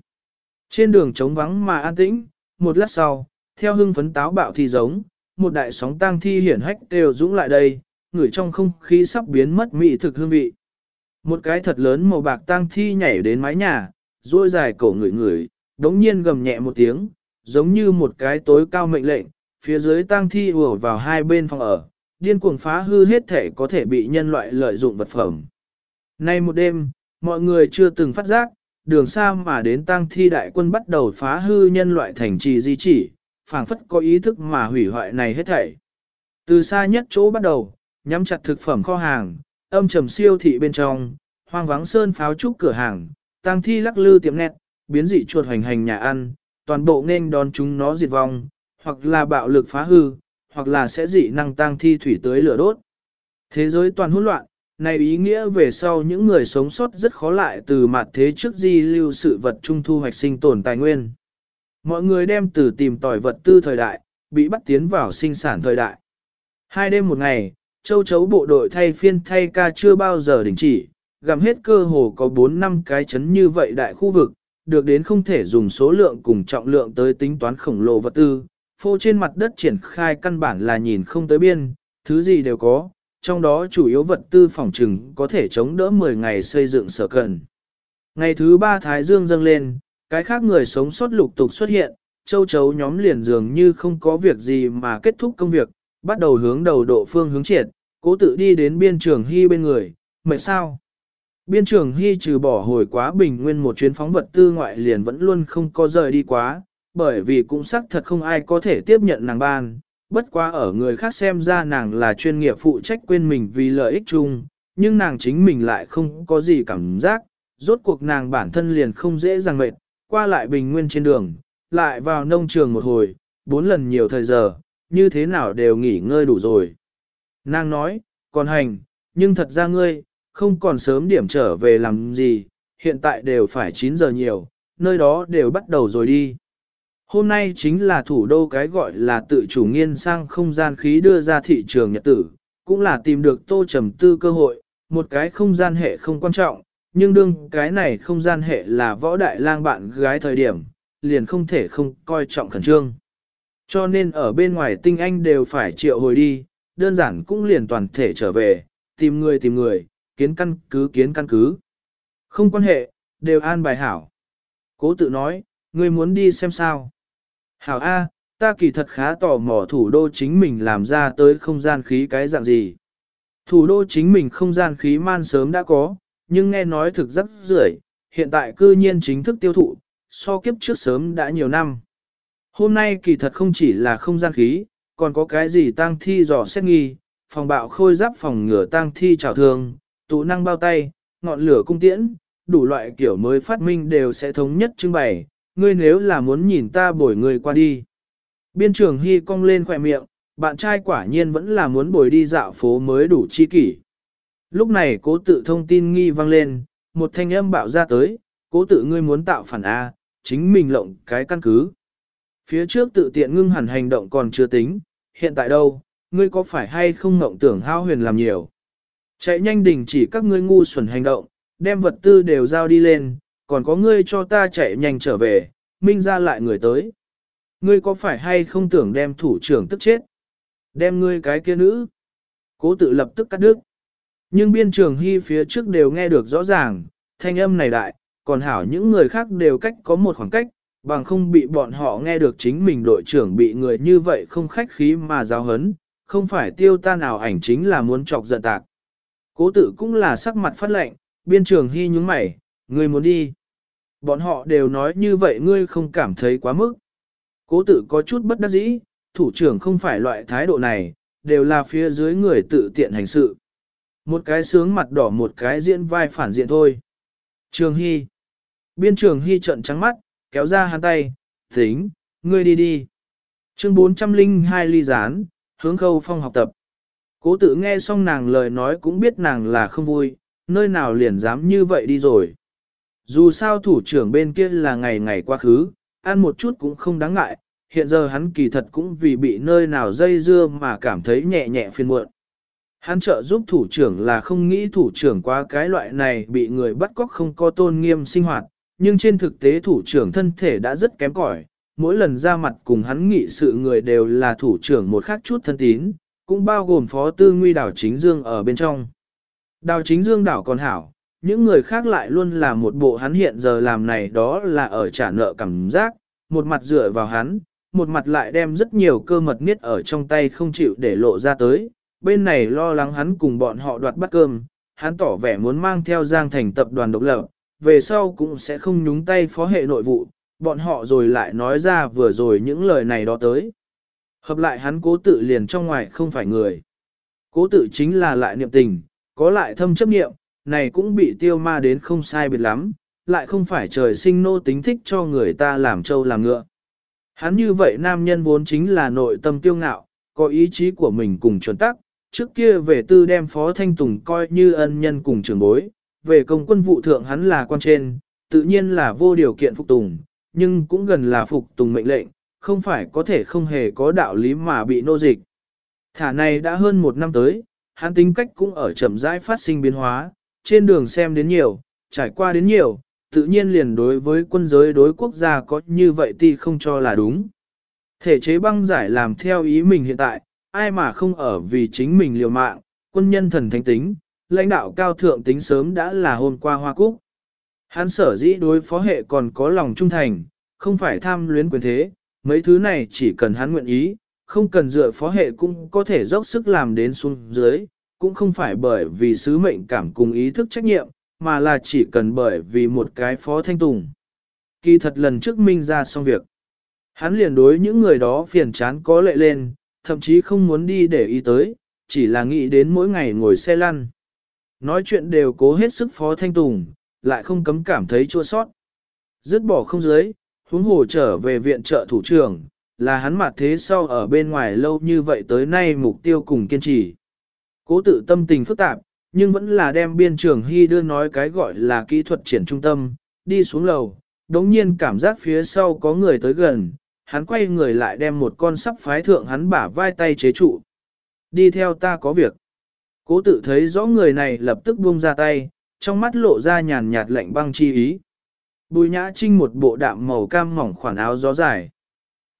Trên đường trống vắng mà an tĩnh, một lát sau, theo hưng phấn táo bạo thì giống, một đại sóng tang thi hiển hách đều dũng lại đây, Người trong không khí sắp biến mất mị thực hương vị. Một cái thật lớn màu bạc tang thi nhảy đến mái nhà, duỗi dài cổ người người đống nhiên gầm nhẹ một tiếng, giống như một cái tối cao mệnh lệnh, phía dưới tang thi ùa vào hai bên phòng ở, điên cuồng phá hư hết thể có thể bị nhân loại lợi dụng vật phẩm. Nay một đêm, mọi người chưa từng phát giác, đường xa mà đến tang thi đại quân bắt đầu phá hư nhân loại thành trì di chỉ, phảng phất có ý thức mà hủy hoại này hết thảy. Từ xa nhất chỗ bắt đầu, nhắm chặt thực phẩm kho hàng, âm trầm siêu thị bên trong, hoang vắng sơn pháo trúc cửa hàng, tang thi lắc lư tiệm nét, biến dị chuột hoành hành nhà ăn, toàn bộ nên đón chúng nó diệt vong, hoặc là bạo lực phá hư, hoặc là sẽ dị năng tăng thi thủy tới lửa đốt. Thế giới toàn hỗn loạn, này ý nghĩa về sau những người sống sót rất khó lại từ mặt thế trước di lưu sự vật trung thu hoạch sinh tồn tài nguyên. Mọi người đem từ tìm tỏi vật tư thời đại, bị bắt tiến vào sinh sản thời đại. Hai đêm một ngày, châu chấu bộ đội thay phiên thay ca chưa bao giờ đình chỉ, gặm hết cơ hồ có 4 năm cái chấn như vậy đại khu vực, được đến không thể dùng số lượng cùng trọng lượng tới tính toán khổng lồ vật tư, phô trên mặt đất triển khai căn bản là nhìn không tới biên, thứ gì đều có, trong đó chủ yếu vật tư phòng trừng có thể chống đỡ 10 ngày xây dựng sở cần. Ngày thứ ba Thái Dương dâng lên, cái khác người sống sót lục tục xuất hiện, châu chấu nhóm liền dường như không có việc gì mà kết thúc công việc, bắt đầu hướng đầu độ phương hướng triệt, cố tự đi đến biên trường hy bên người, mệt sao? Biên trường hy trừ bỏ hồi quá bình nguyên một chuyến phóng vật tư ngoại liền vẫn luôn không có rời đi quá, bởi vì cũng xác thật không ai có thể tiếp nhận nàng ban, bất quá ở người khác xem ra nàng là chuyên nghiệp phụ trách quên mình vì lợi ích chung, nhưng nàng chính mình lại không có gì cảm giác, rốt cuộc nàng bản thân liền không dễ dàng mệt, qua lại bình nguyên trên đường, lại vào nông trường một hồi, bốn lần nhiều thời giờ, như thế nào đều nghỉ ngơi đủ rồi. Nàng nói, còn hành, nhưng thật ra ngươi, không còn sớm điểm trở về làm gì, hiện tại đều phải 9 giờ nhiều, nơi đó đều bắt đầu rồi đi. Hôm nay chính là thủ đô cái gọi là tự chủ nghiên sang không gian khí đưa ra thị trường nhật tử, cũng là tìm được tô trầm tư cơ hội, một cái không gian hệ không quan trọng, nhưng đương cái này không gian hệ là võ đại lang bạn gái thời điểm, liền không thể không coi trọng khẩn trương. Cho nên ở bên ngoài tinh anh đều phải triệu hồi đi, đơn giản cũng liền toàn thể trở về, tìm người tìm người, kiến căn cứ kiến căn cứ. Không quan hệ, đều an bài hảo. Cố tự nói, ngươi muốn đi xem sao. Hảo A, ta kỳ thật khá tò mò thủ đô chính mình làm ra tới không gian khí cái dạng gì. Thủ đô chính mình không gian khí man sớm đã có, nhưng nghe nói thực rất rưởi, hiện tại cư nhiên chính thức tiêu thụ, so kiếp trước sớm đã nhiều năm. Hôm nay kỳ thật không chỉ là không gian khí, còn có cái gì tang thi dò xét nghi, phòng bạo khôi giáp phòng ngửa tang thi trào thương, tụ năng bao tay, ngọn lửa cung tiễn, đủ loại kiểu mới phát minh đều sẽ thống nhất trưng bày, ngươi nếu là muốn nhìn ta bồi người qua đi. Biên trường Hy cong lên khỏe miệng, bạn trai quả nhiên vẫn là muốn bồi đi dạo phố mới đủ chi kỷ. Lúc này cố tự thông tin nghi vang lên, một thanh âm bạo ra tới, cố tự ngươi muốn tạo phản A, chính mình lộng cái căn cứ. Phía trước tự tiện ngưng hẳn hành động còn chưa tính, hiện tại đâu, ngươi có phải hay không ngộng tưởng hao huyền làm nhiều. Chạy nhanh đình chỉ các ngươi ngu xuẩn hành động, đem vật tư đều giao đi lên, còn có ngươi cho ta chạy nhanh trở về, minh ra lại người tới. Ngươi có phải hay không tưởng đem thủ trưởng tức chết? Đem ngươi cái kia nữ. Cố tự lập tức cắt đứt. Nhưng biên trường hy phía trước đều nghe được rõ ràng, thanh âm này đại, còn hảo những người khác đều cách có một khoảng cách, bằng không bị bọn họ nghe được chính mình đội trưởng bị người như vậy không khách khí mà giáo hấn, không phải tiêu ta nào ảnh chính là muốn chọc giận tạc. Cố tự cũng là sắc mặt phát lệnh, biên trường hy nhúng mày, ngươi muốn đi. Bọn họ đều nói như vậy ngươi không cảm thấy quá mức. Cố tử có chút bất đắc dĩ, thủ trưởng không phải loại thái độ này, đều là phía dưới người tự tiện hành sự. Một cái sướng mặt đỏ một cái diễn vai phản diện thôi. Trường Hy. Biên trường Hy trận trắng mắt, kéo ra hắn tay, tính, ngươi đi đi. Chương 402 ly gián, hướng khâu phong học tập. Cố tự nghe xong nàng lời nói cũng biết nàng là không vui, nơi nào liền dám như vậy đi rồi. Dù sao thủ trưởng bên kia là ngày ngày quá khứ, ăn một chút cũng không đáng ngại, hiện giờ hắn kỳ thật cũng vì bị nơi nào dây dưa mà cảm thấy nhẹ nhẹ phiền muộn. Hắn trợ giúp thủ trưởng là không nghĩ thủ trưởng qua cái loại này bị người bắt cóc không có tôn nghiêm sinh hoạt, nhưng trên thực tế thủ trưởng thân thể đã rất kém cỏi, mỗi lần ra mặt cùng hắn nghị sự người đều là thủ trưởng một khác chút thân tín, cũng bao gồm phó tư nguy đảo chính dương ở bên trong. Đào chính dương đảo còn hảo, những người khác lại luôn là một bộ hắn hiện giờ làm này đó là ở trả nợ cảm giác, một mặt dựa vào hắn, một mặt lại đem rất nhiều cơ mật niết ở trong tay không chịu để lộ ra tới, bên này lo lắng hắn cùng bọn họ đoạt bắt cơm, hắn tỏ vẻ muốn mang theo Giang Thành tập đoàn độc lập, về sau cũng sẽ không nhúng tay phó hệ nội vụ, bọn họ rồi lại nói ra vừa rồi những lời này đó tới. Hợp lại hắn cố tự liền trong ngoài không phải người. Cố tự chính là lại niệm tình, có lại thâm chấp niệm, này cũng bị tiêu ma đến không sai biệt lắm, lại không phải trời sinh nô tính thích cho người ta làm trâu làm ngựa. Hắn như vậy nam nhân vốn chính là nội tâm tiêu ngạo, có ý chí của mình cùng chuẩn tắc, trước kia về tư đem Phó Thanh Tùng coi như ân nhân cùng trưởng bối, về công quân vụ thượng hắn là quan trên, tự nhiên là vô điều kiện phục tùng, nhưng cũng gần là phục tùng mệnh lệnh, không phải có thể không hề có đạo lý mà bị nô dịch. Thả này đã hơn một năm tới, hắn tính cách cũng ở chậm rãi phát sinh biến hóa, trên đường xem đến nhiều, trải qua đến nhiều, tự nhiên liền đối với quân giới đối quốc gia có như vậy thì không cho là đúng. Thể chế băng giải làm theo ý mình hiện tại, ai mà không ở vì chính mình liều mạng, quân nhân thần thánh tính, lãnh đạo cao thượng tính sớm đã là hôm qua hoa cúc. Hắn sở dĩ đối phó hệ còn có lòng trung thành, không phải tham luyến quyền thế, mấy thứ này chỉ cần hắn nguyện ý, không cần dựa phó hệ cũng có thể dốc sức làm đến xuống dưới, cũng không phải bởi vì sứ mệnh cảm cùng ý thức trách nhiệm, mà là chỉ cần bởi vì một cái phó thanh tùng. Kỳ thật lần trước minh ra xong việc. Hắn liền đối những người đó phiền chán có lệ lên, thậm chí không muốn đi để ý tới, chỉ là nghĩ đến mỗi ngày ngồi xe lăn. Nói chuyện đều cố hết sức phó thanh tùng, lại không cấm cảm thấy chua sót. Dứt bỏ không dưới, huống hồ trở về viện trợ thủ trưởng, là hắn mặt thế sau ở bên ngoài lâu như vậy tới nay mục tiêu cùng kiên trì. Cố tự tâm tình phức tạp, nhưng vẫn là đem biên trường hy đưa nói cái gọi là kỹ thuật triển trung tâm, đi xuống lầu, đống nhiên cảm giác phía sau có người tới gần, hắn quay người lại đem một con sắp phái thượng hắn bả vai tay chế trụ. Đi theo ta có việc. Cố tự thấy rõ người này lập tức buông ra tay, trong mắt lộ ra nhàn nhạt lạnh băng chi ý. Bùi nhã trinh một bộ đạm màu cam mỏng khoản áo gió dài.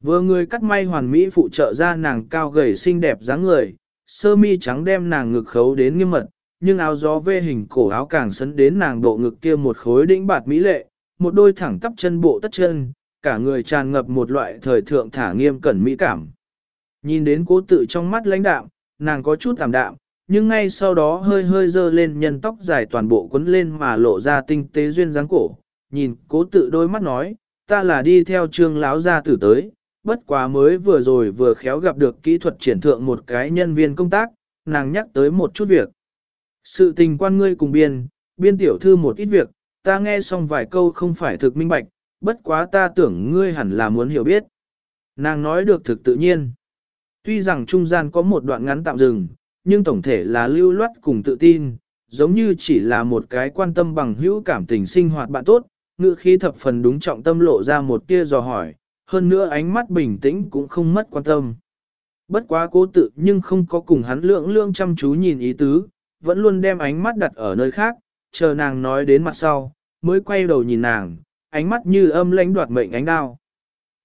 Vừa người cắt may hoàn mỹ phụ trợ ra nàng cao gầy xinh đẹp dáng người, sơ mi trắng đem nàng ngực khấu đến nghiêm mật, nhưng áo gió vê hình cổ áo càng sấn đến nàng bộ ngực kia một khối đĩnh bạt mỹ lệ, một đôi thẳng tắp chân bộ tất chân, cả người tràn ngập một loại thời thượng thả nghiêm cẩn mỹ cảm. Nhìn đến cố tự trong mắt lãnh đạm, nàng có chút tạm đạm, nhưng ngay sau đó hơi hơi dơ lên nhân tóc dài toàn bộ quấn lên mà lộ ra tinh tế duyên dáng cổ, nhìn cố tự đôi mắt nói, ta là đi theo trương láo gia tử tới, bất quá mới vừa rồi vừa khéo gặp được kỹ thuật triển thượng một cái nhân viên công tác, nàng nhắc tới một chút việc. Sự tình quan ngươi cùng biên, biên tiểu thư một ít việc, ta nghe xong vài câu không phải thực minh bạch, bất quá ta tưởng ngươi hẳn là muốn hiểu biết. Nàng nói được thực tự nhiên. Tuy rằng trung gian có một đoạn ngắn tạm dừng, nhưng tổng thể là lưu loát cùng tự tin, giống như chỉ là một cái quan tâm bằng hữu cảm tình sinh hoạt bạn tốt, ngữ khí thập phần đúng trọng tâm lộ ra một tia dò hỏi, hơn nữa ánh mắt bình tĩnh cũng không mất quan tâm. Bất quá cố tự nhưng không có cùng hắn lượng lượng chăm chú nhìn ý tứ, vẫn luôn đem ánh mắt đặt ở nơi khác, chờ nàng nói đến mặt sau, mới quay đầu nhìn nàng, ánh mắt như âm lãnh đoạt mệnh ánh đao.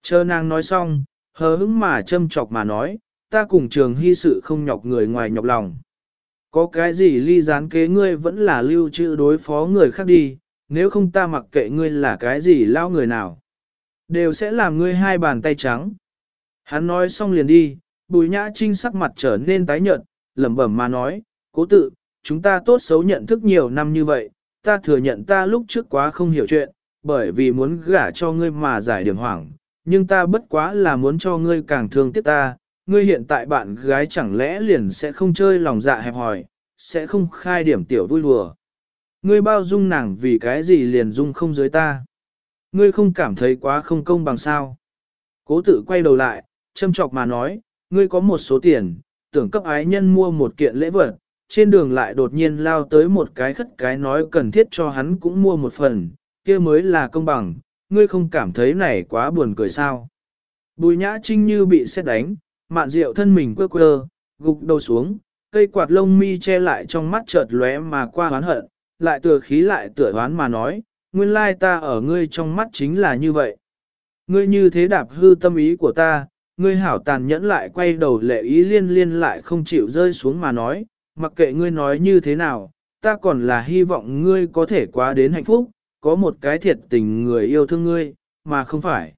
Chờ nàng nói xong, hờ hững mà châm chọc mà nói, ta cùng trường hy sự không nhọc người ngoài nhọc lòng. Có cái gì ly gián kế ngươi vẫn là lưu trữ đối phó người khác đi, nếu không ta mặc kệ ngươi là cái gì lao người nào. Đều sẽ làm ngươi hai bàn tay trắng. Hắn nói xong liền đi, bùi nhã trinh sắc mặt trở nên tái nhợt, lẩm bẩm mà nói, cố tự, chúng ta tốt xấu nhận thức nhiều năm như vậy, ta thừa nhận ta lúc trước quá không hiểu chuyện, bởi vì muốn gả cho ngươi mà giải điểm hoảng, nhưng ta bất quá là muốn cho ngươi càng thương tiếc ta, ngươi hiện tại bạn gái chẳng lẽ liền sẽ không chơi lòng dạ hẹp hòi, sẽ không khai điểm tiểu vui đùa. Ngươi bao dung nàng vì cái gì liền dung không dưới ta. Ngươi không cảm thấy quá không công bằng sao. Cố tự quay đầu lại, châm chọc mà nói, ngươi có một số tiền, tưởng cấp ái nhân mua một kiện lễ vật, trên đường lại đột nhiên lao tới một cái khất cái nói cần thiết cho hắn cũng mua một phần, kia mới là công bằng, ngươi không cảm thấy này quá buồn cười sao. Bùi nhã trinh như bị xét đánh, mạn rượu thân mình quơ quơ, gục đầu xuống, cây quạt lông mi che lại trong mắt chợt lóe mà qua hoán hận, lại tựa khí lại tựa hoán mà nói, nguyên lai ta ở ngươi trong mắt chính là như vậy. Ngươi như thế đạp hư tâm ý của ta, ngươi hảo tàn nhẫn lại quay đầu lệ ý liên liên lại không chịu rơi xuống mà nói, mặc kệ ngươi nói như thế nào, ta còn là hy vọng ngươi có thể quá đến hạnh phúc, có một cái thiệt tình người yêu thương ngươi, mà không phải.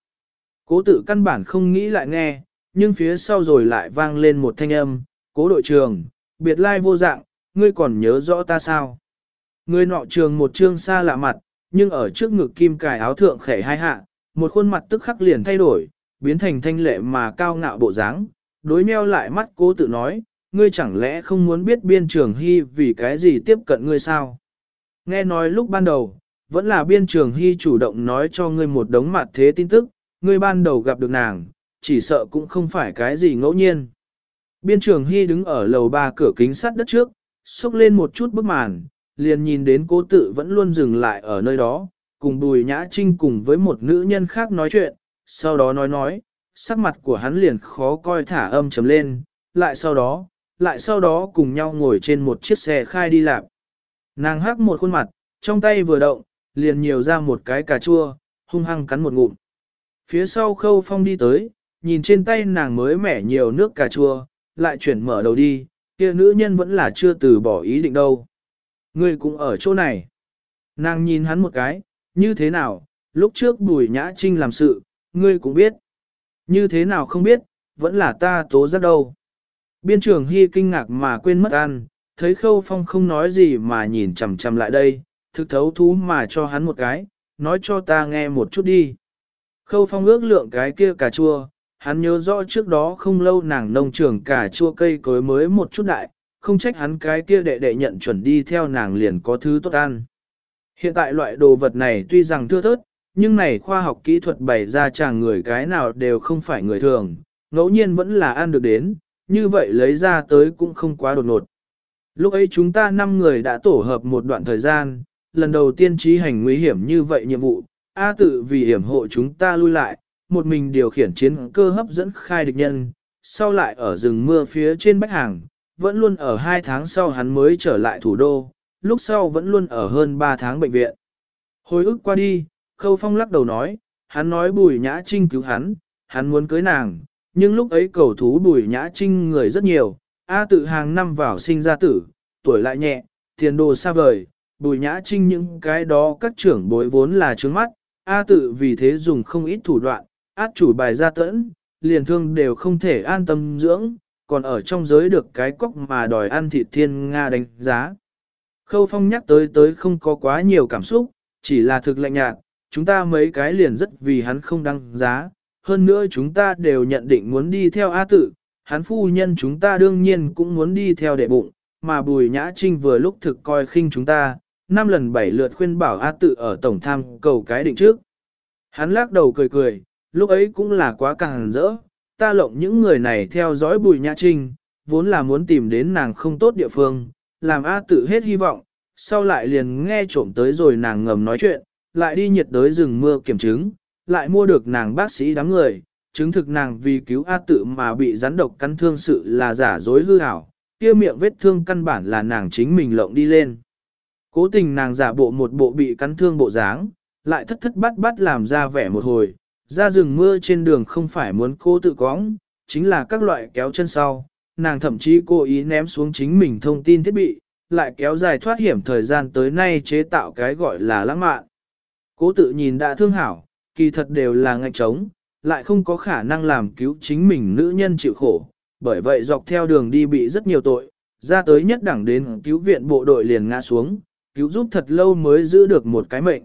Cố tự căn bản không nghĩ lại nghe, nhưng phía sau rồi lại vang lên một thanh âm, cố đội trường, biệt lai vô dạng, ngươi còn nhớ rõ ta sao? Ngươi nọ trường một trương xa lạ mặt, nhưng ở trước ngực kim cài áo thượng khẽ hai hạ, một khuôn mặt tức khắc liền thay đổi, biến thành thanh lệ mà cao ngạo bộ dáng, đối meo lại mắt cố tự nói, ngươi chẳng lẽ không muốn biết biên trường hy vì cái gì tiếp cận ngươi sao? Nghe nói lúc ban đầu, vẫn là biên trường hy chủ động nói cho ngươi một đống mặt thế tin tức, ngươi ban đầu gặp được nàng, chỉ sợ cũng không phải cái gì ngẫu nhiên. Biên trường hy đứng ở lầu ba cửa kính sắt đất trước, xúc lên một chút bức màn, liền nhìn đến cố tự vẫn luôn dừng lại ở nơi đó, cùng bùi nhã trinh cùng với một nữ nhân khác nói chuyện, sau đó nói nói, sắc mặt của hắn liền khó coi thả âm trầm lên, lại sau đó, lại sau đó cùng nhau ngồi trên một chiếc xe khai đi lạp. Nàng hắc một khuôn mặt, trong tay vừa động, liền nhiều ra một cái cà chua, hung hăng cắn một ngụm. Phía sau khâu phong đi tới, nhìn trên tay nàng mới mẻ nhiều nước cà chua, lại chuyển mở đầu đi, kia nữ nhân vẫn là chưa từ bỏ ý định đâu. Ngươi cũng ở chỗ này. Nàng nhìn hắn một cái, như thế nào, lúc trước bùi nhã trinh làm sự, ngươi cũng biết. Như thế nào không biết, vẫn là ta tố giác đâu. Biên trưởng Hy kinh ngạc mà quên mất ăn, thấy khâu phong không nói gì mà nhìn chằm chằm lại đây, thực thấu thú mà cho hắn một cái, nói cho ta nghe một chút đi. Khâu phong ước lượng cái kia cà chua, hắn nhớ rõ trước đó không lâu nàng nông trường cà chua cây cối mới một chút đại, không trách hắn cái kia đệ đệ nhận chuẩn đi theo nàng liền có thứ tốt ăn. Hiện tại loại đồ vật này tuy rằng thưa thớt, nhưng này khoa học kỹ thuật bày ra chàng người cái nào đều không phải người thường, ngẫu nhiên vẫn là ăn được đến, như vậy lấy ra tới cũng không quá đột ngột. Lúc ấy chúng ta 5 người đã tổ hợp một đoạn thời gian, lần đầu tiên trí hành nguy hiểm như vậy nhiệm vụ, A tự vì hiểm hộ chúng ta lui lại, một mình điều khiển chiến cơ hấp dẫn khai địch nhân, sau lại ở rừng mưa phía trên Bách Hàng, vẫn luôn ở hai tháng sau hắn mới trở lại thủ đô, lúc sau vẫn luôn ở hơn 3 tháng bệnh viện. Hồi ức qua đi, Khâu Phong lắc đầu nói, hắn nói Bùi Nhã Trinh cứu hắn, hắn muốn cưới nàng, nhưng lúc ấy cầu thú Bùi Nhã Trinh người rất nhiều, A tự hàng năm vào sinh ra tử, tuổi lại nhẹ, tiền đồ xa vời, Bùi Nhã Trinh những cái đó các trưởng bối vốn là trướng mắt, A tự vì thế dùng không ít thủ đoạn, át chủ bài ra tẫn, liền thương đều không thể an tâm dưỡng, còn ở trong giới được cái cốc mà đòi ăn thịt thiên Nga đánh giá. Khâu Phong nhắc tới tới không có quá nhiều cảm xúc, chỉ là thực lạnh nhạt, chúng ta mấy cái liền rất vì hắn không đăng giá, hơn nữa chúng ta đều nhận định muốn đi theo A tự, hắn phu nhân chúng ta đương nhiên cũng muốn đi theo đệ bụng, mà Bùi Nhã Trinh vừa lúc thực coi khinh chúng ta, năm lần bảy lượt khuyên bảo A tự ở tổng tham cầu cái định trước. Hắn lắc đầu cười cười, lúc ấy cũng là quá càng rỡ, ta lộng những người này theo dõi Bùi Nhã Trinh, vốn là muốn tìm đến nàng không tốt địa phương, làm A tự hết hy vọng, sau lại liền nghe trộm tới rồi nàng ngầm nói chuyện, lại đi nhiệt đới rừng mưa kiểm chứng, lại mua được nàng bác sĩ đám người, chứng thực nàng vì cứu A tự mà bị rắn độc cắn thương sự là giả dối hư ảo, kia miệng vết thương căn bản là nàng chính mình lộng đi lên. Cố tình nàng giả bộ một bộ bị cắn thương bộ dáng, lại thất thất bắt bắt làm ra vẻ một hồi, ra rừng mưa trên đường không phải muốn cô tự cóng, chính là các loại kéo chân sau, nàng thậm chí cố ý ném xuống chính mình thông tin thiết bị, lại kéo dài thoát hiểm thời gian tới nay chế tạo cái gọi là lãng mạn. Cố tự nhìn đã thương hảo, kỳ thật đều là ngạch trống, lại không có khả năng làm cứu chính mình nữ nhân chịu khổ, bởi vậy dọc theo đường đi bị rất nhiều tội, ra tới nhất đẳng đến cứu viện bộ đội liền ngã xuống, cứu giúp thật lâu mới giữ được một cái mệnh.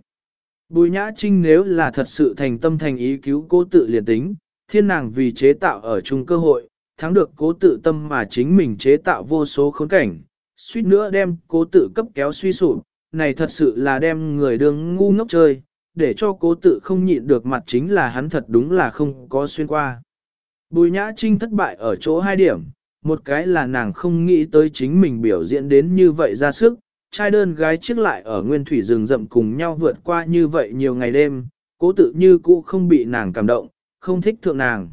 Bùi Nhã Trinh nếu là thật sự thành tâm thành ý cứu cố tự liền tính, thiên nàng vì chế tạo ở chung cơ hội, thắng được cố tự tâm mà chính mình chế tạo vô số khốn cảnh, suýt nữa đem cố tự cấp kéo suy sụp, này thật sự là đem người đương ngu ngốc chơi, để cho cố tự không nhịn được mặt chính là hắn thật đúng là không có xuyên qua. Bùi Nhã Trinh thất bại ở chỗ hai điểm, một cái là nàng không nghĩ tới chính mình biểu diễn đến như vậy ra sức, trai đơn gái chiếc lại ở nguyên thủy rừng rậm cùng nhau vượt qua như vậy nhiều ngày đêm, cố tự như cũ không bị nàng cảm động, không thích thượng nàng.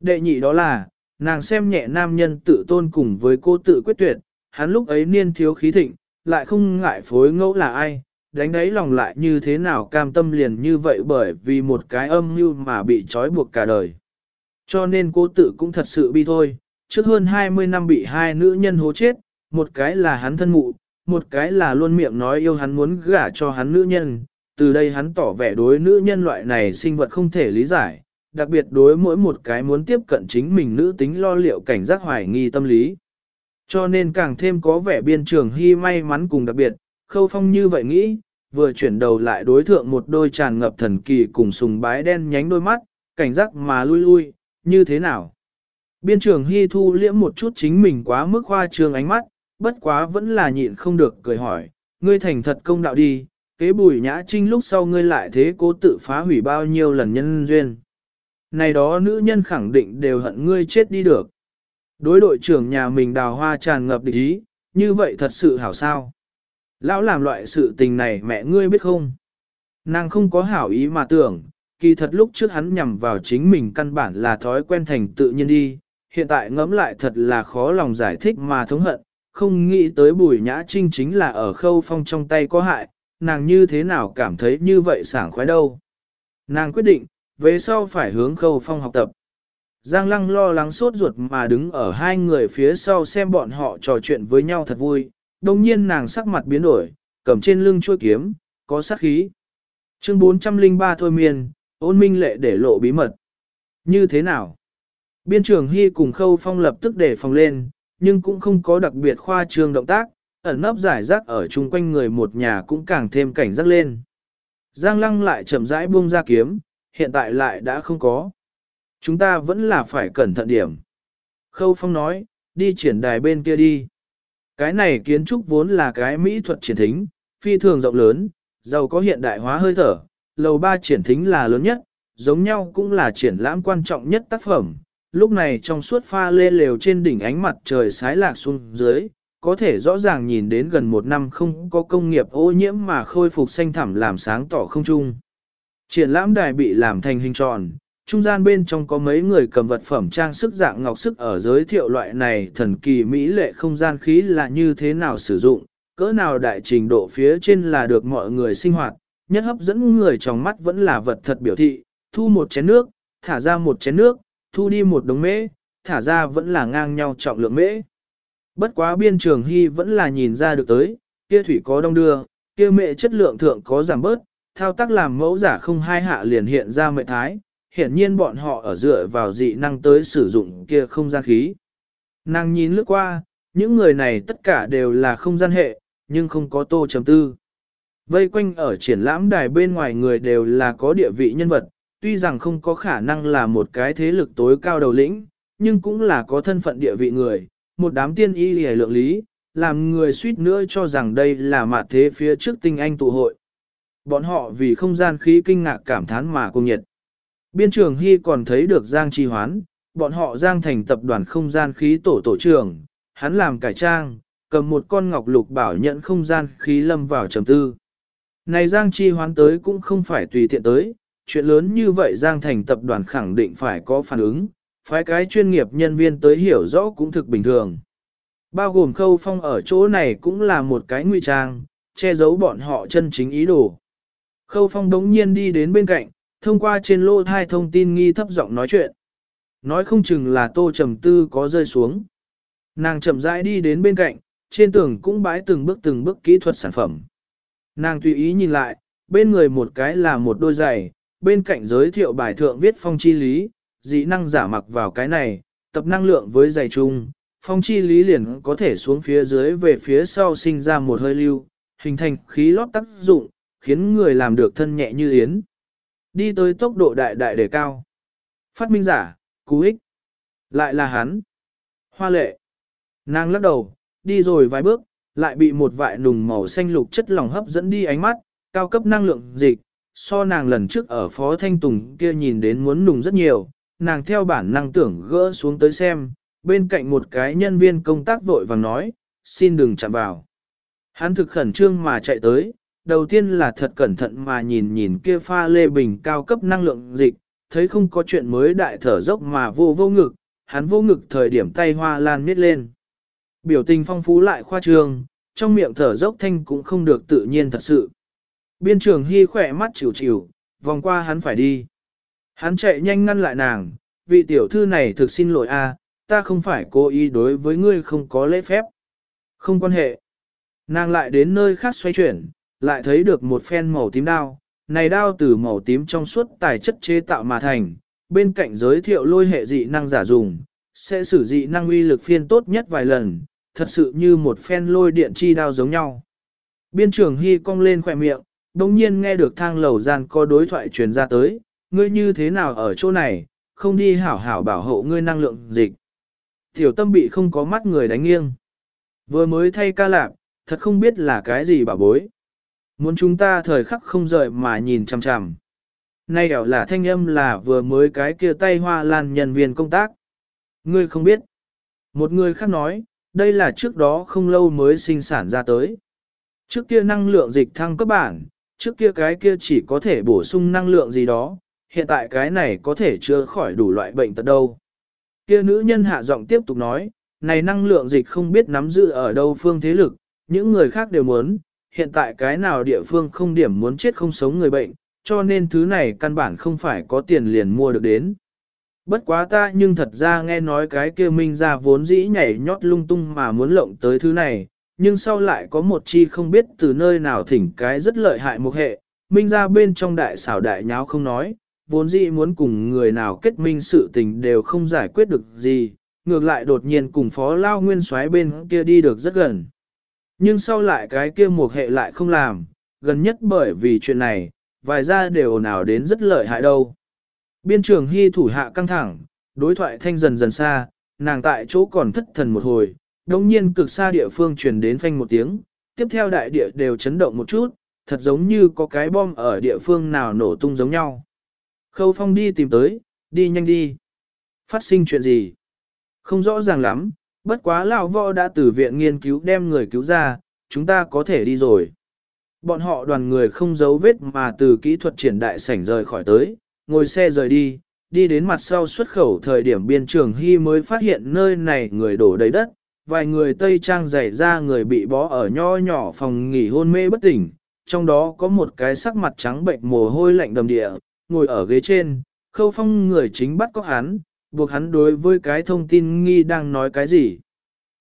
Đệ nhị đó là, nàng xem nhẹ nam nhân tự tôn cùng với cô tự quyết tuyệt, hắn lúc ấy niên thiếu khí thịnh, lại không ngại phối ngẫu là ai, đánh đáy lòng lại như thế nào cam tâm liền như vậy bởi vì một cái âm mưu mà bị trói buộc cả đời. Cho nên cô tự cũng thật sự bi thôi, trước hơn 20 năm bị hai nữ nhân hố chết, một cái là hắn thân mụ, một cái là luôn miệng nói yêu hắn muốn gả cho hắn nữ nhân, từ đây hắn tỏ vẻ đối nữ nhân loại này sinh vật không thể lý giải, đặc biệt đối mỗi một cái muốn tiếp cận chính mình nữ tính lo liệu cảnh giác hoài nghi tâm lý. Cho nên càng thêm có vẻ biên trường hy may mắn cùng đặc biệt, khâu phong như vậy nghĩ, vừa chuyển đầu lại đối thượng một đôi tràn ngập thần kỳ cùng sùng bái đen nhánh đôi mắt, cảnh giác mà lui lui, như thế nào? Biên trường hy thu liễm một chút chính mình quá mức hoa trường ánh mắt, bất quá vẫn là nhịn không được cười hỏi, ngươi thành thật công đạo đi, kế bùi nhã trinh lúc sau ngươi lại thế cố tự phá hủy bao nhiêu lần nhân duyên. Này đó nữ nhân khẳng định đều hận ngươi chết đi được. Đối đội trưởng nhà mình đào hoa tràn ngập địch ý, như vậy thật sự hảo sao. Lão làm loại sự tình này mẹ ngươi biết không? Nàng không có hảo ý mà tưởng, kỳ thật lúc trước hắn nhằm vào chính mình căn bản là thói quen thành tự nhiên đi, hiện tại ngẫm lại thật là khó lòng giải thích mà thống hận, không nghĩ tới bùi nhã trinh chính là ở khâu phong trong tay có hại, nàng như thế nào cảm thấy như vậy sảng khoái đâu. Nàng quyết định, về sau phải hướng khâu phong học tập. Giang lăng lo lắng sốt ruột mà đứng ở hai người phía sau xem bọn họ trò chuyện với nhau thật vui, đồng nhiên nàng sắc mặt biến đổi, cầm trên lưng chuôi kiếm, có sát khí. Chương 403 thôi miên, ôn minh lệ để lộ bí mật. Như thế nào? Biên trưởng Hy cùng khâu phong lập tức để phòng lên, nhưng cũng không có đặc biệt khoa trương động tác, ẩn nấp giải rác ở chung quanh người một nhà cũng càng thêm cảnh giác lên. Giang lăng lại chậm rãi buông ra kiếm, hiện tại lại đã không có. Chúng ta vẫn là phải cẩn thận điểm. Khâu phong nói, đi triển đài bên kia đi. Cái này kiến trúc vốn là cái mỹ thuật triển thính, phi thường rộng lớn, giàu có hiện đại hóa hơi thở, lầu ba triển thính là lớn nhất, giống nhau cũng là triển lãm quan trọng nhất tác phẩm. Lúc này trong suốt pha lê lều trên đỉnh ánh mặt trời sái lạc xuống dưới, có thể rõ ràng nhìn đến gần một năm không có công nghiệp ô nhiễm mà khôi phục xanh thẳm làm sáng tỏ không trung. Triển lãm đài bị làm thành hình tròn, trung gian bên trong có mấy người cầm vật phẩm trang sức dạng ngọc sức ở giới thiệu loại này thần kỳ mỹ lệ không gian khí là như thế nào sử dụng, cỡ nào đại trình độ phía trên là được mọi người sinh hoạt, nhất hấp dẫn người trong mắt vẫn là vật thật biểu thị, thu một chén nước, thả ra một chén nước, thu đi một đống mễ, thả ra vẫn là ngang nhau trọng lượng mễ. Bất quá biên trường hy vẫn là nhìn ra được tới, kia thủy có đông đưa, kia mẹ chất lượng thượng có giảm bớt, thao tác làm mẫu giả không hai hạ liền hiện ra mệ thái, hiển nhiên bọn họ ở dựa vào dị năng tới sử dụng kia không gian khí. Nàng nhìn lướt qua, những người này tất cả đều là không gian hệ, nhưng không có tô chấm tư. Vây quanh ở triển lãm đài bên ngoài người đều là có địa vị nhân vật, tuy rằng không có khả năng là một cái thế lực tối cao đầu lĩnh, nhưng cũng là có thân phận địa vị người, một đám tiên y hề lượng lý, làm người suýt nữa cho rằng đây là mạt thế phía trước tinh anh tụ hội. Bọn họ vì không gian khí kinh ngạc cảm thán mà cùng nhiệt. Biên trường Hy còn thấy được Giang Chi Hoán, bọn họ Giang thành tập đoàn không gian khí tổ tổ trưởng, hắn làm cải trang, cầm một con ngọc lục bảo nhận không gian khí lâm vào trầm tư. Này Giang Chi Hoán tới cũng không phải tùy tiện tới, chuyện lớn như vậy Giang thành tập đoàn khẳng định phải có phản ứng, phái cái chuyên nghiệp nhân viên tới hiểu rõ cũng thực bình thường. Bao gồm khâu phong ở chỗ này cũng là một cái nguy trang, che giấu bọn họ chân chính ý đồ. Khâu phong đống nhiên đi đến bên cạnh, thông qua trên lô thai thông tin nghi thấp giọng nói chuyện. Nói không chừng là tô trầm tư có rơi xuống. Nàng chậm rãi đi đến bên cạnh, trên tường cũng bãi từng bước từng bước kỹ thuật sản phẩm. Nàng tùy ý nhìn lại, bên người một cái là một đôi giày, bên cạnh giới thiệu bài thượng viết phong chi lý, dị năng giả mặc vào cái này, tập năng lượng với giày chung, phong chi lý liền có thể xuống phía dưới về phía sau sinh ra một hơi lưu, hình thành khí lót tác dụng, khiến người làm được thân nhẹ như yến. Đi tới tốc độ đại đại đề cao. Phát minh giả, cú ích. Lại là hắn. Hoa lệ. Nàng lắc đầu, đi rồi vài bước, lại bị một vại nùng màu xanh lục chất lỏng hấp dẫn đi ánh mắt, cao cấp năng lượng dịch, so nàng lần trước ở Phó Thanh Tùng kia nhìn đến muốn nùng rất nhiều, nàng theo bản năng tưởng gỡ xuống tới xem, bên cạnh một cái nhân viên công tác vội vàng nói, xin đừng chạm vào. Hắn thực khẩn trương mà chạy tới, đầu tiên là thật cẩn thận mà nhìn nhìn kia pha lê bình cao cấp năng lượng dịch, thấy không có chuyện mới đại thở dốc mà vô vô ngực, hắn vô ngực thời điểm tay hoa lan miết lên. Biểu tình phong phú lại khoa trương, trong miệng thở dốc thanh cũng không được tự nhiên thật sự. Biên trường hy khỏe mắt chịu chịu, vòng qua hắn phải đi. Hắn chạy nhanh ngăn lại nàng, vị tiểu thư này thực xin lỗi a, ta không phải cố ý đối với ngươi không có lễ phép. Không quan hệ. Nàng lại đến nơi khác xoay chuyển, lại thấy được một phen màu tím đao. Này đao từ màu tím trong suốt tài chất chế tạo mà thành, bên cạnh giới thiệu lôi hệ dị năng giả dùng, sẽ sử dị năng uy lực phiên tốt nhất vài lần, thật sự như một phen lôi điện chi đao giống nhau. Biên trưởng Hy cong lên khỏe miệng, đồng nhiên nghe được thang lầu gian có đối thoại truyền ra tới, ngươi như thế nào ở chỗ này, không đi hảo hảo bảo hộ ngươi năng lượng dịch. Tiểu tâm bị không có mắt người đánh nghiêng. Vừa mới thay ca lạp, thật không biết là cái gì bảo bối. Muốn chúng ta thời khắc không rời mà nhìn chằm chằm. Nay đảo là thanh âm là vừa mới cái kia tay hoa lan nhân viên công tác. Ngươi không biết. Một người khác nói, đây là trước đó không lâu mới sinh sản ra tới. Trước kia năng lượng dịch thăng cấp bản, trước kia cái kia chỉ có thể bổ sung năng lượng gì đó, hiện tại cái này có thể chưa khỏi đủ loại bệnh tật đâu. Kia nữ nhân hạ giọng tiếp tục nói, này năng lượng dịch không biết nắm giữ ở đâu phương thế lực, những người khác đều muốn, hiện tại cái nào địa phương không điểm muốn chết không sống người bệnh, cho nên thứ này căn bản không phải có tiền liền mua được đến. Bất quá ta nhưng thật ra nghe nói cái kia minh ra vốn dĩ nhảy nhót lung tung mà muốn lộng tới thứ này, nhưng sau lại có một chi không biết từ nơi nào thỉnh cái rất lợi hại một hệ, minh ra bên trong đại xảo đại nháo không nói, vốn dĩ muốn cùng người nào kết minh sự tình đều không giải quyết được gì, ngược lại đột nhiên cùng phó lao nguyên xoáy bên kia đi được rất gần. Nhưng sau lại cái kia một hệ lại không làm, gần nhất bởi vì chuyện này, vài gia đều nào đến rất lợi hại đâu. Biên trường hy thủ hạ căng thẳng, đối thoại thanh dần dần xa, nàng tại chỗ còn thất thần một hồi, đồng nhiên cực xa địa phương truyền đến phanh một tiếng, tiếp theo đại địa đều chấn động một chút, thật giống như có cái bom ở địa phương nào nổ tung giống nhau. Khâu phong đi tìm tới, đi nhanh đi. Phát sinh chuyện gì? Không rõ ràng lắm, bất quá lão võ đã từ viện nghiên cứu đem người cứu ra, chúng ta có thể đi rồi. Bọn họ đoàn người không giấu vết mà từ kỹ thuật triển đại sảnh rời khỏi tới, ngồi xe rời đi, đi đến mặt sau xuất khẩu thời điểm biên trường hy mới phát hiện nơi này người đổ đầy đất, vài người Tây Trang dày ra người bị bó ở nho nhỏ phòng nghỉ hôn mê bất tỉnh, trong đó có một cái sắc mặt trắng bệnh mồ hôi lạnh đầm địa, ngồi ở ghế trên, khâu phong người chính bắt có hắn, buộc hắn đối với cái thông tin nghi đang nói cái gì.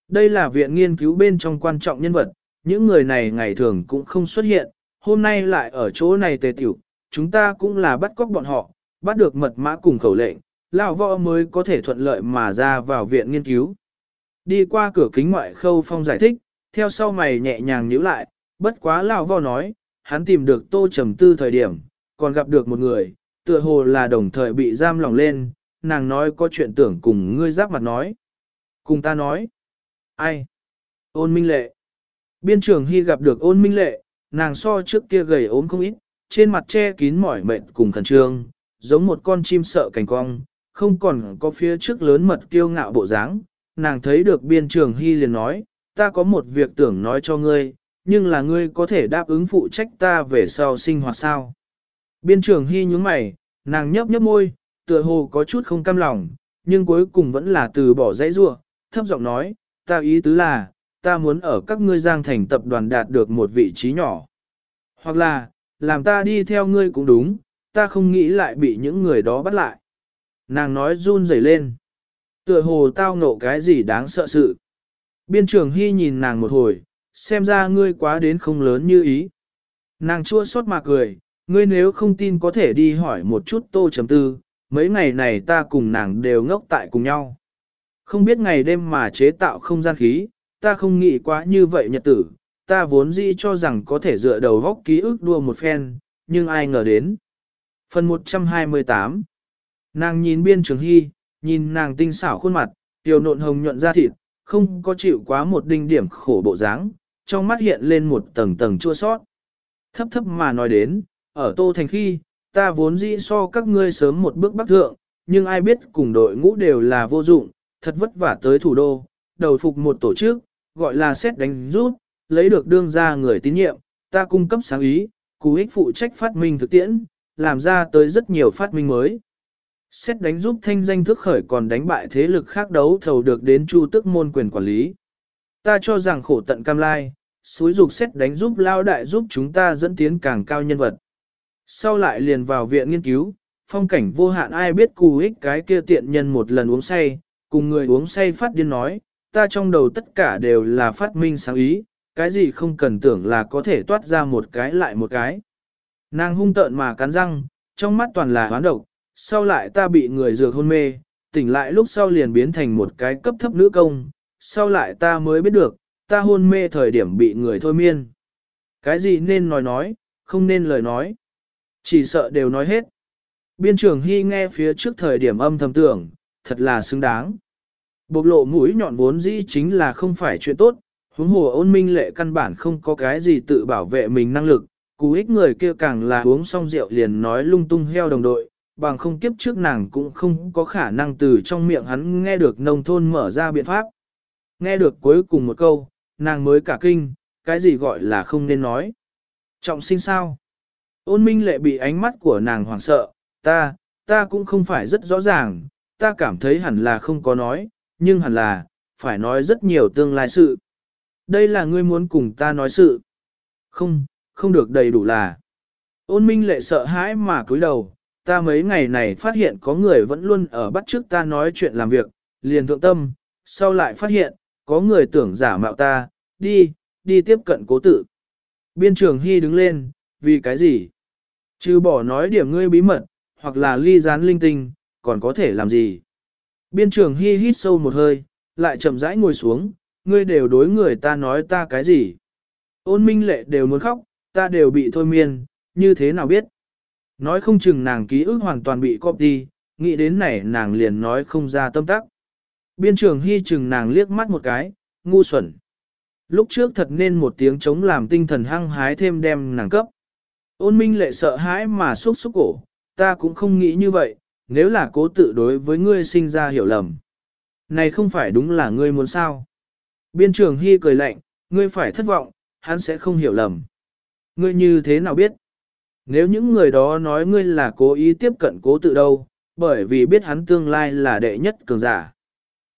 Đây là viện nghiên cứu bên trong quan trọng nhân vật, những người này ngày thường cũng không xuất hiện, hôm nay lại ở chỗ này tề tiểu, chúng ta cũng là bắt cóc bọn họ, bắt được mật mã cùng khẩu lệnh, lão võ mới có thể thuận lợi mà ra vào viện nghiên cứu. Đi qua cửa kính ngoại khâu phong giải thích, theo sau mày nhẹ nhàng nhíu lại, bất quá lão võ nói, hắn tìm được tô trầm tư thời điểm, còn gặp được một người, tựa hồ là đồng thời bị giam lòng lên, nàng nói có chuyện tưởng cùng ngươi giáp mặt nói. Cùng ta nói. Ai? Ôn minh lệ. Biên trường hy gặp được ôn minh lệ, nàng so trước kia gầy ốm không ít, trên mặt che kín mỏi mệt cùng khẩn trương, giống một con chim sợ cảnh cong, không còn có phía trước lớn mật kiêu ngạo bộ dáng. Nàng thấy được biên trường hy liền nói, ta có một việc tưởng nói cho ngươi, nhưng là ngươi có thể đáp ứng phụ trách ta về sau sinh hoạt sao. Biên trường hy nhúng mày, nàng nhấp nhấp môi, tựa hồ có chút không cam lòng, nhưng cuối cùng vẫn là từ bỏ dãy rua, thấp giọng nói, ta ý tứ là, ta muốn ở các ngươi giang thành tập đoàn đạt được một vị trí nhỏ. Hoặc là, làm ta đi theo ngươi cũng đúng, ta không nghĩ lại bị những người đó bắt lại. Nàng nói run rẩy lên. Tựa hồ tao ngộ cái gì đáng sợ sự. Biên trưởng Hy nhìn nàng một hồi, xem ra ngươi quá đến không lớn như ý. Nàng chua xót mà cười, ngươi nếu không tin có thể đi hỏi một chút tô chấm tư, mấy ngày này ta cùng nàng đều ngốc tại cùng nhau. Không biết ngày đêm mà chế tạo không gian khí, ta không nghĩ quá như vậy nhật tử, ta vốn dĩ cho rằng có thể dựa đầu góc ký ức đua một phen, nhưng ai ngờ đến. Phần 128 Nàng nhìn biên trường hy, nhìn nàng tinh xảo khuôn mặt, tiểu nộn hồng nhuận da thịt, không có chịu quá một đinh điểm khổ bộ dáng, trong mắt hiện lên một tầng tầng chua sót. Thấp thấp mà nói đến, ở Tô Thành khi, ta vốn dĩ so các ngươi sớm một bước bắc thượng, nhưng ai biết cùng đội ngũ đều là vô dụng, thật vất vả tới thủ đô, đầu phục một tổ chức, gọi là xét đánh rút, lấy được đương ra người tín nhiệm, ta cung cấp sáng ý, cú ích phụ trách phát minh thực tiễn, làm ra tới rất nhiều phát minh mới. Xét đánh giúp thanh danh thức khởi còn đánh bại thế lực khác đấu thầu được đến chu tức môn quyền quản lý. Ta cho rằng khổ tận cam lai, suối dục xét đánh giúp lao đại giúp chúng ta dẫn tiến càng cao nhân vật. Sau lại liền vào viện nghiên cứu, phong cảnh vô hạn ai biết cù ích cái kia tiện nhân một lần uống say, cùng người uống say phát điên nói, ta trong đầu tất cả đều là phát minh sáng ý, cái gì không cần tưởng là có thể toát ra một cái lại một cái. Nàng hung tợn mà cắn răng, trong mắt toàn là hoán độc, sau lại ta bị người dược hôn mê, tỉnh lại lúc sau liền biến thành một cái cấp thấp nữ công, sau lại ta mới biết được, ta hôn mê thời điểm bị người thôi miên. Cái gì nên nói nói, không nên lời nói. Chỉ sợ đều nói hết. Biên trưởng Hy nghe phía trước thời điểm âm thầm tưởng, thật là xứng đáng. Bộc lộ mũi nhọn vốn dĩ chính là không phải chuyện tốt, huống hồ ôn minh lệ căn bản không có cái gì tự bảo vệ mình năng lực, cú ích người kia càng là uống xong rượu liền nói lung tung heo đồng đội, bằng không kiếp trước nàng cũng không có khả năng từ trong miệng hắn nghe được nông thôn mở ra biện pháp. Nghe được cuối cùng một câu, nàng mới cả kinh, cái gì gọi là không nên nói. Trọng sinh sao? Ôn minh lệ bị ánh mắt của nàng hoảng sợ, ta, ta cũng không phải rất rõ ràng, ta cảm thấy hẳn là không có nói, nhưng hẳn là, phải nói rất nhiều tương lai sự. Đây là ngươi muốn cùng ta nói sự. Không, không được đầy đủ là. Ôn minh lệ sợ hãi mà cúi đầu, ta mấy ngày này phát hiện có người vẫn luôn ở bắt trước ta nói chuyện làm việc, liền thượng tâm, sau lại phát hiện, có người tưởng giả mạo ta, đi, đi tiếp cận cố tự. Biên trường Hy đứng lên, vì cái gì? Chứ bỏ nói điểm ngươi bí mật, hoặc là ly gián linh tinh, còn có thể làm gì? Biên trường Hy hít sâu một hơi, lại chậm rãi ngồi xuống, ngươi đều đối người ta nói ta cái gì? Ôn minh lệ đều muốn khóc, ta đều bị thôi miên, như thế nào biết? Nói không chừng nàng ký ức hoàn toàn bị copy, nghĩ đến này nàng liền nói không ra tâm tắc. Biên trường hy chừng nàng liếc mắt một cái, ngu xuẩn. Lúc trước thật nên một tiếng chống làm tinh thần hăng hái thêm đem nàng cấp. Ôn minh lệ sợ hãi mà xúc xúc cổ, ta cũng không nghĩ như vậy, nếu là cố tự đối với ngươi sinh ra hiểu lầm. Này không phải đúng là ngươi muốn sao. Biên trường hy cười lạnh, ngươi phải thất vọng, hắn sẽ không hiểu lầm. Ngươi như thế nào biết? Nếu những người đó nói ngươi là cố ý tiếp cận cố tự đâu, bởi vì biết hắn tương lai là đệ nhất cường giả.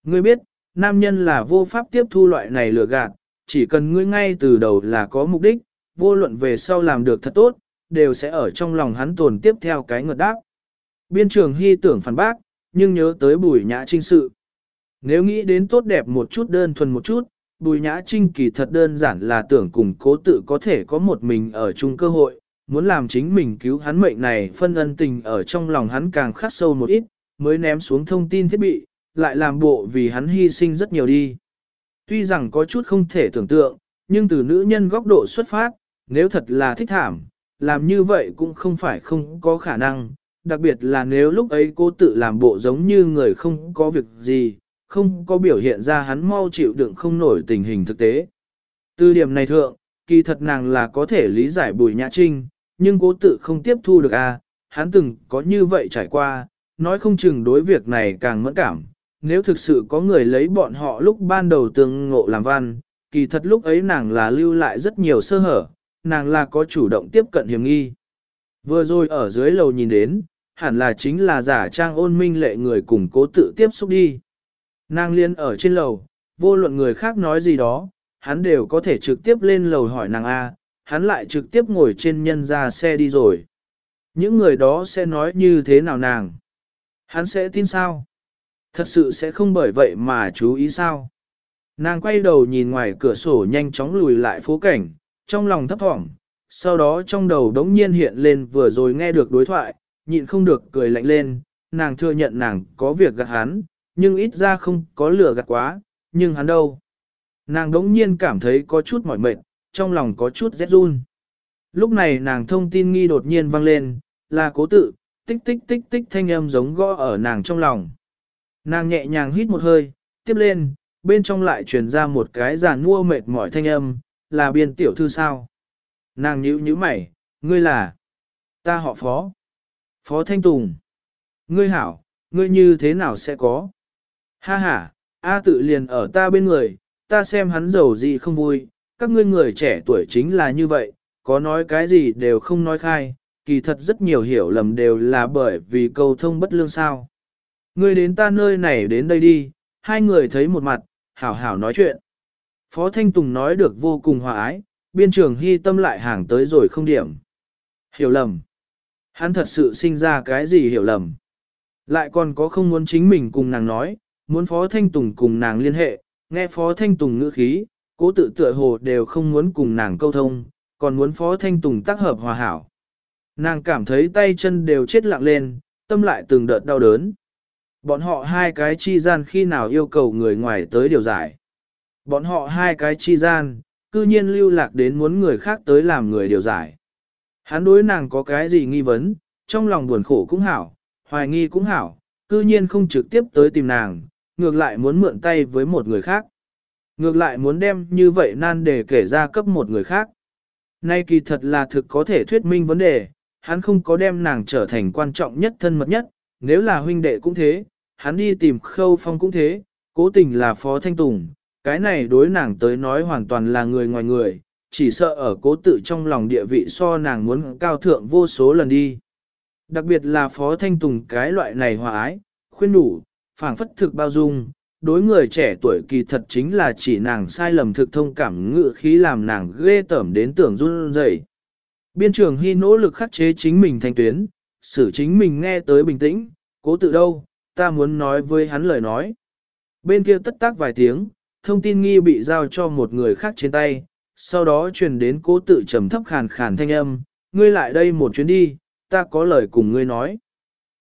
Ngươi biết, nam nhân là vô pháp tiếp thu loại này lừa gạt, chỉ cần ngươi ngay từ đầu là có mục đích, vô luận về sau làm được thật tốt, đều sẽ ở trong lòng hắn tồn tiếp theo cái ngợt đáp. Biên trường hy tưởng phản bác, nhưng nhớ tới bùi nhã trinh sự. Nếu nghĩ đến tốt đẹp một chút đơn thuần một chút, bùi nhã trinh kỳ thật đơn giản là tưởng cùng cố tự có thể có một mình ở chung cơ hội, muốn làm chính mình cứu hắn mệnh này phân ân tình ở trong lòng hắn càng khắc sâu một ít, mới ném xuống thông tin thiết bị, lại làm bộ vì hắn hy sinh rất nhiều đi. Tuy rằng có chút không thể tưởng tượng, nhưng từ nữ nhân góc độ xuất phát, nếu thật là thích thảm, làm như vậy cũng không phải không có khả năng, đặc biệt là nếu lúc ấy cô tự làm bộ giống như người không có việc gì, không có biểu hiện ra hắn mau chịu đựng không nổi tình hình thực tế. Từ điểm này thượng, kỳ thật nàng là có thể lý giải bùi nhã trinh, nhưng cố tự không tiếp thu được a à, hắn từng có như vậy trải qua, nói không chừng đối việc này càng mẫn cảm. Nếu thực sự có người lấy bọn họ lúc ban đầu tương ngộ làm văn, kỳ thật lúc ấy nàng là lưu lại rất nhiều sơ hở, nàng là có chủ động tiếp cận hiểm nghi. Vừa rồi ở dưới lầu nhìn đến, hẳn là chính là giả trang ôn minh lệ người cùng cố tự tiếp xúc đi. Nàng liên ở trên lầu, vô luận người khác nói gì đó, hắn đều có thể trực tiếp lên lầu hỏi nàng A, hắn lại trực tiếp ngồi trên nhân ra xe đi rồi. Những người đó sẽ nói như thế nào nàng? Hắn sẽ tin sao? Thật sự sẽ không bởi vậy mà chú ý sao? Nàng quay đầu nhìn ngoài cửa sổ nhanh chóng lùi lại phố cảnh, trong lòng thấp thỏm, sau đó trong đầu đống nhiên hiện lên vừa rồi nghe được đối thoại, nhịn không được cười lạnh lên, nàng thừa nhận nàng có việc gạt hắn, nhưng ít ra không có lửa gạt quá, nhưng hắn đâu. Nàng đống nhiên cảm thấy có chút mỏi mệt, trong lòng có chút rét run. Lúc này nàng thông tin nghi đột nhiên vang lên, là cố tự, tích tích tích tích thanh âm giống gõ ở nàng trong lòng. Nàng nhẹ nhàng hít một hơi, tiếp lên, bên trong lại truyền ra một cái giàn mua mệt mỏi thanh âm, là biên tiểu thư sao. Nàng nhíu nhíu mày, ngươi là, ta họ phó, phó thanh tùng. Ngươi hảo, ngươi như thế nào sẽ có? Ha ha, A tự liền ở ta bên người, ta xem hắn giàu gì không vui, các ngươi người trẻ tuổi chính là như vậy, có nói cái gì đều không nói khai, kỳ thật rất nhiều hiểu lầm đều là bởi vì câu thông bất lương sao. Ngươi đến ta nơi này đến đây đi, hai người thấy một mặt, hảo hảo nói chuyện. Phó Thanh Tùng nói được vô cùng hòa ái, biên trường hy tâm lại hàng tới rồi không điểm. Hiểu lầm. Hắn thật sự sinh ra cái gì hiểu lầm. Lại còn có không muốn chính mình cùng nàng nói, muốn Phó Thanh Tùng cùng nàng liên hệ, nghe Phó Thanh Tùng ngữ khí, cố tự tựa hồ đều không muốn cùng nàng câu thông, còn muốn Phó Thanh Tùng tác hợp hòa hảo. Nàng cảm thấy tay chân đều chết lặng lên, tâm lại từng đợt đau đớn. Bọn họ hai cái chi gian khi nào yêu cầu người ngoài tới điều giải. Bọn họ hai cái chi gian, cư nhiên lưu lạc đến muốn người khác tới làm người điều giải. Hắn đối nàng có cái gì nghi vấn, trong lòng buồn khổ cũng hảo, hoài nghi cũng hảo, cư nhiên không trực tiếp tới tìm nàng, ngược lại muốn mượn tay với một người khác. Ngược lại muốn đem như vậy nan để kể ra cấp một người khác. Nay kỳ thật là thực có thể thuyết minh vấn đề, hắn không có đem nàng trở thành quan trọng nhất thân mật nhất, nếu là huynh đệ cũng thế, hắn đi tìm khâu phong cũng thế, cố tình là phó thanh tùng, cái này đối nàng tới nói hoàn toàn là người ngoài người, chỉ sợ ở cố tự trong lòng địa vị so nàng muốn cao thượng vô số lần đi. Đặc biệt là Phó Thanh Tùng cái loại này hòa ái, khuyên đủ, phảng phất thực bao dung, đối người trẻ tuổi kỳ thật chính là chỉ nàng sai lầm thực thông cảm ngự khí làm nàng ghê tởm đến tưởng run rẩy. Biên trường Hy nỗ lực khắc chế chính mình thành tuyến, xử chính mình nghe tới bình tĩnh, cố tự đâu, ta muốn nói với hắn lời nói. Bên kia tất tác vài tiếng, thông tin nghi bị giao cho một người khác trên tay, sau đó truyền đến cố tự trầm thấp khàn khàn thanh âm, ngươi lại đây một chuyến đi, ta có lời cùng ngươi nói.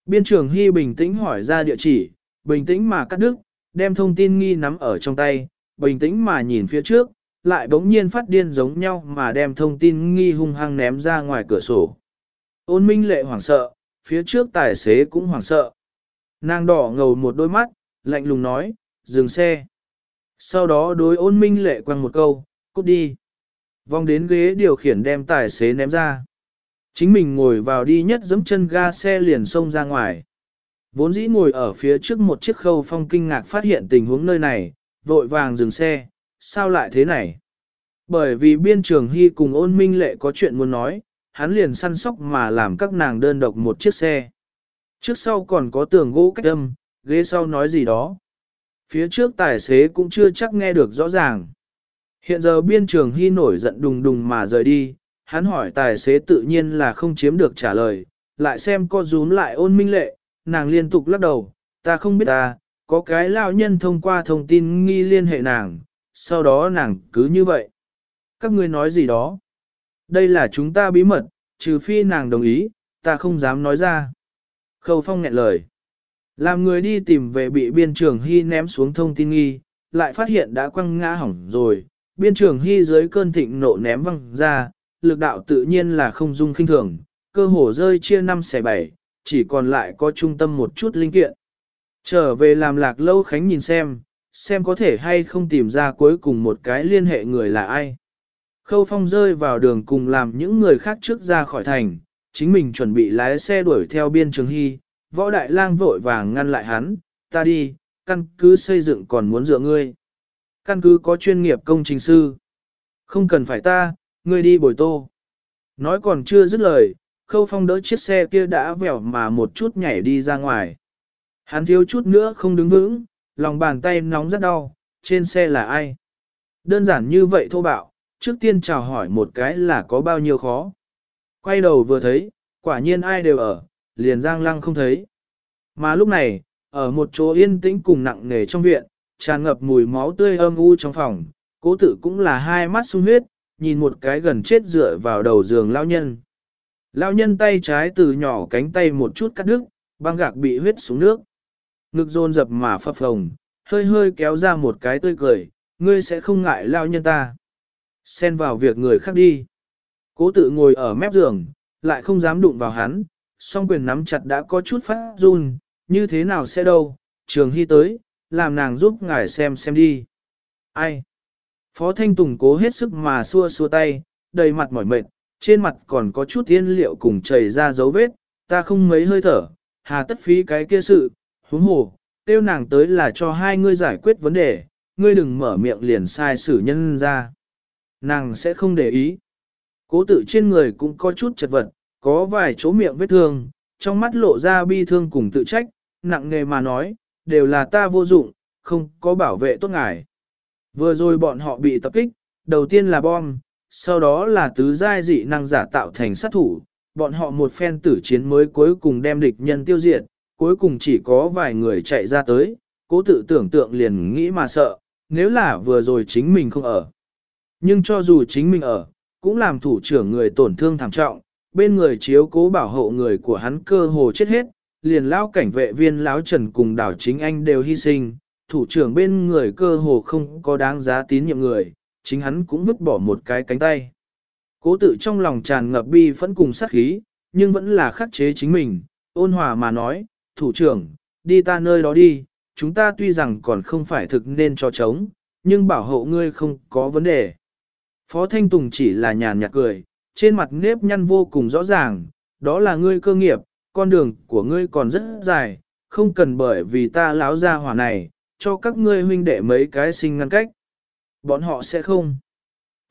Biên trường Hy bình tĩnh hỏi ra địa chỉ, bình tĩnh mà cắt đứt, đem thông tin nghi nắm ở trong tay, bình tĩnh mà nhìn phía trước, lại bỗng nhiên phát điên giống nhau mà đem thông tin nghi hung hăng ném ra ngoài cửa sổ. Ôn minh lệ hoảng sợ, phía trước tài xế cũng hoảng sợ. Nàng đỏ ngầu một đôi mắt, lạnh lùng nói, dừng xe. Sau đó đối ôn minh lệ quăng một câu, cút đi. Vòng đến ghế điều khiển đem tài xế ném ra. Chính mình ngồi vào đi nhất giẫm chân ga xe liền xông ra ngoài. Vốn dĩ ngồi ở phía trước một chiếc khâu phong kinh ngạc phát hiện tình huống nơi này, vội vàng dừng xe, sao lại thế này? Bởi vì biên trường hy cùng ôn minh lệ có chuyện muốn nói, hắn liền săn sóc mà làm các nàng đơn độc một chiếc xe. Trước sau còn có tường gỗ cách âm, ghế sau nói gì đó. Phía trước tài xế cũng chưa chắc nghe được rõ ràng. Hiện giờ biên trường hy nổi giận đùng đùng mà rời đi, hắn hỏi tài xế tự nhiên là không chiếm được trả lời, lại xem co rúm lại ôn minh lệ, nàng liên tục lắc đầu, ta không biết ta, có cái lao nhân thông qua thông tin nghi liên hệ nàng, sau đó nàng cứ như vậy. Các ngươi nói gì đó? Đây là chúng ta bí mật, trừ phi nàng đồng ý, ta không dám nói ra. Khâu phong nghẹn lời. Làm người đi tìm về bị biên trường hy ném xuống thông tin nghi, lại phát hiện đã quăng ngã hỏng rồi. Biên trường hy dưới cơn thịnh nộ ném văng ra, lực đạo tự nhiên là không dung khinh thường, cơ hồ rơi chia năm xẻ bảy, chỉ còn lại có trung tâm một chút linh kiện. Trở về làm lạc lâu khánh nhìn xem, xem có thể hay không tìm ra cuối cùng một cái liên hệ người là ai. Khâu phong rơi vào đường cùng làm những người khác trước ra khỏi thành, chính mình chuẩn bị lái xe đuổi theo biên trường hy, võ đại lang vội vàng ngăn lại hắn, ta đi, căn cứ xây dựng còn muốn dựa ngươi. Căn cứ có chuyên nghiệp công trình sư. Không cần phải ta, ngươi đi bồi tô. Nói còn chưa dứt lời, khâu phong đỡ chiếc xe kia đã vẻo mà một chút nhảy đi ra ngoài. Hắn thiếu chút nữa không đứng vững, lòng bàn tay nóng rất đau, trên xe là ai? Đơn giản như vậy thô bạo, trước tiên chào hỏi một cái là có bao nhiêu khó. Quay đầu vừa thấy, quả nhiên ai đều ở, liền giang lăng không thấy. Mà lúc này, ở một chỗ yên tĩnh cùng nặng nề trong viện, tràn ngập mùi máu tươi âm u trong phòng, cố tử cũng là hai mắt sung huyết, nhìn một cái gần chết dựa vào đầu giường lao nhân. Lao nhân tay trái từ nhỏ cánh tay một chút cắt đứt, băng gạc bị huyết xuống nước. Ngực rôn dập mà phập phồng, hơi hơi kéo ra một cái tươi cười, ngươi sẽ không ngại lao nhân ta. Xen vào việc người khác đi. Cố tự ngồi ở mép giường, lại không dám đụng vào hắn, song quyền nắm chặt đã có chút phát run, như thế nào sẽ đâu, trường hy tới, làm nàng giúp ngài xem xem đi. Ai? Phó Thanh Tùng cố hết sức mà xua xua tay, đầy mặt mỏi mệt, trên mặt còn có chút tiên liệu cùng chảy ra dấu vết, ta không mấy hơi thở, hà tất phí cái kia sự, huống hồ, tiêu nàng tới là cho hai ngươi giải quyết vấn đề, ngươi đừng mở miệng liền sai xử nhân ra. Nàng sẽ không để ý. Cố tự trên người cũng có chút chật vật, có vài chỗ miệng vết thương, trong mắt lộ ra bi thương cùng tự trách, nặng nề mà nói, đều là ta vô dụng, không có bảo vệ tốt ngài. Vừa rồi bọn họ bị tập kích, đầu tiên là bom, sau đó là tứ giai dị năng giả tạo thành sát thủ, bọn họ một phen tử chiến mới cuối cùng đem địch nhân tiêu diệt, cuối cùng chỉ có vài người chạy ra tới, cố tự tưởng tượng liền nghĩ mà sợ, nếu là vừa rồi chính mình không ở. Nhưng cho dù chính mình ở, cũng làm thủ trưởng người tổn thương thảm trọng, bên người chiếu cố bảo hộ người của hắn cơ hồ chết hết, liền lao cảnh vệ viên lão trần cùng đảo chính anh đều hy sinh, thủ trưởng bên người cơ hồ không có đáng giá tín nhiệm người, chính hắn cũng vứt bỏ một cái cánh tay. Cố tự trong lòng tràn ngập bi phẫn cùng sát khí, nhưng vẫn là khắc chế chính mình, ôn hòa mà nói, thủ trưởng, đi ta nơi đó đi, chúng ta tuy rằng còn không phải thực nên cho chống, nhưng bảo hộ ngươi không có vấn đề. Phó Thanh Tùng chỉ là nhàn nhạt cười, trên mặt nếp nhăn vô cùng rõ ràng, đó là ngươi cơ nghiệp, con đường của ngươi còn rất dài, không cần bởi vì ta láo ra hỏa này, cho các ngươi huynh đệ mấy cái sinh ngăn cách. Bọn họ sẽ không.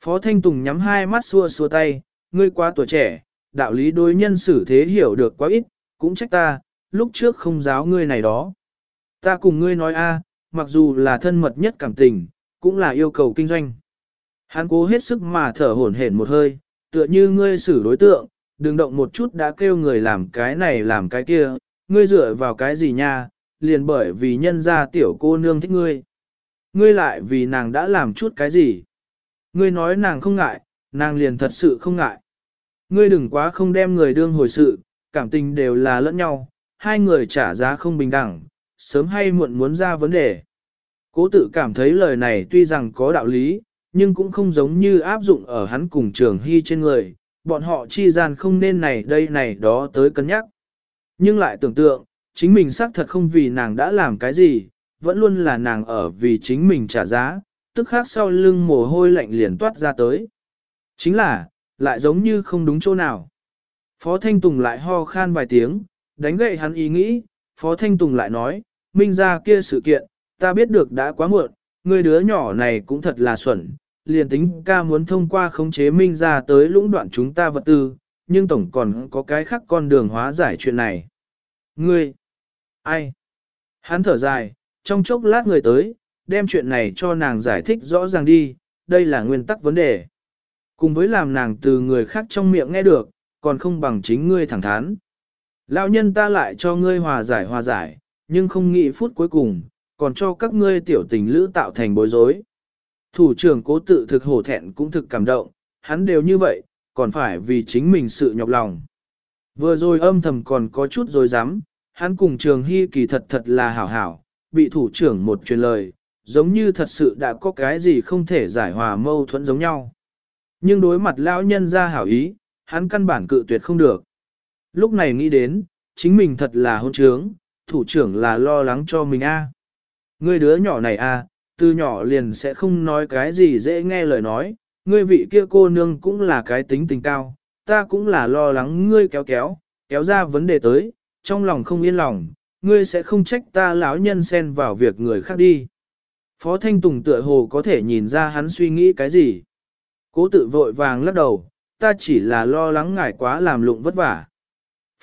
Phó Thanh Tùng nhắm hai mắt xua xua tay, ngươi quá tuổi trẻ, đạo lý đối nhân xử thế hiểu được quá ít, cũng trách ta, lúc trước không giáo ngươi này đó. Ta cùng ngươi nói a, mặc dù là thân mật nhất cảm tình, cũng là yêu cầu kinh doanh. Hắn cố hết sức mà thở hổn hển một hơi, tựa như ngươi xử đối tượng, đừng động một chút đã kêu người làm cái này làm cái kia, ngươi dựa vào cái gì nha, liền bởi vì nhân ra tiểu cô nương thích ngươi. Ngươi lại vì nàng đã làm chút cái gì. Ngươi nói nàng không ngại, nàng liền thật sự không ngại. Ngươi đừng quá không đem người đương hồi sự, cảm tình đều là lẫn nhau, hai người trả giá không bình đẳng, sớm hay muộn muốn ra vấn đề. Cố tự cảm thấy lời này tuy rằng có đạo lý, nhưng cũng không giống như áp dụng ở hắn cùng trường hy trên người, bọn họ chi gian không nên này đây này đó tới cân nhắc. Nhưng lại tưởng tượng, chính mình xác thật không vì nàng đã làm cái gì, vẫn luôn là nàng ở vì chính mình trả giá, tức khác sau lưng mồ hôi lạnh liền toát ra tới. Chính là, lại giống như không đúng chỗ nào. Phó Thanh Tùng lại ho khan vài tiếng, đánh gậy hắn ý nghĩ, Phó Thanh Tùng lại nói, minh ra kia sự kiện, ta biết được đã quá muộn, người đứa nhỏ này cũng thật là xuẩn, liền tính ca muốn thông qua khống chế minh ra tới lũng đoạn chúng ta vật tư, nhưng tổng còn có cái khác con đường hóa giải chuyện này. Ngươi, ai? Hắn thở dài, trong chốc lát người tới, đem chuyện này cho nàng giải thích rõ ràng đi, đây là nguyên tắc vấn đề. Cùng với làm nàng từ người khác trong miệng nghe được, còn không bằng chính ngươi thẳng thắn. Lão nhân ta lại cho ngươi hòa giải hòa giải, nhưng không nghĩ phút cuối cùng, còn cho các ngươi tiểu tình lữ tạo thành bối rối. Thủ trưởng cố tự thực hổ thẹn cũng thực cảm động, hắn đều như vậy, còn phải vì chính mình sự nhọc lòng. Vừa rồi âm thầm còn có chút rồi dám, hắn cùng trường hy kỳ thật thật là hảo hảo, bị thủ trưởng một truyền lời, giống như thật sự đã có cái gì không thể giải hòa mâu thuẫn giống nhau. Nhưng đối mặt lão nhân ra hảo ý, hắn căn bản cự tuyệt không được. Lúc này nghĩ đến, chính mình thật là hôn trướng, thủ trưởng là lo lắng cho mình a. À. Ngươi đứa nhỏ này a, từ nhỏ liền sẽ không nói cái gì dễ nghe lời nói, ngươi vị kia cô nương cũng là cái tính tình cao, ta cũng là lo lắng ngươi kéo kéo, kéo ra vấn đề tới, trong lòng không yên lòng, ngươi sẽ không trách ta lão nhân xen vào việc người khác đi. Phó Thanh Tùng tựa hồ có thể nhìn ra hắn suy nghĩ cái gì. Cố tự vội vàng lắc đầu, ta chỉ là lo lắng ngài quá làm lụng vất vả.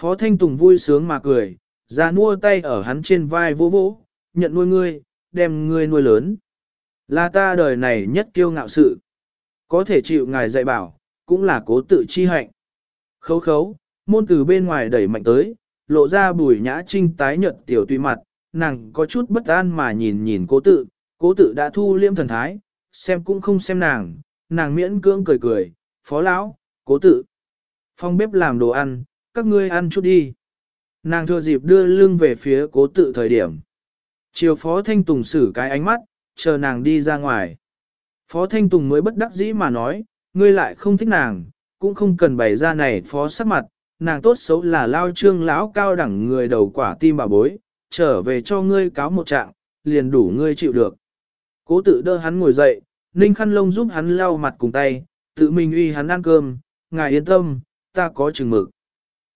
Phó Thanh Tùng vui sướng mà cười, ra mua tay ở hắn trên vai vỗ vỗ, nhận nuôi ngươi, đem ngươi nuôi lớn. Là ta đời này nhất kiêu ngạo sự. Có thể chịu ngài dạy bảo, cũng là cố tự chi hạnh. Khấu khấu, môn từ bên ngoài đẩy mạnh tới, lộ ra bùi nhã trinh tái nhợt tiểu tùy mặt, nàng có chút bất an mà nhìn nhìn cố tự, cố tự đã thu liêm thần thái, xem cũng không xem nàng, nàng miễn cưỡng cười cười, phó lão, cố tự. Phong bếp làm đồ ăn, các ngươi ăn chút đi. Nàng thừa dịp đưa lưng về phía cố tự thời điểm. Chiều phó thanh tùng xử cái ánh mắt, chờ nàng đi ra ngoài. Phó thanh tùng mới bất đắc dĩ mà nói, ngươi lại không thích nàng, cũng không cần bày ra này phó sắc mặt, nàng tốt xấu là lao trương lão cao đẳng người đầu quả tim bà bối, trở về cho ngươi cáo một trạng, liền đủ ngươi chịu được. Cố tự đỡ hắn ngồi dậy, ninh khăn lông giúp hắn lau mặt cùng tay, tự mình uy hắn ăn cơm, ngài yên tâm, ta có chừng mực.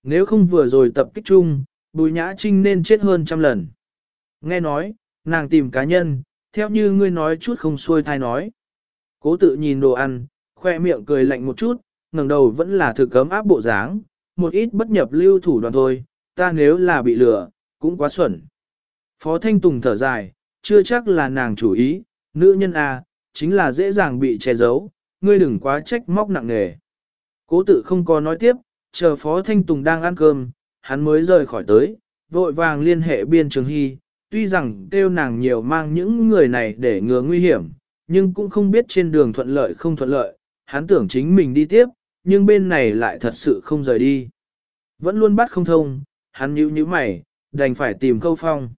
Nếu không vừa rồi tập kích chung, bùi nhã trinh nên chết hơn trăm lần. Nghe nói, nàng tìm cá nhân, theo như ngươi nói chút không xuôi thai nói. Cố tự nhìn đồ ăn, khoe miệng cười lạnh một chút, ngẩng đầu vẫn là thực cấm áp bộ dáng, một ít bất nhập lưu thủ đoàn thôi, ta nếu là bị lừa, cũng quá xuẩn. Phó Thanh Tùng thở dài, chưa chắc là nàng chủ ý, nữ nhân A, chính là dễ dàng bị che giấu, ngươi đừng quá trách móc nặng nề. Cố tự không có nói tiếp, chờ Phó Thanh Tùng đang ăn cơm, hắn mới rời khỏi tới, vội vàng liên hệ biên trường hy, tuy rằng kêu nàng nhiều mang những người này để ngừa nguy hiểm, nhưng cũng không biết trên đường thuận lợi không thuận lợi, hắn tưởng chính mình đi tiếp, nhưng bên này lại thật sự không rời đi. Vẫn luôn bắt không thông, hắn nhíu nhíu mày, đành phải tìm câu phong.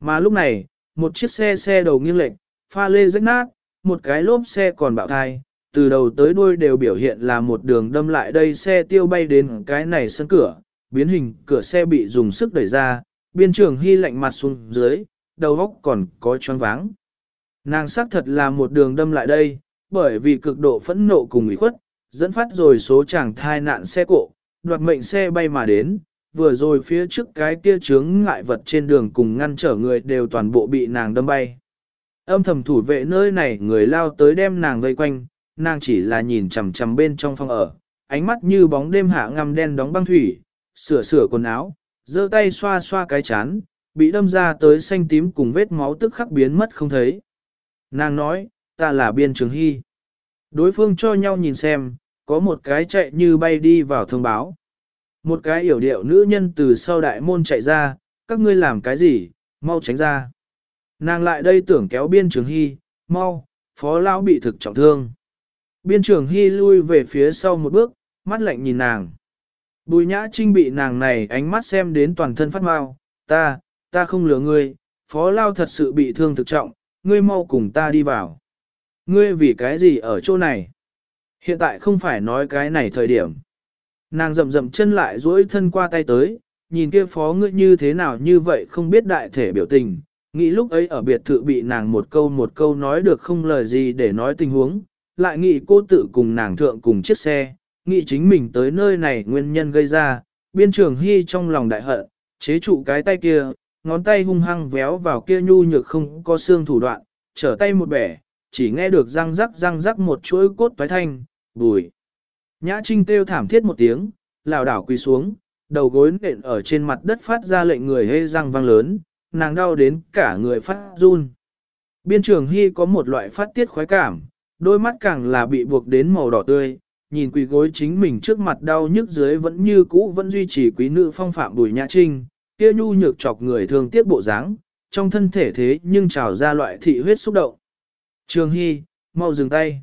Mà lúc này, một chiếc xe xe đầu nghiêng lệch, pha lê rách nát, một cái lốp xe còn bạo thai, từ đầu tới đuôi đều biểu hiện là một đường đâm lại đây xe tiêu bay đến cái này sân cửa, biến hình cửa xe bị dùng sức đẩy ra, biên trường hy lạnh mặt xuống dưới, đầu góc còn có choáng váng. Nàng xác thật là một đường đâm lại đây, bởi vì cực độ phẫn nộ cùng ủy khuất, dẫn phát rồi số chàng thai nạn xe cộ, đoạt mệnh xe bay mà đến, vừa rồi phía trước cái kia chướng ngại vật trên đường cùng ngăn trở người đều toàn bộ bị nàng đâm bay. Âm thầm thủ vệ nơi này người lao tới đem nàng vây quanh, nàng chỉ là nhìn chằm chằm bên trong phòng ở, ánh mắt như bóng đêm hạ ngầm đen đóng băng thủy, sửa sửa quần áo, giơ tay xoa xoa cái chán, bị đâm ra tới xanh tím cùng vết máu tức khắc biến mất không thấy. Nàng nói, ta là biên trường hy. Đối phương cho nhau nhìn xem, có một cái chạy như bay đi vào thông báo. Một cái yểu điệu nữ nhân từ sau đại môn chạy ra, các ngươi làm cái gì, mau tránh ra. Nàng lại đây tưởng kéo biên trường hy, mau, phó lão bị thực trọng thương. Biên trường hy lui về phía sau một bước, mắt lạnh nhìn nàng. Bùi nhã trinh bị nàng này ánh mắt xem đến toàn thân phát mau, ta, ta không lừa ngươi, phó lao thật sự bị thương thực trọng, ngươi mau cùng ta đi vào. Ngươi vì cái gì ở chỗ này? Hiện tại không phải nói cái này thời điểm. Nàng rậm rậm chân lại duỗi thân qua tay tới, nhìn kia phó ngươi như thế nào như vậy không biết đại thể biểu tình, nghĩ lúc ấy ở biệt thự bị nàng một câu một câu nói được không lời gì để nói tình huống, lại nghĩ cô tự cùng nàng thượng cùng chiếc xe, nghĩ chính mình tới nơi này nguyên nhân gây ra, biên trường hy trong lòng đại hận, chế trụ cái tay kia, ngón tay hung hăng véo vào kia nhu nhược không có xương thủ đoạn, trở tay một bẻ, chỉ nghe được răng rắc răng rắc một chuỗi cốt toái thanh, bùi. Nhã Trinh kêu thảm thiết một tiếng, lảo đảo quỳ xuống, đầu gối nện ở trên mặt đất phát ra lệnh người hê răng vang lớn, nàng đau đến cả người phát run. Biên trường Hy có một loại phát tiết khoái cảm, đôi mắt càng là bị buộc đến màu đỏ tươi, nhìn quỳ gối chính mình trước mặt đau nhức dưới vẫn như cũ vẫn duy trì quý nữ phong phạm bùi nhã trinh, kia nhu nhược chọc người thường tiếc bộ dáng, trong thân thể thế nhưng trào ra loại thị huyết xúc động. Trường Hy, mau dừng tay.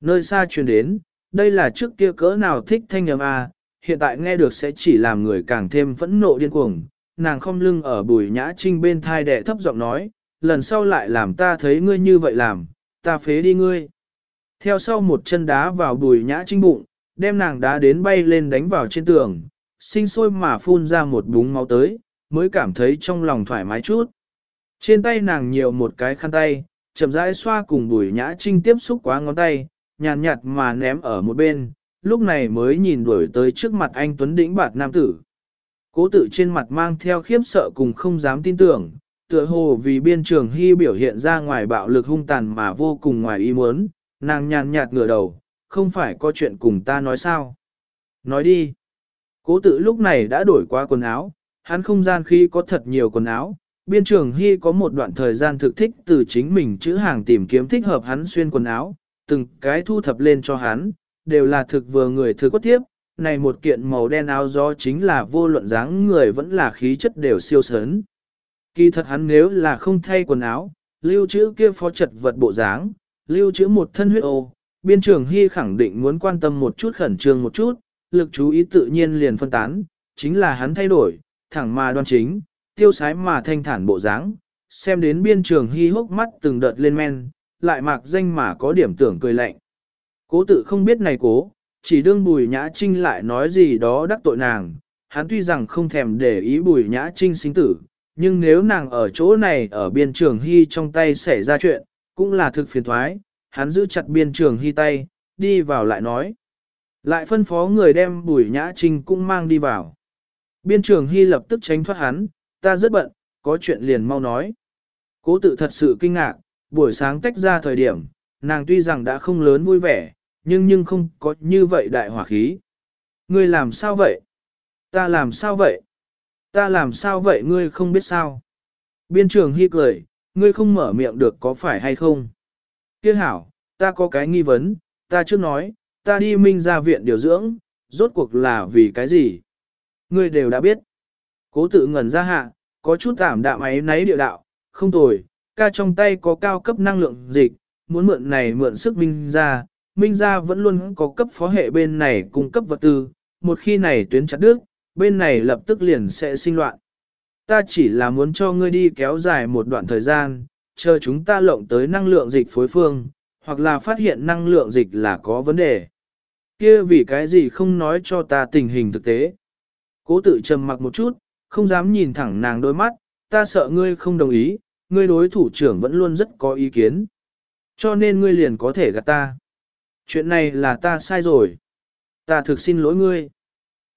Nơi xa truyền đến, đây là trước kia cỡ nào thích thanh âm à, hiện tại nghe được sẽ chỉ làm người càng thêm phẫn nộ điên cuồng. Nàng không lưng ở bùi nhã trinh bên thai đẻ thấp giọng nói, lần sau lại làm ta thấy ngươi như vậy làm, ta phế đi ngươi. Theo sau một chân đá vào bùi nhã trinh bụng, đem nàng đá đến bay lên đánh vào trên tường, sinh sôi mà phun ra một búng máu tới, mới cảm thấy trong lòng thoải mái chút. Trên tay nàng nhiều một cái khăn tay, chậm rãi xoa cùng bùi nhã trinh tiếp xúc quá ngón tay, nhàn nhạt, mà ném ở một bên, lúc này mới nhìn đuổi tới trước mặt anh Tuấn Đĩnh bạt nam tử. Cố tự trên mặt mang theo khiếp sợ cùng không dám tin tưởng, tựa hồ vì biên trường hy biểu hiện ra ngoài bạo lực hung tàn mà vô cùng ngoài ý muốn, nàng nhàn nhạt ngửa đầu, không phải có chuyện cùng ta nói sao. Nói đi. Cố tự lúc này đã đổi qua quần áo, hắn không gian khi có thật nhiều quần áo, biên trường hy có một đoạn thời gian thực thích từ chính mình chữ hàng tìm kiếm thích hợp hắn xuyên quần áo, từng cái thu thập lên cho hắn, đều là thực vừa người thực quất tiếp, này một kiện màu đen áo gió chính là vô luận dáng người vẫn là khí chất đều siêu sớn. Kỳ thật hắn nếu là không thay quần áo, lưu trữ kia phó chật vật bộ dáng, lưu trữ một thân huyết ô, biên trường hy khẳng định muốn quan tâm một chút khẩn trương một chút, lực chú ý tự nhiên liền phân tán, chính là hắn thay đổi, thẳng mà đoan chính, tiêu sái mà thanh thản bộ dáng, xem đến biên trường hy hốc mắt từng đợt lên men, lại mạc danh mà có điểm tưởng cười lạnh. Cố tự không biết này cố, chỉ đương bùi nhã trinh lại nói gì đó đắc tội nàng, hắn tuy rằng không thèm để ý bùi nhã trinh sinh tử, nhưng nếu nàng ở chỗ này ở biên trường hy trong tay xảy ra chuyện, cũng là thực phiền thoái, hắn giữ chặt biên trường hy tay, đi vào lại nói. Lại phân phó người đem bùi nhã trinh cũng mang đi vào. Biên trường hy lập tức tránh thoát hắn, ta rất bận, có chuyện liền mau nói. Cố tự thật sự kinh ngạc, buổi sáng tách ra thời điểm, nàng tuy rằng đã không lớn vui vẻ, nhưng nhưng không có như vậy đại hỏa khí. Ngươi làm sao vậy? Ta làm sao vậy? Ta làm sao vậy ngươi không biết sao? Biên trường hy cười, ngươi không mở miệng được có phải hay không? Kia hảo, ta có cái nghi vấn, ta chưa nói, ta đi minh ra viện điều dưỡng, rốt cuộc là vì cái gì? Ngươi đều đã biết. Cố tự ngẩn ra hạ, có chút tảm đạm ấy náy địa đạo, không tồi, ca trong tay có cao cấp năng lượng dịch, muốn mượn này mượn sức minh ra, minh ra vẫn luôn có cấp phó hệ bên này cung cấp vật tư, một khi này tuyến chặt đứt, bên này lập tức liền sẽ sinh loạn. Ta chỉ là muốn cho ngươi đi kéo dài một đoạn thời gian, chờ chúng ta lộng tới năng lượng dịch phối phương, hoặc là phát hiện năng lượng dịch là có vấn đề. Kia vì cái gì không nói cho ta tình hình thực tế. Cố tự trầm mặc một chút, không dám nhìn thẳng nàng đôi mắt, ta sợ ngươi không đồng ý, ngươi đối thủ trưởng vẫn luôn rất có ý kiến. Cho nên ngươi liền có thể gạt ta. Chuyện này là ta sai rồi. Ta thực xin lỗi ngươi.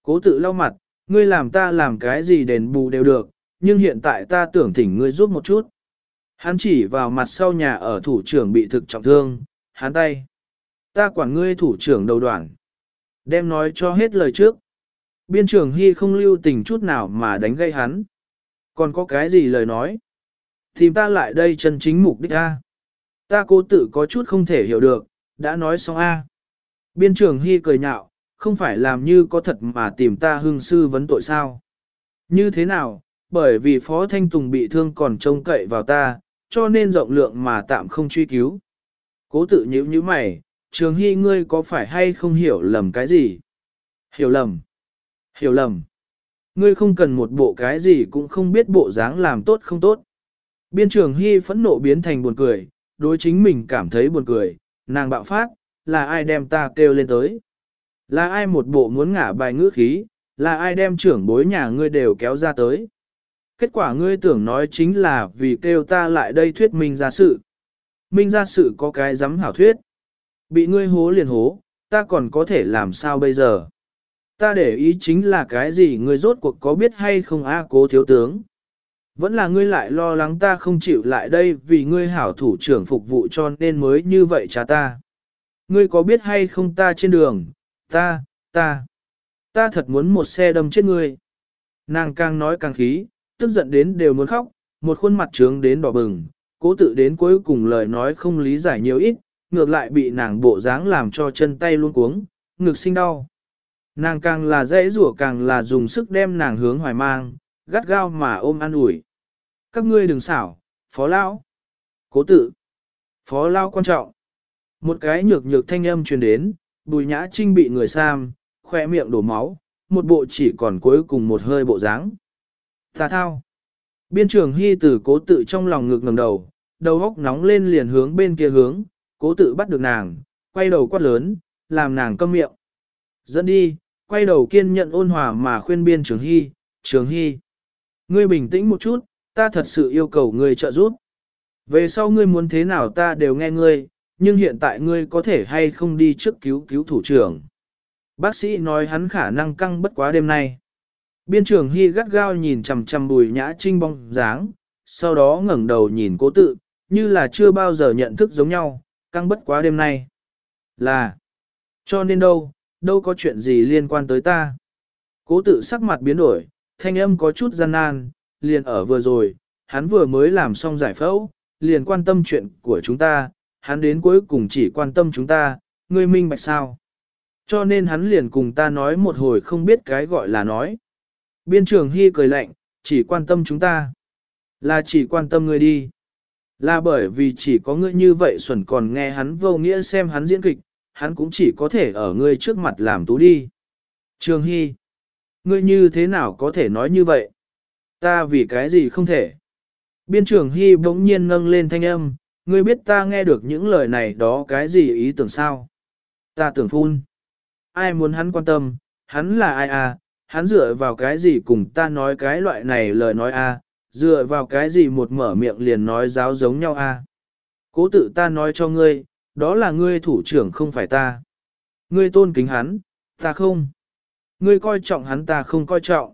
Cố tự lau mặt, ngươi làm ta làm cái gì đền bù đều được, nhưng hiện tại ta tưởng thỉnh ngươi giúp một chút. Hắn chỉ vào mặt sau nhà ở thủ trưởng bị thực trọng thương, hắn tay. Ta quản ngươi thủ trưởng đầu đoạn. Đem nói cho hết lời trước. Biên trưởng Hy không lưu tình chút nào mà đánh gây hắn. Còn có cái gì lời nói? Tìm ta lại đây chân chính mục đích A. Ta cố tự có chút không thể hiểu được, đã nói xong A. Biên trưởng Hy cười nhạo, không phải làm như có thật mà tìm ta hương sư vấn tội sao. Như thế nào, bởi vì Phó Thanh Tùng bị thương còn trông cậy vào ta, cho nên rộng lượng mà tạm không truy cứu. Cố tự nhíu như mày, trường hy ngươi có phải hay không hiểu lầm cái gì? Hiểu lầm. Hiểu lầm. Ngươi không cần một bộ cái gì cũng không biết bộ dáng làm tốt không tốt. Biên trường hy phẫn nộ biến thành buồn cười, đối chính mình cảm thấy buồn cười, nàng bạo phát, là ai đem ta kêu lên tới? Là ai một bộ muốn ngả bài ngữ khí, là ai đem trưởng bối nhà ngươi đều kéo ra tới? Kết quả ngươi tưởng nói chính là vì kêu ta lại đây thuyết minh ra sự. Minh ra sự có cái dám hảo thuyết. Bị ngươi hố liền hố, ta còn có thể làm sao bây giờ? Ta để ý chính là cái gì ngươi rốt cuộc có biết hay không a cố thiếu tướng? Vẫn là ngươi lại lo lắng ta không chịu lại đây vì ngươi hảo thủ trưởng phục vụ cho nên mới như vậy cha ta. Ngươi có biết hay không ta trên đường, ta, ta, ta thật muốn một xe đâm chết ngươi. Nàng càng nói càng khí, tức giận đến đều muốn khóc, một khuôn mặt trướng đến đỏ bừng, cố tự đến cuối cùng lời nói không lý giải nhiều ít, ngược lại bị nàng bộ dáng làm cho chân tay luôn cuống, ngực sinh đau. Nàng càng là dễ rủa càng là dùng sức đem nàng hướng hoài mang, gắt gao mà ôm an ủi. Các ngươi đừng xảo, phó lão, cố tự, phó lão quan trọng. Một cái nhược nhược thanh âm truyền đến, bùi nhã trinh bị người sam, khoe miệng đổ máu, một bộ chỉ còn cuối cùng một hơi bộ dáng. Tà thao. Biên trưởng hy tử cố tự trong lòng ngực ngầm đầu, đầu góc nóng lên liền hướng bên kia hướng, cố tự bắt được nàng, quay đầu quát lớn, làm nàng câm miệng. Dẫn đi, quay đầu kiên nhận ôn hòa mà khuyên biên trường hy, trường hy. Ngươi bình tĩnh một chút, ta thật sự yêu cầu ngươi trợ giúp. Về sau ngươi muốn thế nào ta đều nghe ngươi, nhưng hiện tại ngươi có thể hay không đi trước cứu cứu thủ trưởng. Bác sĩ nói hắn khả năng căng bất quá đêm nay. Biên trưởng Hy gắt gao nhìn chằm chằm bùi nhã trinh bong dáng, sau đó ngẩng đầu nhìn cố tự, như là chưa bao giờ nhận thức giống nhau, căng bất quá đêm nay. Là, cho nên đâu, đâu có chuyện gì liên quan tới ta. Cố tự sắc mặt biến đổi, thanh âm có chút gian nan, liền ở vừa rồi, hắn vừa mới làm xong giải phẫu, liền quan tâm chuyện của chúng ta, hắn đến cuối cùng chỉ quan tâm chúng ta, ngươi minh bạch sao. Cho nên hắn liền cùng ta nói một hồi không biết cái gọi là nói. Biên trưởng Hy cười lạnh, chỉ quan tâm chúng ta. Là chỉ quan tâm ngươi đi. Là bởi vì chỉ có ngươi như vậy xuẩn còn nghe hắn vô nghĩa xem hắn diễn kịch, hắn cũng chỉ có thể ở ngươi trước mặt làm tú đi. Trường Hy, ngươi như thế nào có thể nói như vậy? Ta vì cái gì không thể? Biên trưởng Hy bỗng nhiên nâng lên thanh âm, ngươi biết ta nghe được những lời này đó cái gì ý tưởng sao? Ta tưởng phun. Ai muốn hắn quan tâm, hắn là ai à, hắn dựa vào cái gì cùng ta nói cái loại này lời nói a, dựa vào cái gì một mở miệng liền nói giáo giống nhau a. Cố tự ta nói cho ngươi, đó là ngươi thủ trưởng không phải ta. Ngươi tôn kính hắn, ta không. Ngươi coi trọng hắn ta không coi trọng.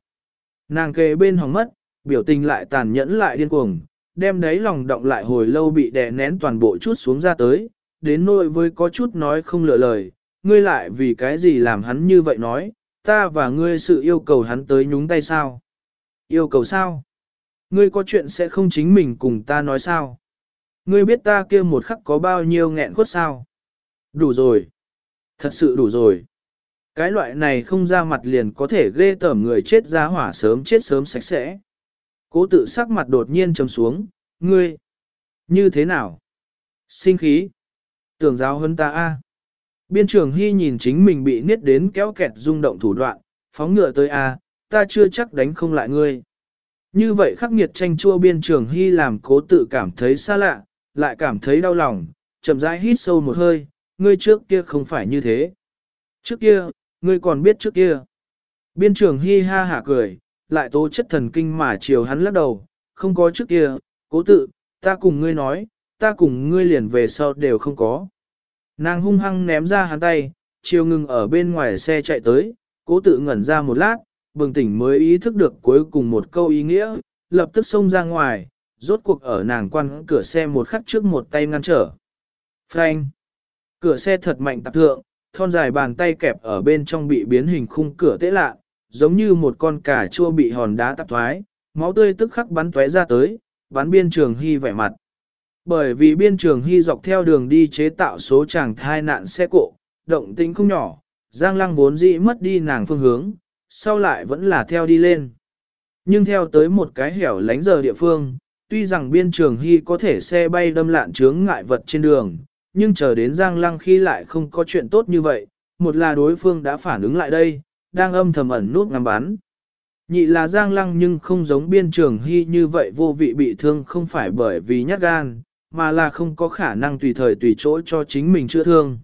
Nàng kề bên hỏng mất, biểu tình lại tàn nhẫn lại điên cuồng, đem đấy lòng động lại hồi lâu bị đè nén toàn bộ chút xuống ra tới, đến nỗi với có chút nói không lựa lời, ngươi lại vì cái gì làm hắn như vậy nói, ta và ngươi sự yêu cầu hắn tới nhúng tay sao? Yêu cầu sao? Ngươi có chuyện sẽ không chính mình cùng ta nói sao? Ngươi biết ta kia một khắc có bao nhiêu nghẹn khuất sao? Đủ rồi. Thật sự đủ rồi. Cái loại này không ra mặt liền có thể ghê tởm người chết ra hỏa sớm chết sớm sạch sẽ. Cố tự sắc mặt đột nhiên trầm xuống, ngươi. Như thế nào? Sinh khí. Tưởng giáo hơn ta a. Biên trưởng Hy nhìn chính mình bị niết đến kéo kẹt rung động thủ đoạn, phóng ngựa tới A, ta chưa chắc đánh không lại ngươi. Như vậy khắc nghiệt tranh chua biên trưởng Hy làm cố tự cảm thấy xa lạ, lại cảm thấy đau lòng, chậm rãi hít sâu một hơi, ngươi trước kia không phải như thế. Trước kia, ngươi còn biết trước kia. Biên trưởng hi ha hả cười, lại tố chất thần kinh mà chiều hắn lắc đầu, không có trước kia, cố tự, ta cùng ngươi nói, ta cùng ngươi liền về sau đều không có. Nàng hung hăng ném ra hắn tay, chiều ngừng ở bên ngoài xe chạy tới, cố tự ngẩn ra một lát, bừng tỉnh mới ý thức được cuối cùng một câu ý nghĩa, lập tức xông ra ngoài, rốt cuộc ở nàng quan cửa xe một khắc trước một tay ngăn trở. Frank! Cửa xe thật mạnh tạp thượng, thon dài bàn tay kẹp ở bên trong bị biến hình khung cửa tế lạ, giống như một con cà chua bị hòn đá tạp thoái, máu tươi tức khắc bắn tóe ra tới, bắn biên trường hy vẻ mặt. Bởi vì biên trường hy dọc theo đường đi chế tạo số chàng thai nạn xe cộ, động tĩnh không nhỏ, Giang Lăng vốn dĩ mất đi nàng phương hướng, sau lại vẫn là theo đi lên. Nhưng theo tới một cái hẻo lánh giờ địa phương, tuy rằng biên trường hy có thể xe bay đâm lạn chướng ngại vật trên đường, nhưng chờ đến Giang Lăng khi lại không có chuyện tốt như vậy, một là đối phương đã phản ứng lại đây, đang âm thầm ẩn nút ngắm bắn. Nhị là Giang Lăng nhưng không giống biên trường hy như vậy vô vị bị thương không phải bởi vì nhát gan, mà là không có khả năng tùy thời tùy chỗ cho chính mình chữa thương.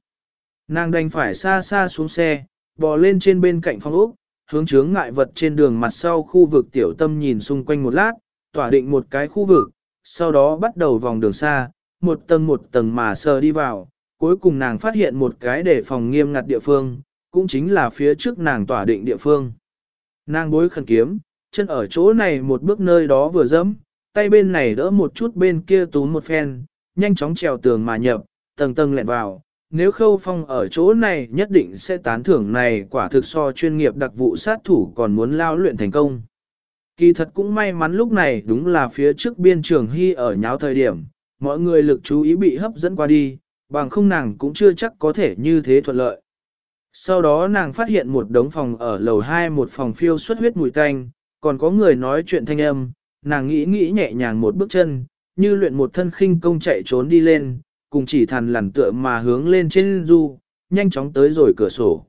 Nàng đành phải xa xa xuống xe, bò lên trên bên cạnh phòng ốc, hướng chướng ngại vật trên đường mặt sau khu vực tiểu tâm nhìn xung quanh một lát, tỏa định một cái khu vực, sau đó bắt đầu vòng đường xa, một tầng một tầng mà sờ đi vào, cuối cùng nàng phát hiện một cái để phòng nghiêm ngặt địa phương, cũng chính là phía trước nàng tỏa định địa phương. Nàng bối khẩn kiếm, chân ở chỗ này một bước nơi đó vừa dẫm, tay bên này đỡ một chút bên kia túm một phen, nhanh chóng trèo tường mà nhập, tầng tầng lẹn vào. Nếu khâu phong ở chỗ này nhất định sẽ tán thưởng này quả thực so chuyên nghiệp đặc vụ sát thủ còn muốn lao luyện thành công. Kỳ thật cũng may mắn lúc này đúng là phía trước biên trường hy ở nháo thời điểm, mọi người lực chú ý bị hấp dẫn qua đi, bằng không nàng cũng chưa chắc có thể như thế thuận lợi. Sau đó nàng phát hiện một đống phòng ở lầu 2 một phòng phiêu xuất huyết mùi tanh, còn có người nói chuyện thanh âm, nàng nghĩ nghĩ nhẹ nhàng một bước chân, như luyện một thân khinh công chạy trốn đi lên, cùng chỉ thằn lằn tựa mà hướng lên trên du, nhanh chóng tới rồi cửa sổ.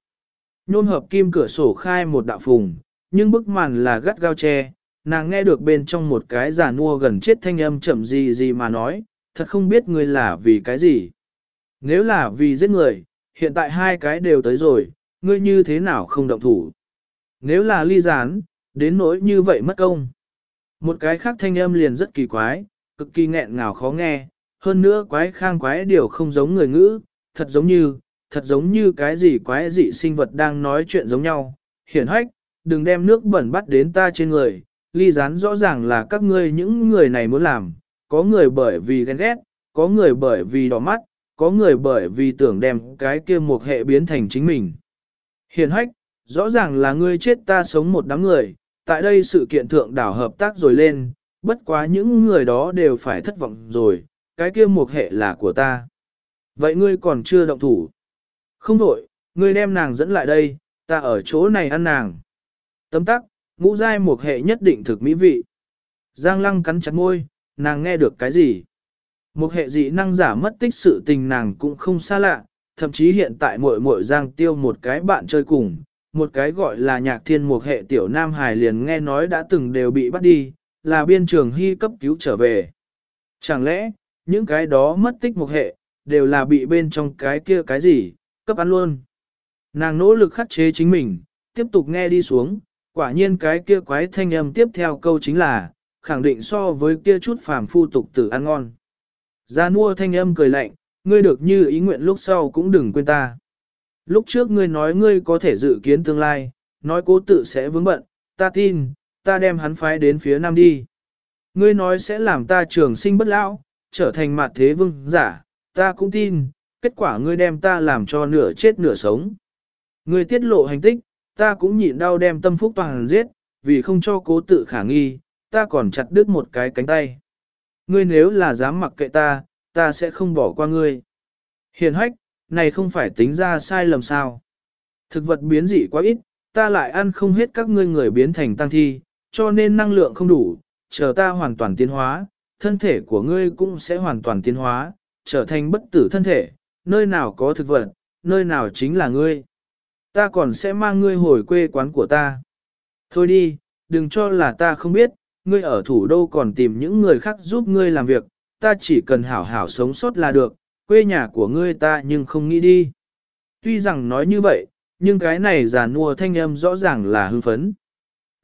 Nhôm hợp kim cửa sổ khai một đạo phùng, nhưng bức màn là gắt gao che, nàng nghe được bên trong một cái giả nua gần chết thanh âm chậm gì gì mà nói, thật không biết người là vì cái gì. Nếu là vì giết người, hiện tại hai cái đều tới rồi, ngươi như thế nào không động thủ. Nếu là ly gián, đến nỗi như vậy mất công. Một cái khác thanh âm liền rất kỳ quái, cực kỳ nghẹn ngào khó nghe, hơn nữa quái khang quái điều không giống người ngữ, thật giống như, thật giống như cái gì quái dị sinh vật đang nói chuyện giống nhau. Hiển hách, đừng đem nước bẩn bắt đến ta trên người, ly gián rõ ràng là các ngươi những người này muốn làm, có người bởi vì ghen ghét, có người bởi vì đỏ mắt, có người bởi vì tưởng đem cái kia một hệ biến thành chính mình. Hiền hách, rõ ràng là ngươi chết ta sống một đám người, tại đây sự kiện thượng đảo hợp tác rồi lên, bất quá những người đó đều phải thất vọng rồi, cái kia một hệ là của ta. Vậy ngươi còn chưa động thủ. Không đổi, ngươi đem nàng dẫn lại đây, ta ở chỗ này ăn nàng. Tấm tắc, ngũ giai một hệ nhất định thực mỹ vị. Giang lăng cắn chặt môi, nàng nghe được cái gì? Một hệ dị năng giả mất tích sự tình nàng cũng không xa lạ, thậm chí hiện tại muội muội Giang Tiêu một cái bạn chơi cùng, một cái gọi là nhạc thiên một hệ tiểu nam hài liền nghe nói đã từng đều bị bắt đi, là biên trường hy cấp cứu trở về. Chẳng lẽ, những cái đó mất tích một hệ, đều là bị bên trong cái kia cái gì, cấp ăn luôn. Nàng nỗ lực khắc chế chính mình, tiếp tục nghe đi xuống, quả nhiên cái kia quái thanh âm tiếp theo câu chính là, khẳng định so với kia chút phàm phu tục tử ăn ngon. Gia nua thanh âm cười lạnh, ngươi được như ý nguyện lúc sau cũng đừng quên ta. Lúc trước ngươi nói ngươi có thể dự kiến tương lai, nói cố tự sẽ vướng bận, ta tin, ta đem hắn phái đến phía nam đi. Ngươi nói sẽ làm ta trường sinh bất lão, trở thành mặt thế vương giả, ta cũng tin, kết quả ngươi đem ta làm cho nửa chết nửa sống. Ngươi tiết lộ hành tích, ta cũng nhịn đau đem tâm phúc toàn giết, vì không cho cố tự khả nghi, ta còn chặt đứt một cái cánh tay. Ngươi nếu là dám mặc kệ ta, ta sẽ không bỏ qua ngươi. Hiền hách, này không phải tính ra sai lầm sao. Thực vật biến dị quá ít, ta lại ăn không hết các ngươi người biến thành tăng thi, cho nên năng lượng không đủ, chờ ta hoàn toàn tiến hóa, thân thể của ngươi cũng sẽ hoàn toàn tiến hóa, trở thành bất tử thân thể, nơi nào có thực vật, nơi nào chính là ngươi. Ta còn sẽ mang ngươi hồi quê quán của ta. Thôi đi, đừng cho là ta không biết, ngươi ở thủ đô còn tìm những người khác giúp ngươi làm việc, ta chỉ cần hảo hảo sống sót là được, quê nhà của ngươi ta nhưng không nghĩ đi. Tuy rằng nói như vậy, nhưng cái này già nua thanh âm rõ ràng là hư phấn.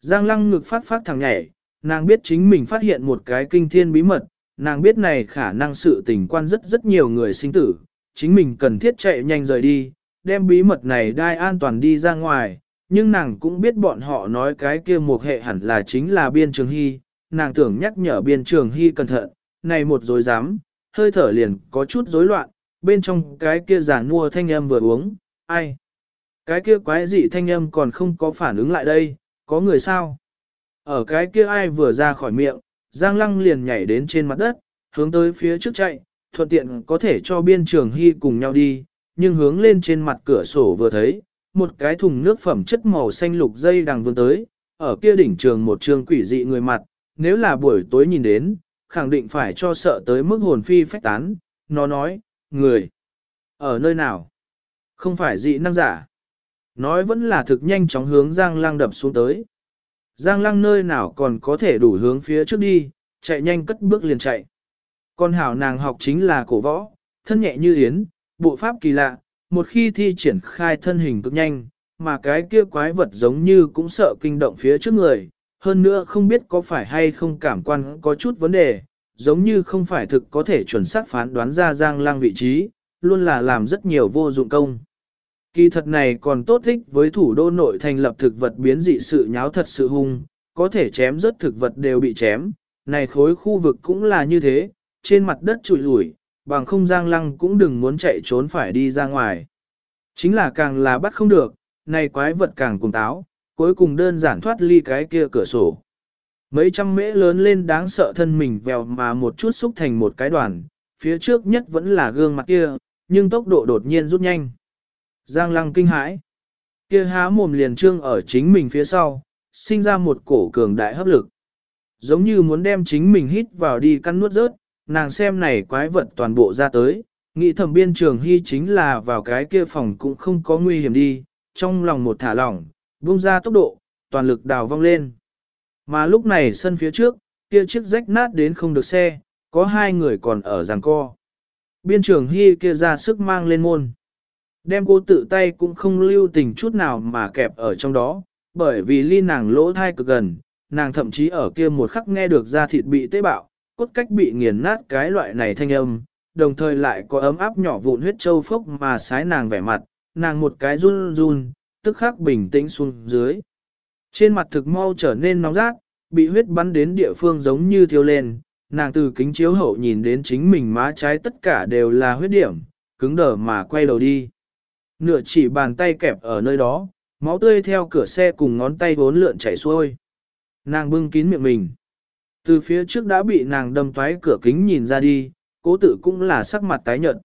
Giang lăng ngực phát phát thằng nhảy, nàng biết chính mình phát hiện một cái kinh thiên bí mật, nàng biết này khả năng sự tình quan rất rất nhiều người sinh tử, chính mình cần thiết chạy nhanh rời đi, đem bí mật này đai an toàn đi ra ngoài, nhưng nàng cũng biết bọn họ nói cái kia một hệ hẳn là chính là biên trường hy, nàng tưởng nhắc nhở biên trường hy cẩn thận, này một dối dám, hơi thở liền có chút rối loạn, bên trong cái kia giả mua thanh âm vừa uống, ai? Cái kia quái dị thanh âm còn không có phản ứng lại đây, có người sao? Ở cái kia ai vừa ra khỏi miệng, Giang Lăng liền nhảy đến trên mặt đất, hướng tới phía trước chạy, thuận tiện có thể cho biên trường hy cùng nhau đi, nhưng hướng lên trên mặt cửa sổ vừa thấy, một cái thùng nước phẩm chất màu xanh lục dây đằng vươn tới, ở kia đỉnh trường một trường quỷ dị người mặt, nếu là buổi tối nhìn đến, khẳng định phải cho sợ tới mức hồn phi phách tán, nó nói, người, ở nơi nào? Không phải dị năng giả. Nói vẫn là thực nhanh chóng hướng Giang Lăng đập xuống tới. Giang Lăng nơi nào còn có thể đủ hướng phía trước đi, chạy nhanh cất bước liền chạy. Con hảo nàng học chính là cổ võ, thân nhẹ như yến, bộ pháp kỳ lạ, một khi thi triển khai thân hình cực nhanh, mà cái kia quái vật giống như cũng sợ kinh động phía trước người, hơn nữa không biết có phải hay không cảm quan có chút vấn đề, giống như không phải thực có thể chuẩn xác phán đoán ra Giang lang vị trí, luôn là làm rất nhiều vô dụng công. Kỳ thật này còn tốt thích với thủ đô nội thành lập thực vật biến dị sự nháo thật sự hung, có thể chém rất thực vật đều bị chém, này khối khu vực cũng là như thế, trên mặt đất trụi lủi, bằng không giang lăng cũng đừng muốn chạy trốn phải đi ra ngoài. Chính là càng là bắt không được, này quái vật càng cùng táo, cuối cùng đơn giản thoát ly cái kia cửa sổ. Mấy trăm mễ lớn lên đáng sợ thân mình vèo mà một chút xúc thành một cái đoàn, phía trước nhất vẫn là gương mặt kia, nhưng tốc độ đột nhiên rút nhanh. Giang lăng kinh hãi. Kia há mồm liền trương ở chính mình phía sau, sinh ra một cổ cường đại hấp lực. Giống như muốn đem chính mình hít vào đi căn nuốt rớt, nàng xem này quái vật toàn bộ ra tới, nghĩ thẩm biên trường hy chính là vào cái kia phòng cũng không có nguy hiểm đi, trong lòng một thả lỏng, buông ra tốc độ, toàn lực đào vong lên. Mà lúc này sân phía trước, kia chiếc rách nát đến không được xe, có hai người còn ở giằng co. Biên trường hy kia ra sức mang lên môn. Đem cô tự tay cũng không lưu tình chút nào mà kẹp ở trong đó, bởi vì ly nàng lỗ thai cực gần, nàng thậm chí ở kia một khắc nghe được da thịt bị tế bạo, cốt cách bị nghiền nát cái loại này thanh âm, đồng thời lại có ấm áp nhỏ vụn huyết châu phốc mà sái nàng vẻ mặt, nàng một cái run run, tức khắc bình tĩnh xuống dưới. Trên mặt thực mau trở nên nóng rát, bị huyết bắn đến địa phương giống như thiêu lên, nàng từ kính chiếu hậu nhìn đến chính mình má trái tất cả đều là huyết điểm, cứng đờ mà quay đầu đi. Nửa chỉ bàn tay kẹp ở nơi đó, máu tươi theo cửa xe cùng ngón tay vốn lượn chảy xuôi. Nàng bưng kín miệng mình. Từ phía trước đã bị nàng đâm toái cửa kính nhìn ra đi, cố tự cũng là sắc mặt tái nhợt.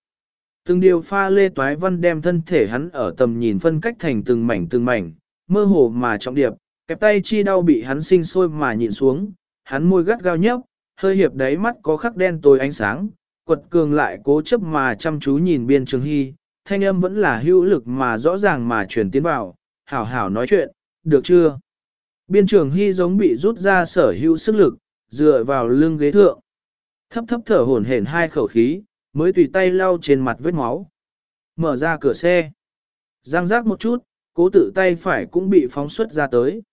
Từng điều pha lê toái văn đem thân thể hắn ở tầm nhìn phân cách thành từng mảnh từng mảnh, mơ hồ mà trọng điệp, kẹp tay chi đau bị hắn sinh sôi mà nhìn xuống, hắn môi gắt gao nhấp, hơi hiệp đáy mắt có khắc đen tối ánh sáng, quật cường lại cố chấp mà chăm chú nhìn biên trường hy, thanh âm vẫn là hữu lực mà rõ ràng mà truyền tiến vào, hảo hảo nói chuyện, được chưa? Biên trường hy giống bị rút ra sở hữu sức lực, dựa vào lưng ghế thượng. Thấp thấp thở hổn hển hai khẩu khí, mới tùy tay lau trên mặt vết máu. Mở ra cửa xe. Giang rác một chút, cố tự tay phải cũng bị phóng xuất ra tới.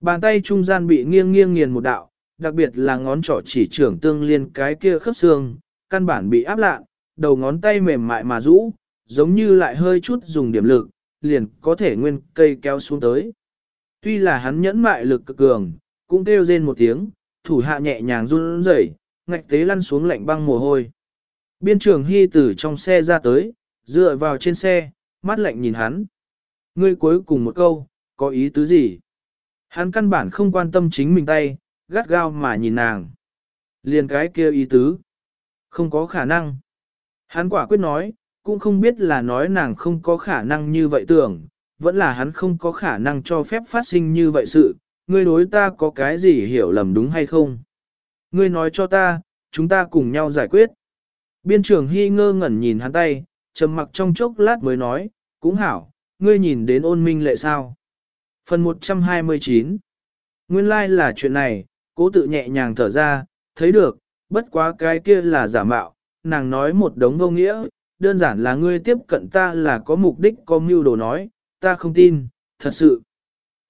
Bàn tay trung gian bị nghiêng nghiêng nghiền một đạo, đặc biệt là ngón trỏ chỉ trưởng tương liên cái kia khớp xương, căn bản bị áp lạ, đầu ngón tay mềm mại mà rũ, giống như lại hơi chút dùng điểm lực, liền có thể nguyên cây kéo xuống tới. Tuy là hắn nhẫn mại lực cực cường, cũng kêu rên một tiếng, thủ hạ nhẹ nhàng run rẩy, ngạch tế lăn xuống lạnh băng mồ hôi. Biên trưởng hy từ trong xe ra tới, dựa vào trên xe, mắt lạnh nhìn hắn. Ngươi cuối cùng một câu, có ý tứ gì? Hắn căn bản không quan tâm chính mình tay, gắt gao mà nhìn nàng. Liền cái kia ý tứ. Không có khả năng. Hắn quả quyết nói, cũng không biết là nói nàng không có khả năng như vậy tưởng, vẫn là hắn không có khả năng cho phép phát sinh như vậy sự, ngươi đối ta có cái gì hiểu lầm đúng hay không? Ngươi nói cho ta, chúng ta cùng nhau giải quyết. Biên trưởng Hy ngơ ngẩn nhìn hắn tay, trầm mặc trong chốc lát mới nói, cũng hảo, ngươi nhìn đến ôn minh lệ sao. Phần 129 Nguyên lai like là chuyện này, cố tự nhẹ nhàng thở ra, thấy được, bất quá cái kia là giả mạo, nàng nói một đống vô nghĩa, đơn giản là ngươi tiếp cận ta là có mục đích có mưu đồ nói, ta không tin, thật sự.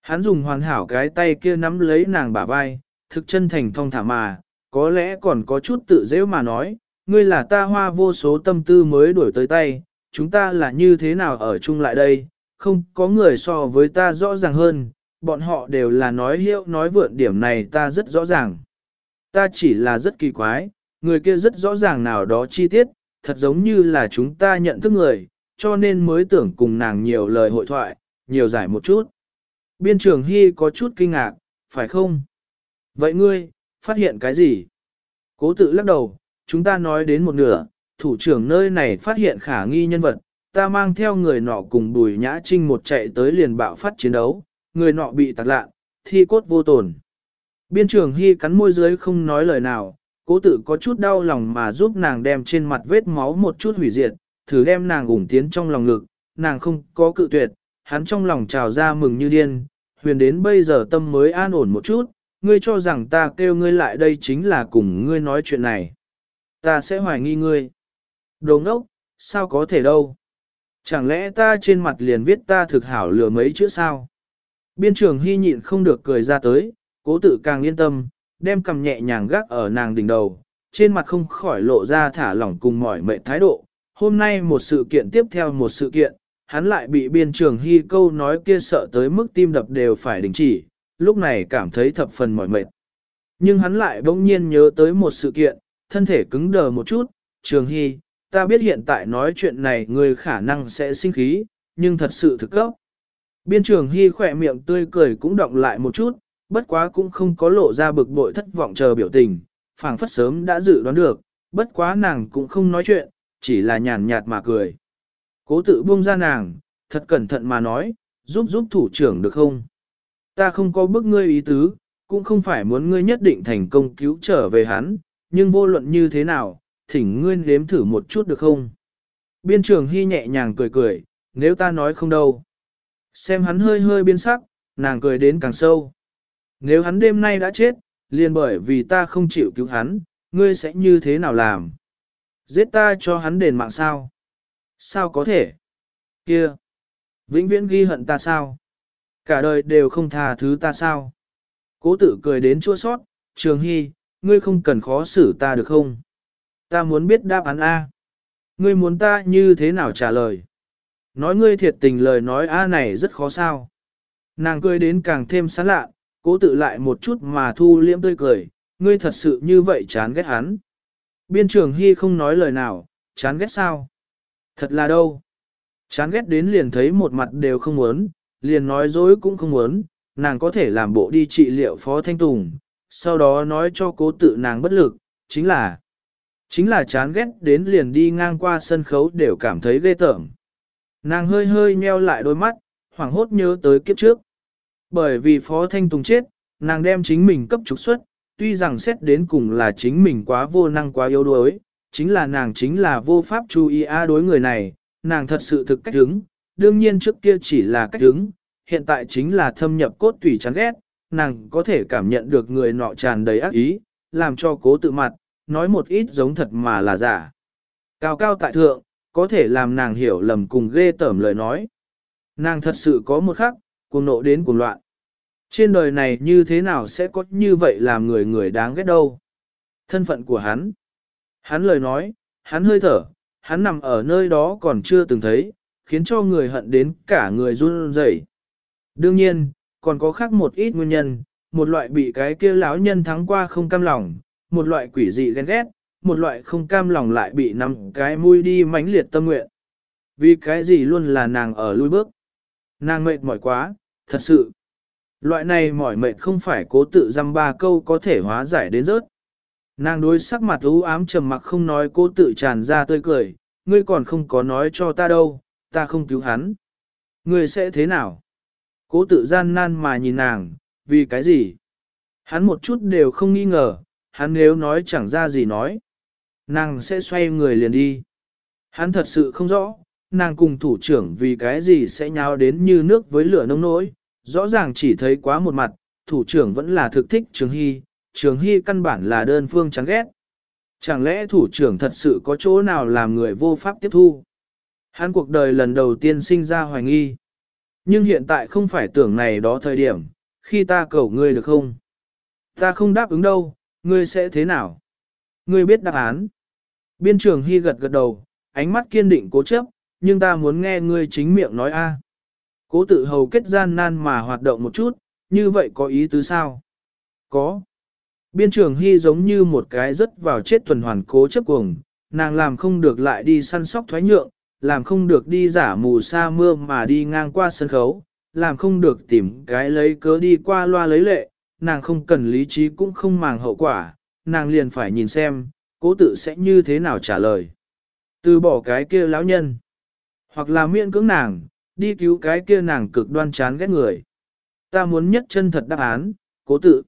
Hắn dùng hoàn hảo cái tay kia nắm lấy nàng bả vai, thực chân thành thong thả mà, có lẽ còn có chút tự dễ mà nói, ngươi là ta hoa vô số tâm tư mới đổi tới tay, chúng ta là như thế nào ở chung lại đây, không có người so với ta rõ ràng hơn, bọn họ đều là nói hiệu nói vượn điểm này ta rất rõ ràng. Ta chỉ là rất kỳ quái, người kia rất rõ ràng nào đó chi tiết, thật giống như là chúng ta nhận thức người, cho nên mới tưởng cùng nàng nhiều lời hội thoại, nhiều giải một chút. Biên trưởng Hy có chút kinh ngạc, phải không? Vậy ngươi, phát hiện cái gì? Cố tự lắc đầu, chúng ta nói đến một nửa, thủ trưởng nơi này phát hiện khả nghi nhân vật, ta mang theo người nọ cùng bùi nhã trinh một chạy tới liền bạo phát chiến đấu, người nọ bị tạc lạ, thi cốt vô tổn. Biên trưởng Hy cắn môi dưới không nói lời nào, cố tự có chút đau lòng mà giúp nàng đem trên mặt vết máu một chút hủy diệt, thử đem nàng ủng tiến trong lòng ngực, nàng không có cự tuyệt, hắn trong lòng trào ra mừng như điên, huyền đến bây giờ tâm mới an ổn một chút, ngươi cho rằng ta kêu ngươi lại đây chính là cùng ngươi nói chuyện này. Ta sẽ hoài nghi ngươi. Đồ ngốc, sao có thể đâu? Chẳng lẽ ta trên mặt liền viết ta thực hảo lừa mấy chữ sao? Biên trường hy nhịn không được cười ra tới, cố tự càng yên tâm, đem cầm nhẹ nhàng gác ở nàng đỉnh đầu, trên mặt không khỏi lộ ra thả lỏng cùng mỏi mệt thái độ. Hôm nay một sự kiện tiếp theo một sự kiện, hắn lại bị biên trường hy câu nói kia sợ tới mức tim đập đều phải đình chỉ, lúc này cảm thấy thập phần mỏi mệt. Nhưng hắn lại bỗng nhiên nhớ tới một sự kiện, thân thể cứng đờ một chút, trường hy, ta biết hiện tại nói chuyện này người khả năng sẽ sinh khí, nhưng thật sự thực cấp. Biên trường hy khỏe miệng tươi cười cũng động lại một chút, bất quá cũng không có lộ ra bực bội thất vọng chờ biểu tình, phảng phất sớm đã dự đoán được, bất quá nàng cũng không nói chuyện, chỉ là nhàn nhạt mà cười. Cố tự buông ra nàng, thật cẩn thận mà nói, giúp giúp thủ trưởng được không? Ta không có bức ngươi ý tứ, cũng không phải muốn ngươi nhất định thành công cứu trở về hắn, nhưng vô luận như thế nào, thỉnh ngươi nếm thử một chút được không? Biên trường hy nhẹ nhàng cười cười, nếu ta nói không đâu. Xem hắn hơi hơi biên sắc, nàng cười đến càng sâu. Nếu hắn đêm nay đã chết, liền bởi vì ta không chịu cứu hắn, ngươi sẽ như thế nào làm? Giết ta cho hắn đền mạng sao? Sao có thể? Kia! Vĩnh viễn ghi hận ta sao? Cả đời đều không tha thứ ta sao? Cố tử cười đến chua sót, Trường Hy, ngươi không cần khó xử ta được không? Ta muốn biết đáp án A. Ngươi muốn ta như thế nào trả lời? Nói ngươi thiệt tình lời nói A này rất khó sao. Nàng cười đến càng thêm sán lạ, cố tự lại một chút mà thu liễm tươi cười, ngươi thật sự như vậy chán ghét hắn. Biên trường Hy không nói lời nào, chán ghét sao? Thật là đâu? Chán ghét đến liền thấy một mặt đều không muốn, liền nói dối cũng không muốn, nàng có thể làm bộ đi trị liệu Phó Thanh Tùng, sau đó nói cho cố tự nàng bất lực, chính là chính là chán ghét đến liền đi ngang qua sân khấu đều cảm thấy ghê tởm. Nàng hơi hơi nheo lại đôi mắt, hoảng hốt nhớ tới kiếp trước. Bởi vì Phó Thanh Tùng chết, nàng đem chính mình cấp trục xuất, tuy rằng xét đến cùng là chính mình quá vô năng quá yếu đuối, chính là nàng chính là vô pháp chú ý a đối người này, nàng thật sự thực cách đứng, đương nhiên trước kia chỉ là cách đứng, hiện tại chính là thâm nhập cốt tủy chán ghét, nàng có thể cảm nhận được người nọ tràn đầy ác ý, làm cho cố tự mặt, nói một ít giống thật mà là giả. Cao cao tại thượng, có thể làm nàng hiểu lầm cùng ghê tởm lời nói. Nàng thật sự có một khắc, cuồng nộ đến cuồng loạn. Trên đời này như thế nào sẽ có như vậy làm người người đáng ghét đâu. Thân phận của hắn. Hắn lời nói, hắn hơi thở, hắn nằm ở nơi đó còn chưa từng thấy, khiến cho người hận đến cả người run rẩy. Đương nhiên, còn có khác một ít nguyên nhân, một loại bị cái kia lão nhân thắng qua không cam lòng, một loại quỷ dị ghen ghét, một loại không cam lòng lại bị nằm cái mũi đi mãnh liệt tâm nguyện. Vì cái gì luôn là nàng ở lui bước. Nàng mệt mỏi quá, thật sự. Loại này mỏi mệt không phải cố tự dăm ba câu có thể hóa giải đến rớt. Nàng đối sắc mặt u ám trầm mặc không nói cố tự tràn ra tươi cười, ngươi còn không có nói cho ta đâu, ta không cứu hắn. Ngươi sẽ thế nào? Cố tự gian nan mà nhìn nàng, vì cái gì? Hắn một chút đều không nghi ngờ, hắn nếu nói chẳng ra gì nói. Nàng sẽ xoay người liền đi. Hắn thật sự không rõ, nàng cùng thủ trưởng vì cái gì sẽ nháo đến như nước với lửa nông nỗi, rõ ràng chỉ thấy quá một mặt, thủ trưởng vẫn là thực thích Trường Hy, Trường Hy căn bản là đơn phương chán ghét. Chẳng lẽ thủ trưởng thật sự có chỗ nào làm người vô pháp tiếp thu? Hắn cuộc đời lần đầu tiên sinh ra hoài nghi. Nhưng hiện tại không phải tưởng này đó thời điểm, khi ta cầu ngươi được không? Ta không đáp ứng đâu, ngươi sẽ thế nào? Ngươi biết đáp án. Biên Trường Hy gật gật đầu, ánh mắt kiên định cố chấp, nhưng ta muốn nghe ngươi chính miệng nói a. Cố tự hầu kết gian nan mà hoạt động một chút, như vậy có ý tứ sao? Có. Biên trường Hy giống như một cái rất vào chết tuần hoàn cố chấp cuồng, nàng làm không được lại đi săn sóc thoái nhượng, làm không được đi giả mù sa mưa mà đi ngang qua sân khấu, làm không được tìm cái lấy cớ đi qua loa lấy lệ, nàng không cần lý trí cũng không màng hậu quả, nàng liền phải nhìn xem, cố tự sẽ như thế nào trả lời. Từ bỏ cái kia lão nhân, hoặc là miễn cưỡng nàng, đi cứu cái kia nàng cực đoan chán ghét người. Ta muốn nhất chân thật đáp án, cố tự.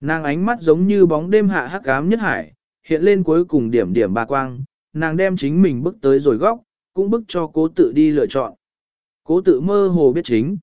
Nàng ánh mắt giống như bóng đêm hạ hắc ám nhất hải, hiện lên cuối cùng điểm điểm bà quang, nàng đem chính mình bước tới rồi góc, cũng bức cho cố tự đi lựa chọn. Cố tự mơ hồ biết chính,